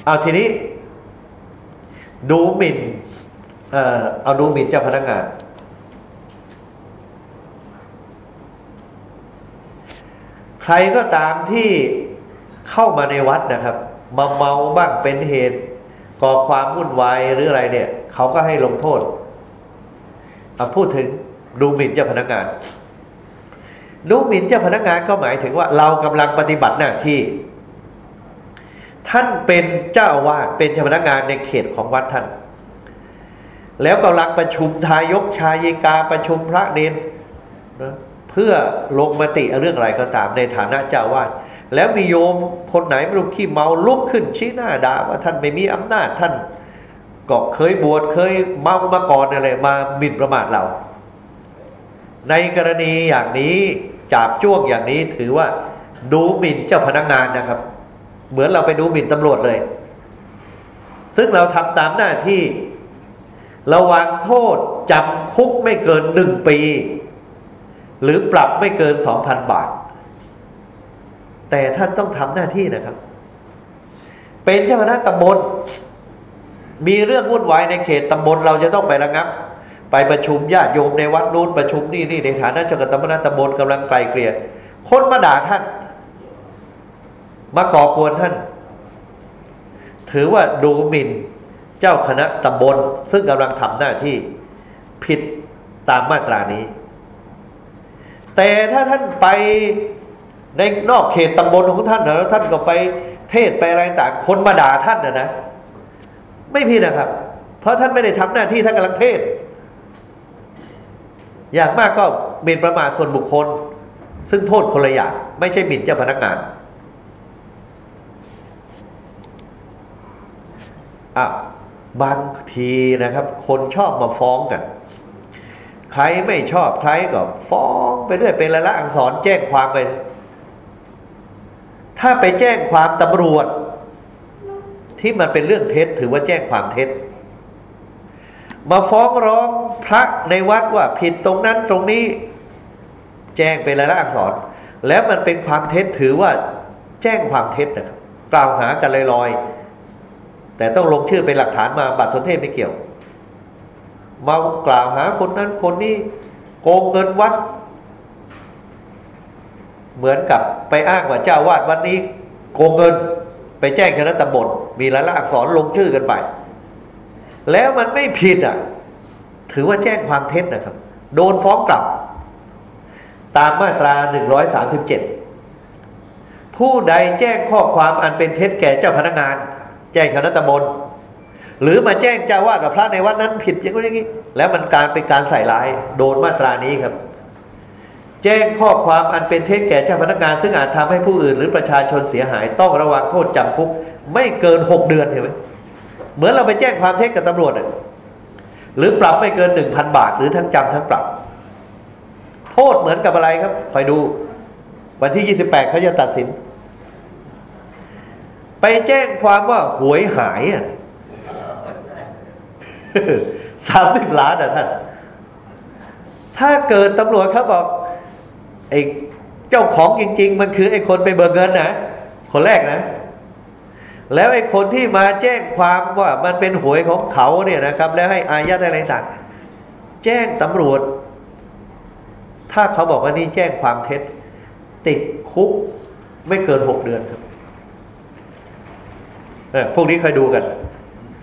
เอาทีนี้ ดูหมิ่นเอ่อเอาดูหมิ่นเจ้าพนักงาน ใครก็ตามที่เข้ามาในวัดนะครับ มาเมาบ้างเป็นเหตุก่อความวุ่นวายหรืออะไรเนี่ย เขาก็ให้ลงโทษเอาพูดถึงดูหมิ่นเจ้าพนักงาน ดูหมิ่นเจ้าพนักงานก็หมายถึงว่าเรากำลังปฏิบัติหน้าที่ ท่านเป็นเจ้าอาวาสเป็นเจ้าพนักงานในเขตของวัดท่าน แล้วกำลังประชุมทายกชายิกาประชุมพระเนนนะเพื่อลงมติเรื่องอะไรก็ตามในฐานะเจ้าวาดแล้วมีโยมคนไหนไม่รู้ขี้เมาลุกขึ้นชี้หน้าด่าว่าท่านไม่มีอำนาจท่านก็เคยบวชเคยเมามาก่อนอะไรมาหมิ่นประมาทเรา ในกรณีอย่างนี้ จับจ้วงอย่างนี้ถือว่าดูหมิ่นเจ้าพนักงานนะครับ เหมือนเราไปดูหมิ่นตำรวจเลย ซึ่งเราทำตามหน้าที่ระวังโทษจำคุกไม่เกินหนึ่งปี หรือปรับไม่เกินสองพันบาท แต่ท่านต้องทำหน้าที่นะครับ เป็นเจ้าคณะตำบลมีเรื่องวุ่นวายในเขตตำบลเราจะต้องไประงับ ไปประชุมญาติโยมในวัดนู้นประชุมนี่นี่ในฐานะเจ้าคณะตำบลตำบลกำลังไกลเกลี่ยคนมาด่าท่าน มาก่อกวนท่าน ถือว่าดูหมิ่นเจ้าคณะตำบล ซึ่งกำลังทำหน้าที่ผิดตามมาตรานี้ แต่ถ้าท่านไปในนอกเขตตำบลของท่านแล้วท่านก็ไปเทศไปอะไรต่างคนมาด่าท่านนะนะ ไม่ผิดนะครับ เพราะท่านไม่ได้ทำหน้าที่ท่านกำลังเทศ อย่างมากก็หมิ่นประมาทส่วนบุคคล ซึ่งโทษคนละอย่างไม่ใช่หมิ่นเจ้าพนักงานอะบางทีนะครับ คนชอบมาฟ้องกัน ใครไม่ชอบใครก็ฟ้องไปเรื่อยเป็นละละอักษรแจ้งความไป ถ้าไปแจ้งความตำรวจ ที่มันเป็นเรื่องเท็จ ถือว่าแจ้งความเท็จ มาฟ้องร้องพระในวัดว่าผิดตรงนั้นตรงนี้ แจ้งเป็นละละอักษร แล้วมันเป็นความเท็จถือว่า แจ้งความเท็จนะครับกล่าวหากันลอยๆแต่ต้องลงชื่อเป็นหลักฐานมาบัตรสนเทศไม่เกี่ยวมากล่าวหาคนนั้นคนนี้โกงเงินวัด เหมือนกับไปอ้างว่าเจ้าวาดวัดนี้ โกงเงิน ไปแจ้งคณะตำบลมีรายละอักษรลงชื่อกันไป แล้วมันไม่ผิดอะ ถือว่าแจ้งความเท็จนะครับ โดนฟ้องกลับ ตามมาตราหนึ่งร้อยสาสิบเจ็ดผู้ใดแจ้งข้อความอันเป็นเท็จแก่เจ้าพนักงาน แจ้งคณะตำบลหรือมาแจ้งเจ้าวาดกับพระในวัดนั้นผิดอย่างนี้อย่างนี้ แล้วมันการเป็นการใส่ร้าย โดนมาตรานี้ครับ แจ้งข้อความอันเป็นเท็จแก่เจ้าพนักงาน ซึ่งอาจทำให้ผู้อื่น หรือประชาชนเสียหายต้องระวังโทษจำคุก ไม่เกินหกเดือนเห็นไหม เหมือนเราไปแจ้งความเท็จกับตำรวจหรือปรับไม่เกินหนึ่งพันบาท หรือทั้งจำทั้งปรับ โทษเหมือนกับอะไรครับคอยดู วันที่ยี่สิบแปดเขาจะตัดสิน ไปแจ้งความว่าหวยหายอะสามสิบล้านอะท่าน ถ้าเกิดตำรวจเขาบอกไอ้เจ้าของจริง ๆ มันคือไอ้คนไปเบิกเงินนะคนแรกนะ แล้วไอ้คนที่มาแจ้งความว่ามันเป็นหวยของเขาเนี่ยนะครับ แล้วให้อายัดอะไรต่างแจ้งตำรวจ ถ้าเขาบอกว่านี่แจ้งความเท็จ ติดคุกไม่เกินหกเดือนครับพวกนี้เคยดูกัน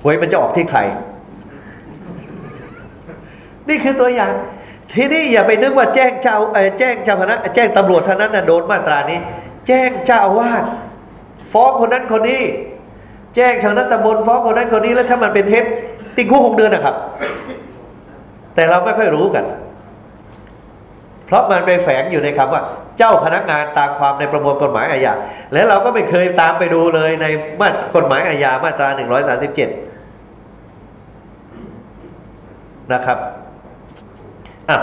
หวยมันจะออกที่ใคร นี่คือตัวอย่าง ทีนี้อย่าไปนึกว่าแจ้งเจ้าแจ้งเจ้าพนักแจ้งตำรวจเท่านั้นนะโดนมาตรานี้ แจ้งเจ้าอาวาสฟ้องคนนั้นคนนี้ แจ้งทางนั้นตำบลฟ้องคนนั้นคนนี้แล้วถ้ามันเป็นเท็จติดคุกหกเดือนนะครับ แต่เราไม่ค่อยรู้กัน เพราะมันไปแฝงอยู่ในคำว่า เจ้าพนักงานตามความในประมวลกฎหมายอาญาและเราก็ไม่เคยตามไปดูเลยในมาตรกฎหมายอาญามาตราหนึ่งร้อยสาสิบเจ็ดนะครับอะ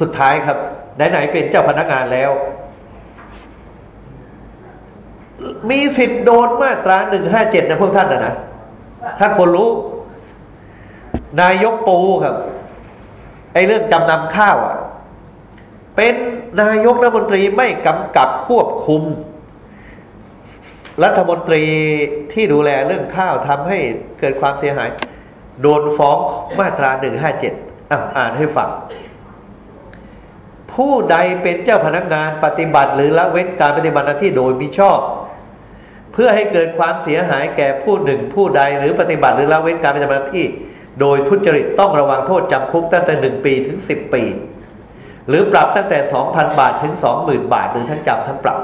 สุดท้ายครับไหนๆเป็นเจ้าพนักงานแล้ว มีสิทธิ์โดนมาตราหนึ่งห้าเจ็ดนะพวกท่านนะนะถ้าคนรู้ นายกปูครับ ไอ้เรื่องจำนำข้าวอะ เป็นนายกรัฐมนตรีไม่กำกับควบคุม รัฐมนตรีที่ดูแลเรื่องข้าวทำให้เกิดความเสียหาย โดนฟ้องมาตราหนึ่งห้าเจ็ดอ่านให้ฟังผู้ใดเป็นเจ้าพนักงานปฏิบัติ หรือละเว้นการปฏิบัติหน้าที่โดยมิชอบ พื่อให้เกิดความเสียหายแก่ผู้หนึ่งผู้ใดหรือปฏิบัติหรือละเว้นการปฏิบัติหน้าที่ โดยทุจริตต้องระวังโทษจำคุกตั้งแต่หนึ่งปีถึงสิบปี หรือปรับตั้งแต่สองพันบาทถึงสองหมื่นบาท หรือทั้งจำทั้งปรับ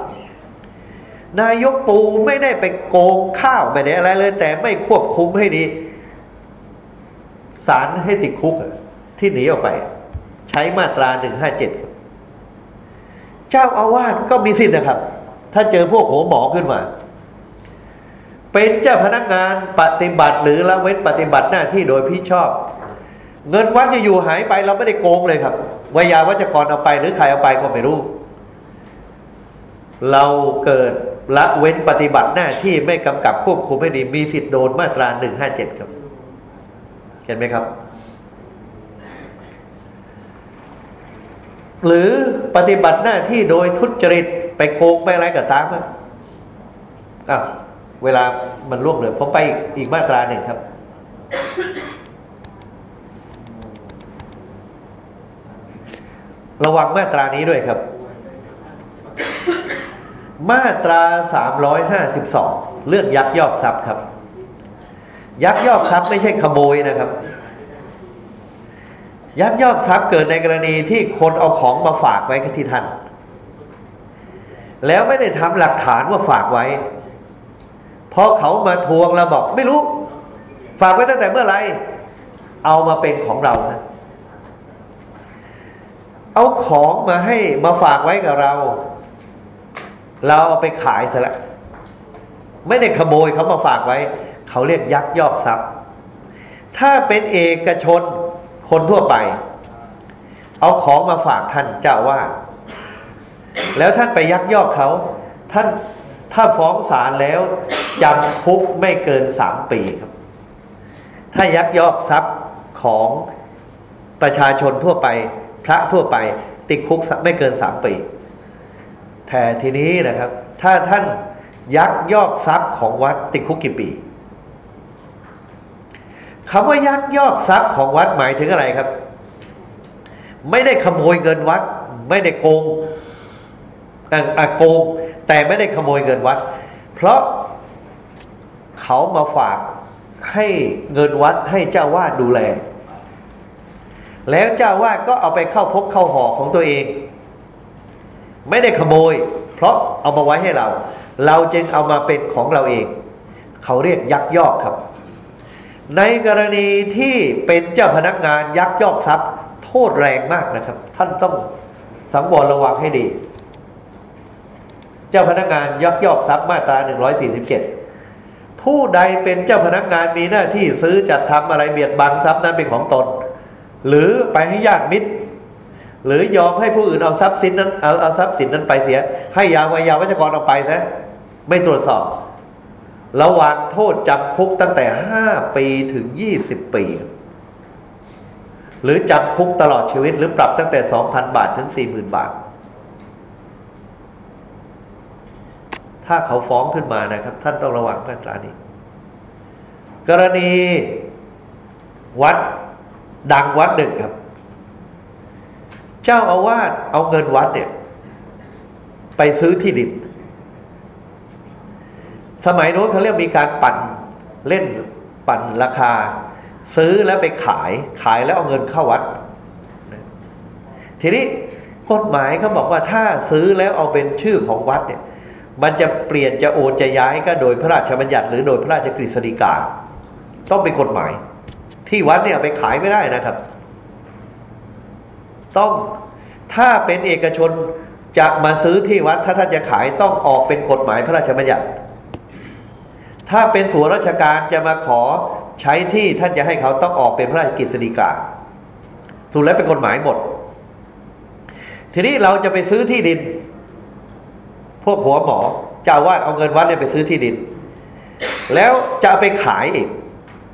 นายกปูไม่ได้ไปโกงข้าวไม่ได้อะไรเลย แต่ไม่ควบคุมให้ดีสารให้ติดคุกที่หนีออกไป ใช้มาตราหนึ่งห้าเจ็ดเจ้าอาวาสก็มีสิทธิ์นะครับ ถ้าเจอพวกโหหมอขึ้นมา เป็นเจ้าพนักงานปฏิบัติหรือละเว้นปฏิบัติหน้าที่โดยพี่ชอบ เงินวัดจะอยู่หายไปเราไม่ได้โกงเลยครับวิยาวัจกรเอาไปหรือใครเอาไปก็ไม่รู้ เราเกิดละเว้นปฏิบัติหน้าที่ไม่กำกับควบคุมให้ดีมีสิทธิ์โดนมาตราหนึ่งห้าเจ็ดครับ เห็นไหมครับ หรือปฏิบัติหน้าที่โดยทุจริตไปโกงไปอะไรก็ตามอะ เวลามันล่วงเลยผมไปอีกมาตราหนึ่งครับ ระวังมาตรานี้ด้วยครับ มาตราสามร้อยห้าสิบสองเรื่องยักยอกทรัพย์ครับ ยักยอกทรัพย์ไม่ใช่ขโมยนะครับ ยักยอกทรัพย์เกิดในกรณีที่คนเอาของมาฝากไว้ที่ท่านแล้วไม่ได้ทำหลักฐานว่าฝากไว้ พอเขามาทวงเราบอกไม่รู้ ฝากไว้ตั้งแต่เมื่อไรเอามาเป็นของเรานะเอาของมาให้มาฝากไว้กับเรา เราเอาไปขายซะละไม่ได้ขโมยเขามาฝากไว้ เขาเรียกยักยอกทรัพย์ ถ้าเป็นเอกชนคนทั่วไป เอาของมาฝากท่านเจ้าว่าแล้วท่านไปยักยอกเขา ท่าน ถ้าฟ้องศาลแล้วจำคุกไม่เกินสามปีครับ ถ้ายักยอกทรัพย์ของประชาชนทั่วไป พระทั่วไป ติดคุกไม่เกินสามปี แต่ทีนี้นะครับ ถ้าท่านยักยอกทรัพย์ของวัด ติดคุกกี่ปีคำว่ายักยอกทรัพย์ของวัดหมายถึงอะไรครับ ไม่ได้ขโมยเงินวัด ไม่ได้โกงอ่โกง แต่ไม่ได้ขโมยเงินวัด เพราะเขามาฝากให้เงินวัดให้เจ้าวาดดูแล แล้วเจ้าวาดก็เอาไปเข้าพกเข้าห่อของตัวเอง ไม่ได้ขโมย เพราะเอามาไว้ให้เรา เราจึงเอามาเป็นของเราเอง เขาเรียกยักยอกครับ ในกรณีที่เป็นเจ้าพนักงานยักยอกทรัพย์ โทษแรงมากนะครับ ท่านต้องสังวรระวังให้ดี เจ้าพนักงานยักยอกทรัพย์มาตราหนึ่งร้อยสี่สิบเจ็ดผู้ใดเป็นเจ้าพนักงานมีหน้าที่ซื้อจัดทำอะไรเบียดบังทรัพย์นั้นเป็นของตน หรือไปให้ญาติมิตร หรือยอมให้ผู้อื่นเอาทรัพย์สินนั้นเอาเอาทรัพย์สินนั้นไปเสีย ให้ยาวายาวัชกรเอาไปซะไม่ตรวจสอบ ระวางโทษจำคุกตั้งแต่ห้าปีถึงยี่สิบปี หรือจำคุกตลอดชีวิตหรือปรับตั้งแต่สองพันบาทถึงสี่หมื่นบาท ถ้าเขาฟ้องขึ้นมานะครับ ท่านต้องระวังมาตรานี้ กรณีวัดดังวัดหนึ่งครับ เจ้าอาวาสเอาเงินวัดเนี่ย ไปซื้อที่ดิน สมัยโน้นเขาเรียกมีการปั่นเล่นปั่นราคา ซื้อแล้วไปขายขายแล้วเอาเงินเข้าวัด ทีนี้กฎหมายเขาบอกว่าถ้าซื้อแล้วเอาเป็นชื่อของวัดเนี่ย มันจะเปลี่ยนจะโอนจะย้ายก็โดยพระราชบัญญัติ หรือโดยพระราชกฤษฎีกา ต้องเป็นกฎหมาย ที่วัดเนี่ยไปขายไม่ได้นะครับ ต้องถ้าเป็นเอกชนจะมาซื้อที่วัด ถ้าท่านจะขายต้องออกเป็นกฎหมายพระราชบัญญัติ ถ้าเป็นส่วนราชการจะมาขอใช้ที่ท่านจะให้เขาต้องออกเป็นพระราชกฤษฎีกาสุดแล้วเป็นกฎหมายหมด ทีนี้เราจะไปซื้อที่ดิน พวกหัวหมอเจ้าวาดเอาเงินวัดเนี่ยไปซื้อที่ดิน แล้วจะไปขายอีก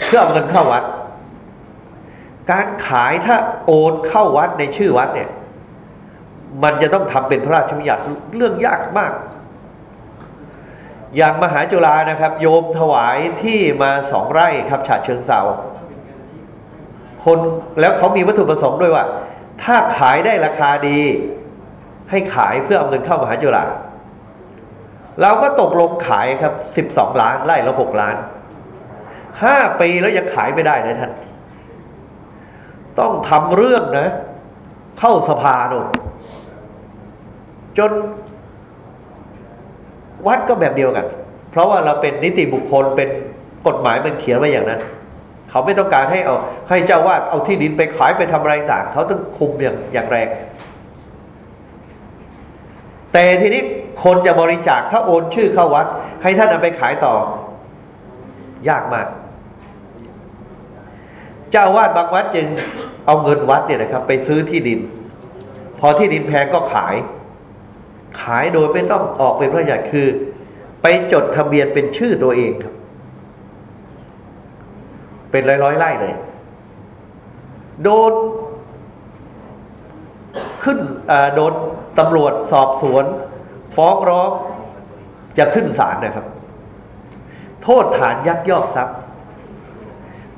เพื่อเอาเงินเข้าวัด การขายถ้าโอนเข้าวัดในชื่อวัดเนี่ย มันจะต้องทำเป็นพระราชบัญญัติเรื่องยากมาก อย่างมหาจุฬานะครับ โยมถวายที่มาสองไร่ครับฉะเชิงเซาคนแล้วเขามีวัตถุประสงค์ด้วยว่า ถ้าขายได้ราคาดี ให้ขายเพื่อเอาเงินเข้ามหาจุฬา เราก็ตกลงขายครับสิบสองล้านไร่ละหกล้านห้าปีแล้วยังขายไม่ได้นะท่าน ต้องทำเรื่องนะ เข้าสภาโน่นจน วัดก็แบบเดียวกัน เพราะว่าเราเป็นนิติบุคคลเป็นกฎหมายมันเขียนไว้อย่างนั้น เขาไม่ต้องการให้เอาให้เจ้าวาดเอาที่ดินไปขายไปทำอะไรต่าง เขาต้องคุมอย่างอย่างแรง แต่ทีนี้คนจะบริจาคถ้าโอนชื่อเข้าวัด ให้ท่านเอาไปขายต่อ ยากมาก เจ้าวาดบางวัดจึงเอาเงินวัดเนี่ยนะครับ ไปซื้อที่ดิน พอที่ดินแพงก็ขาย ขายโดยไม่ต้องออกเป็นพระราชคือ ไปจดทะเบียนเป็นชื่อตัวเองครับ เป็นร้อยร้อยไร่เลย โดน ขึ้นโดนตำรวจสอบสวน ฟ้องร้องจะขึ้นศาลนะครับ โทษฐานยักยอกทรัพย์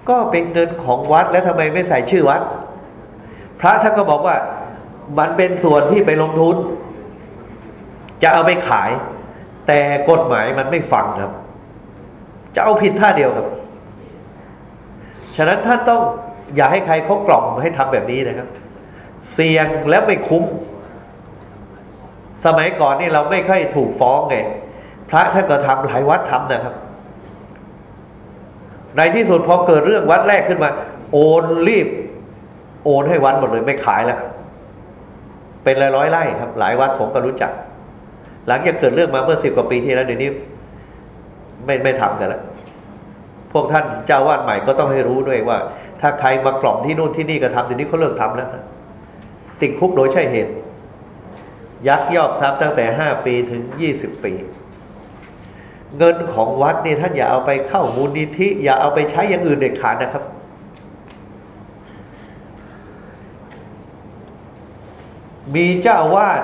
ก็เป็นเงินของวัดแล้วทำไมไม่ใส่ชื่อวัด พระท่านก็บอกว่ามันเป็นส่วนที่ไปลงทุน จะเอาไปขาย แต่กฎหมายมันไม่ฟังครับ จะเอาผิดท่าเดียวครับ ฉะนั้นท่านต้องอย่าให้ใครเขากล่อมให้ทำแบบนี้นะครับ เสี่ยงแล้วไม่คุ้ม สมัยก่อนนี่เราไม่ค่อยถูกฟ้องไงพระท่านก็ทำหลายวัดทำนะครับ ในที่สุดพอเกิดเรื่องวัดแรกขึ้นมา โอนรีบ โอนให้วัดหมดเลยไม่ขายแล้ว เป็นร้อยร้อยไร่ครับ หลายวัดผมก็รู้จัก หลังจากเกิดเรื่องมาเมื่อสิบกว่าปีที่แล้วเดี๋ยวนี้ ไม่ไม่ทำกันแล้วพวกท่านเจ้าวาดใหม่ก็ต้องให้รู้ด้วยว่า ถ้าใครมากล่อมที่นู่นที่นี่ก็ทำเดี๋ยวนี้เขาเลิกทำแล้ว ติดคุกโดยใช่เหตุ ยักยอกทรัพย์ตั้งแต่ห้าปีถึงยี่สิบปี เงินของวัดนี่ท่านอย่าเอาไปเข้ามูลนิธิ อย่าเอาไปใช้อย่างอื่นเด็ดขาดนะครับ มีเจ้าวาด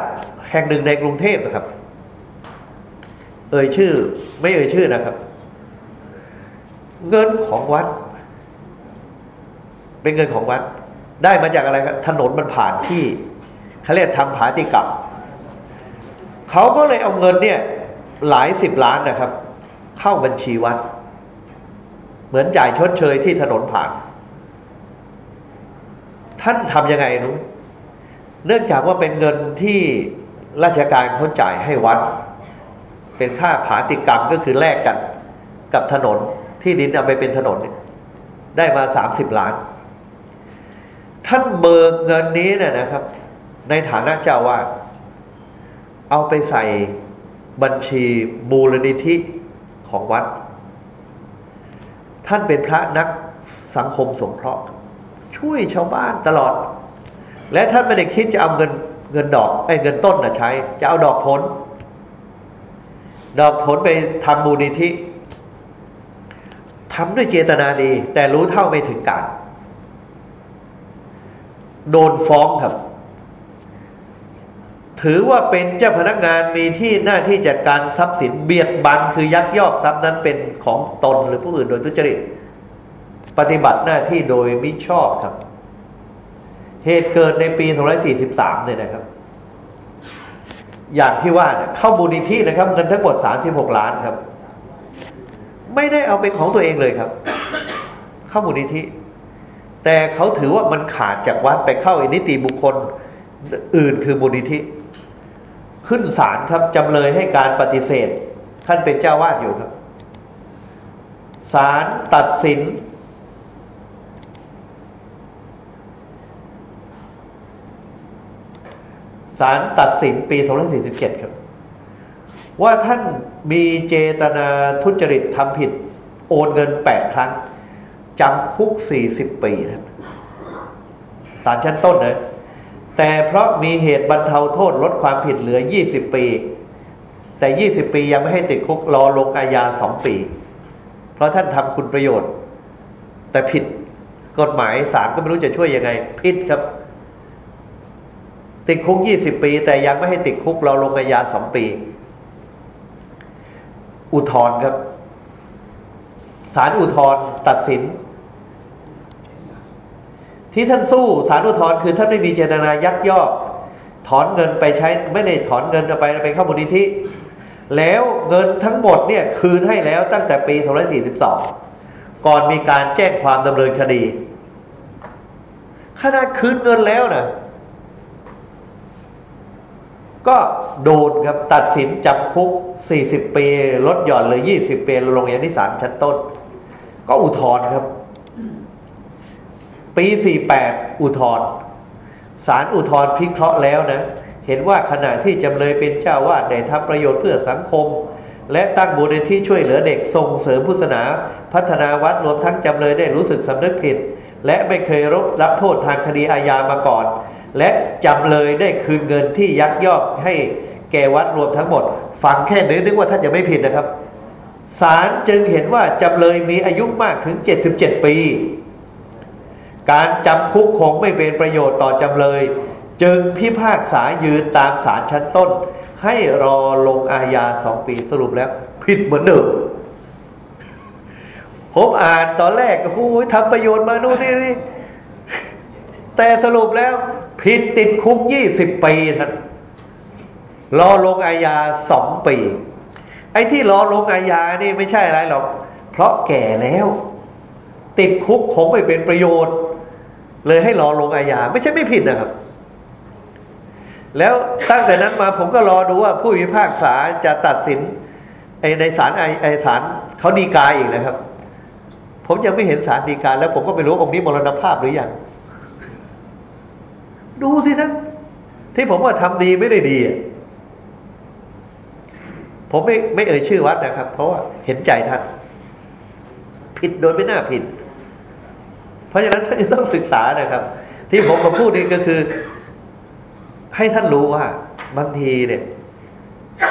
แห่งหนึ่งในกรุงเทพนะครับ เอ่ยชื่อ ไม่เอ่ยชื่อนะครับ เงินของวัด เป็นเงินของวัด ได้มาจากอะไรครับถนนมันผ่านที่เขาเรียกทำผาติกับเขาก็เลยเอาเงินเนี่ย หลายสิบล้านนะครับ เข้าบัญชีวัด เหมือนจ่ายชดเชยที่ถนนผ่าน ท่านทำยังไงนุ้เนื่องจากว่าเป็นเงินที่ราชการเขาจ่ายให้วัด เป็นค่าผาติกรรมก็คือแลกกัน กับถนนที่ดินเอาไปเป็นถนน ได้มาสามสิบล้าน ท่านเบิกเงินนี้เนี่ยนะครับ ในฐานะเจ้าวาดเอาไปใส่บัญชีมูลนิธิของวัด ท่านเป็นพระนักสังคมสงเคราะห์ ช่วยชาวบ้านตลอด และท่านไม่ได้คิดจะเอาเงินเงินดอกไอ้เงินต้นนะใช้ จะเอาดอกผล ดอกผลไปทำมูลนิธิทำด้วยเจตนาดี แต่รู้เท่าไม่ถึงการ โดนฟ้องครับ ถือว่าเป็นเจ้าพนักงานมีที่หน้าที่จัดการทรัพย์สินเบียดบังคือยักยอกทรัพย์นั้นเป็นของตนหรือผู้อื่นโดยทุจริต ปฏิบัติหน้าที่โดยมิชอบครับ เหตุเกิดในปี2543เนี่ยนะครับ อย่างที่ว่าเนี่ยเข้ามูลนิธินะครับเงินทั้งหมด 36 ล้านครับ ไม่ได้เอาเป็นของตัวเองเลยครับ เข้ามูลนิธิ แต่เขาถือว่ามันขาดจากวัดไปเข้าอินิติบุคคลอื่นคือมูลนิธิ ขึ้นศาลครับจำเลยให้การปฏิเสธท่านเป็นเจ้าวาดอยู่ครับศาลตัดสิน ศาลตัดสินปี 2547 ครับ ว่าท่านมีเจตนาทุจริตทำผิด โอนเงิน 8 ครั้ง จำคุก40ปีนะศารชั้นต้นนะแต่เพราะมีเหตุบรรเทาโทษลดความผิดเหลือ20ปี แต่20ปียังไม่ให้ติดคุกรอลงอาญาสองปี เพราะท่านทำคุณประโยชน์ แต่ผิดกฎหมายศาลก็ไม่รู้จะช่วยยังไง ผิดครับ ติดคุก20ปี แต่ยังไม่ให้ติดคุกรอลงอาญาสองปี อุทธรณ์ครับศาลอุทธรณ์ตัดสิน ที่ท่านสู้ศาลอุทธรณ์คือท่านไม่มีเจตนายักยอก ถอนเงินไปใช้ไม่ได้ถอนเงินไปไปเข้ามูลนิธิแล้วเงินทั้งหมดเนี่ยคืนให้แล้วตั้งแต่ปี2542 ก่อนมีการแจ้งความดำเนินคดี ขนาดคืนเงินแล้วนะก็โดนครับตัดสินจำคุก 40 ปีลดหย่อนเลย 20 ปีลงยันที่ศาลชั้นต้น ก็อุทธรณ์ครับ ปี 48 อุทธรณ์ศาลอุทธรณ์พิเคราะห์แล้วนะ เห็นว่าขณะที่จำเลยเป็นเจ้าวาดได้ทำประโยชน์เพื่อสังคม และตั้งมูลนิธิช่วยเหลือเด็กส่งเสริมพุทธศาสนา พัฒนาวัดรวมทั้งจำเลยได้รู้สึกสำนึกผิด และไม่เคยรับรับโทษทางคดีอาญามาก่อน และจำเลยได้คืนเงินที่ยักยอกให้แก่วัดรวมทั้งหมด ฟังแค่นี้นึกว่าท่านจะไม่ผิดนะครับศาลจึงเห็นว่าจำเลยมีอายุมากถึง 77 ปี การจำคุกคงไม่เป็นประโยชน์ต่อจำเลย จึงพิพากษายืนตามศาลชั้นต้น ให้รอลงอาญาสองปีสรุปแล้ว ผิดเหมือนเดิมผมอ่านตอนแรกโอ้ยทำประโยชน์มาโน่นนี่นี่แต่สรุปแล้ว ผิดติดคุกยี่สิบปีท่านรอลงอาญาสองปี ไอ้ที่รอลงอาญานี่ไม่ใช่อะไรหรอก เพราะแก่แล้ว ติดคุกคงไม่เป็นประโยชน์ เลยให้รอลงอาญาไม่ใช่ไม่ผิดนะครับ แล้วตั้งแต่นั้นมาผมก็รอดูว่าผู้พิพากษาจะตัดสินไอในศาลไอไอศาลเขาดีกาอีกนะครับ ผมยังไม่เห็นศาลดีกาแล้วผมก็ไม่รู้องค์นี้มรณภาพหรือยังดูสิท่านที่ผมว่าทำดีไม่ได้ดีผมไม่ไม่เอ่ยชื่อวัดนะครับ เพราะว่าเห็นใจท่าน ผิดโดยไม่น่าผิด เพราะฉะนั้นท่านจะต้องศึกษานะครับ ที่ผมมาพูดนี่ก็คือ ให้ท่านรู้ว่าบางทีเนี่ย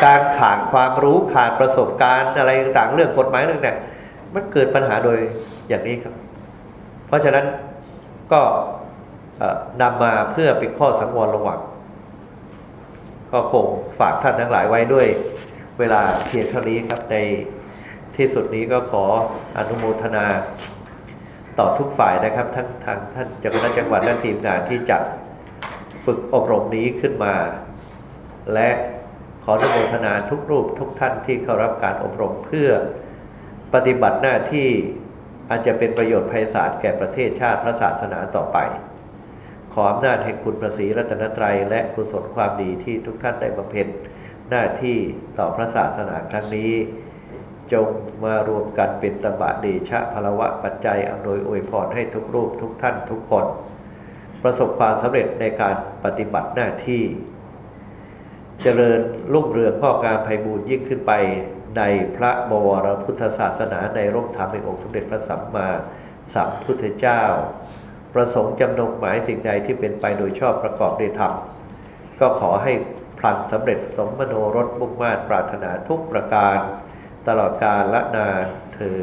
การขาดความรู้ขาดประสบการณ์อะไรต่างเรื่องกฎหมายเรื่องเนี้มันเกิดปัญหาโดยอย่างนี้ครับ เพราะฉะนั้นก็นำมาเพื่อเป็นข้อสังวรระวังก็คงฝากท่านทั้งหลายไว้ด้วย เวลาเพียงเท่านี้ครับในที่สุดนี้ก็ขออนุโมทนา ต่อทุกฝ่ายนะครับ ทั้งทางท่านเจ้าคณะจังหวัดและทีมงานที่จัดฝึกอบรมนี้ขึ้นมา และขออนุโมทนาทุกรูปทุกท่านที่เข้ารับการอบรมเพื่อปฏิบัติหน้าที่อาจจะเป็นประโยชน์ไพศาลแก่ประเทศชาติพระศาสนาต่อไป ขออำนาจแห่งคุณพระศรีรัตนตรัย และกุศลความดีที่ทุกท่านได้บำเพ็ญหน้าที่ต่อพระศาสนาครั้งนี้ จงมารวมกันเป็นตบะเดชะพลวะปัจจัยอำนวยอวยพรให้ทุกรูปทุกท่านทุกคน ประสบความสำเร็จในการปฏิบัติหน้าที่ เจริญรุ่งเรืองข้องามไพบูรยิ่งขึ้นไปในพระบวรพุทธศาสนาในร่มธรรมในองค์สมเด็จพระสัมมาสัมพุทธเจ้า ประสงค์จำนงหมายสิ่งใดที่เป็นไปโดยชอบประกอบด้วยธรรม ก็ขอให้พลันสำเร็จสมมโนรสมุ่งมา่ปรารถนาทุกประการ ตลอดกาลละนาเธอ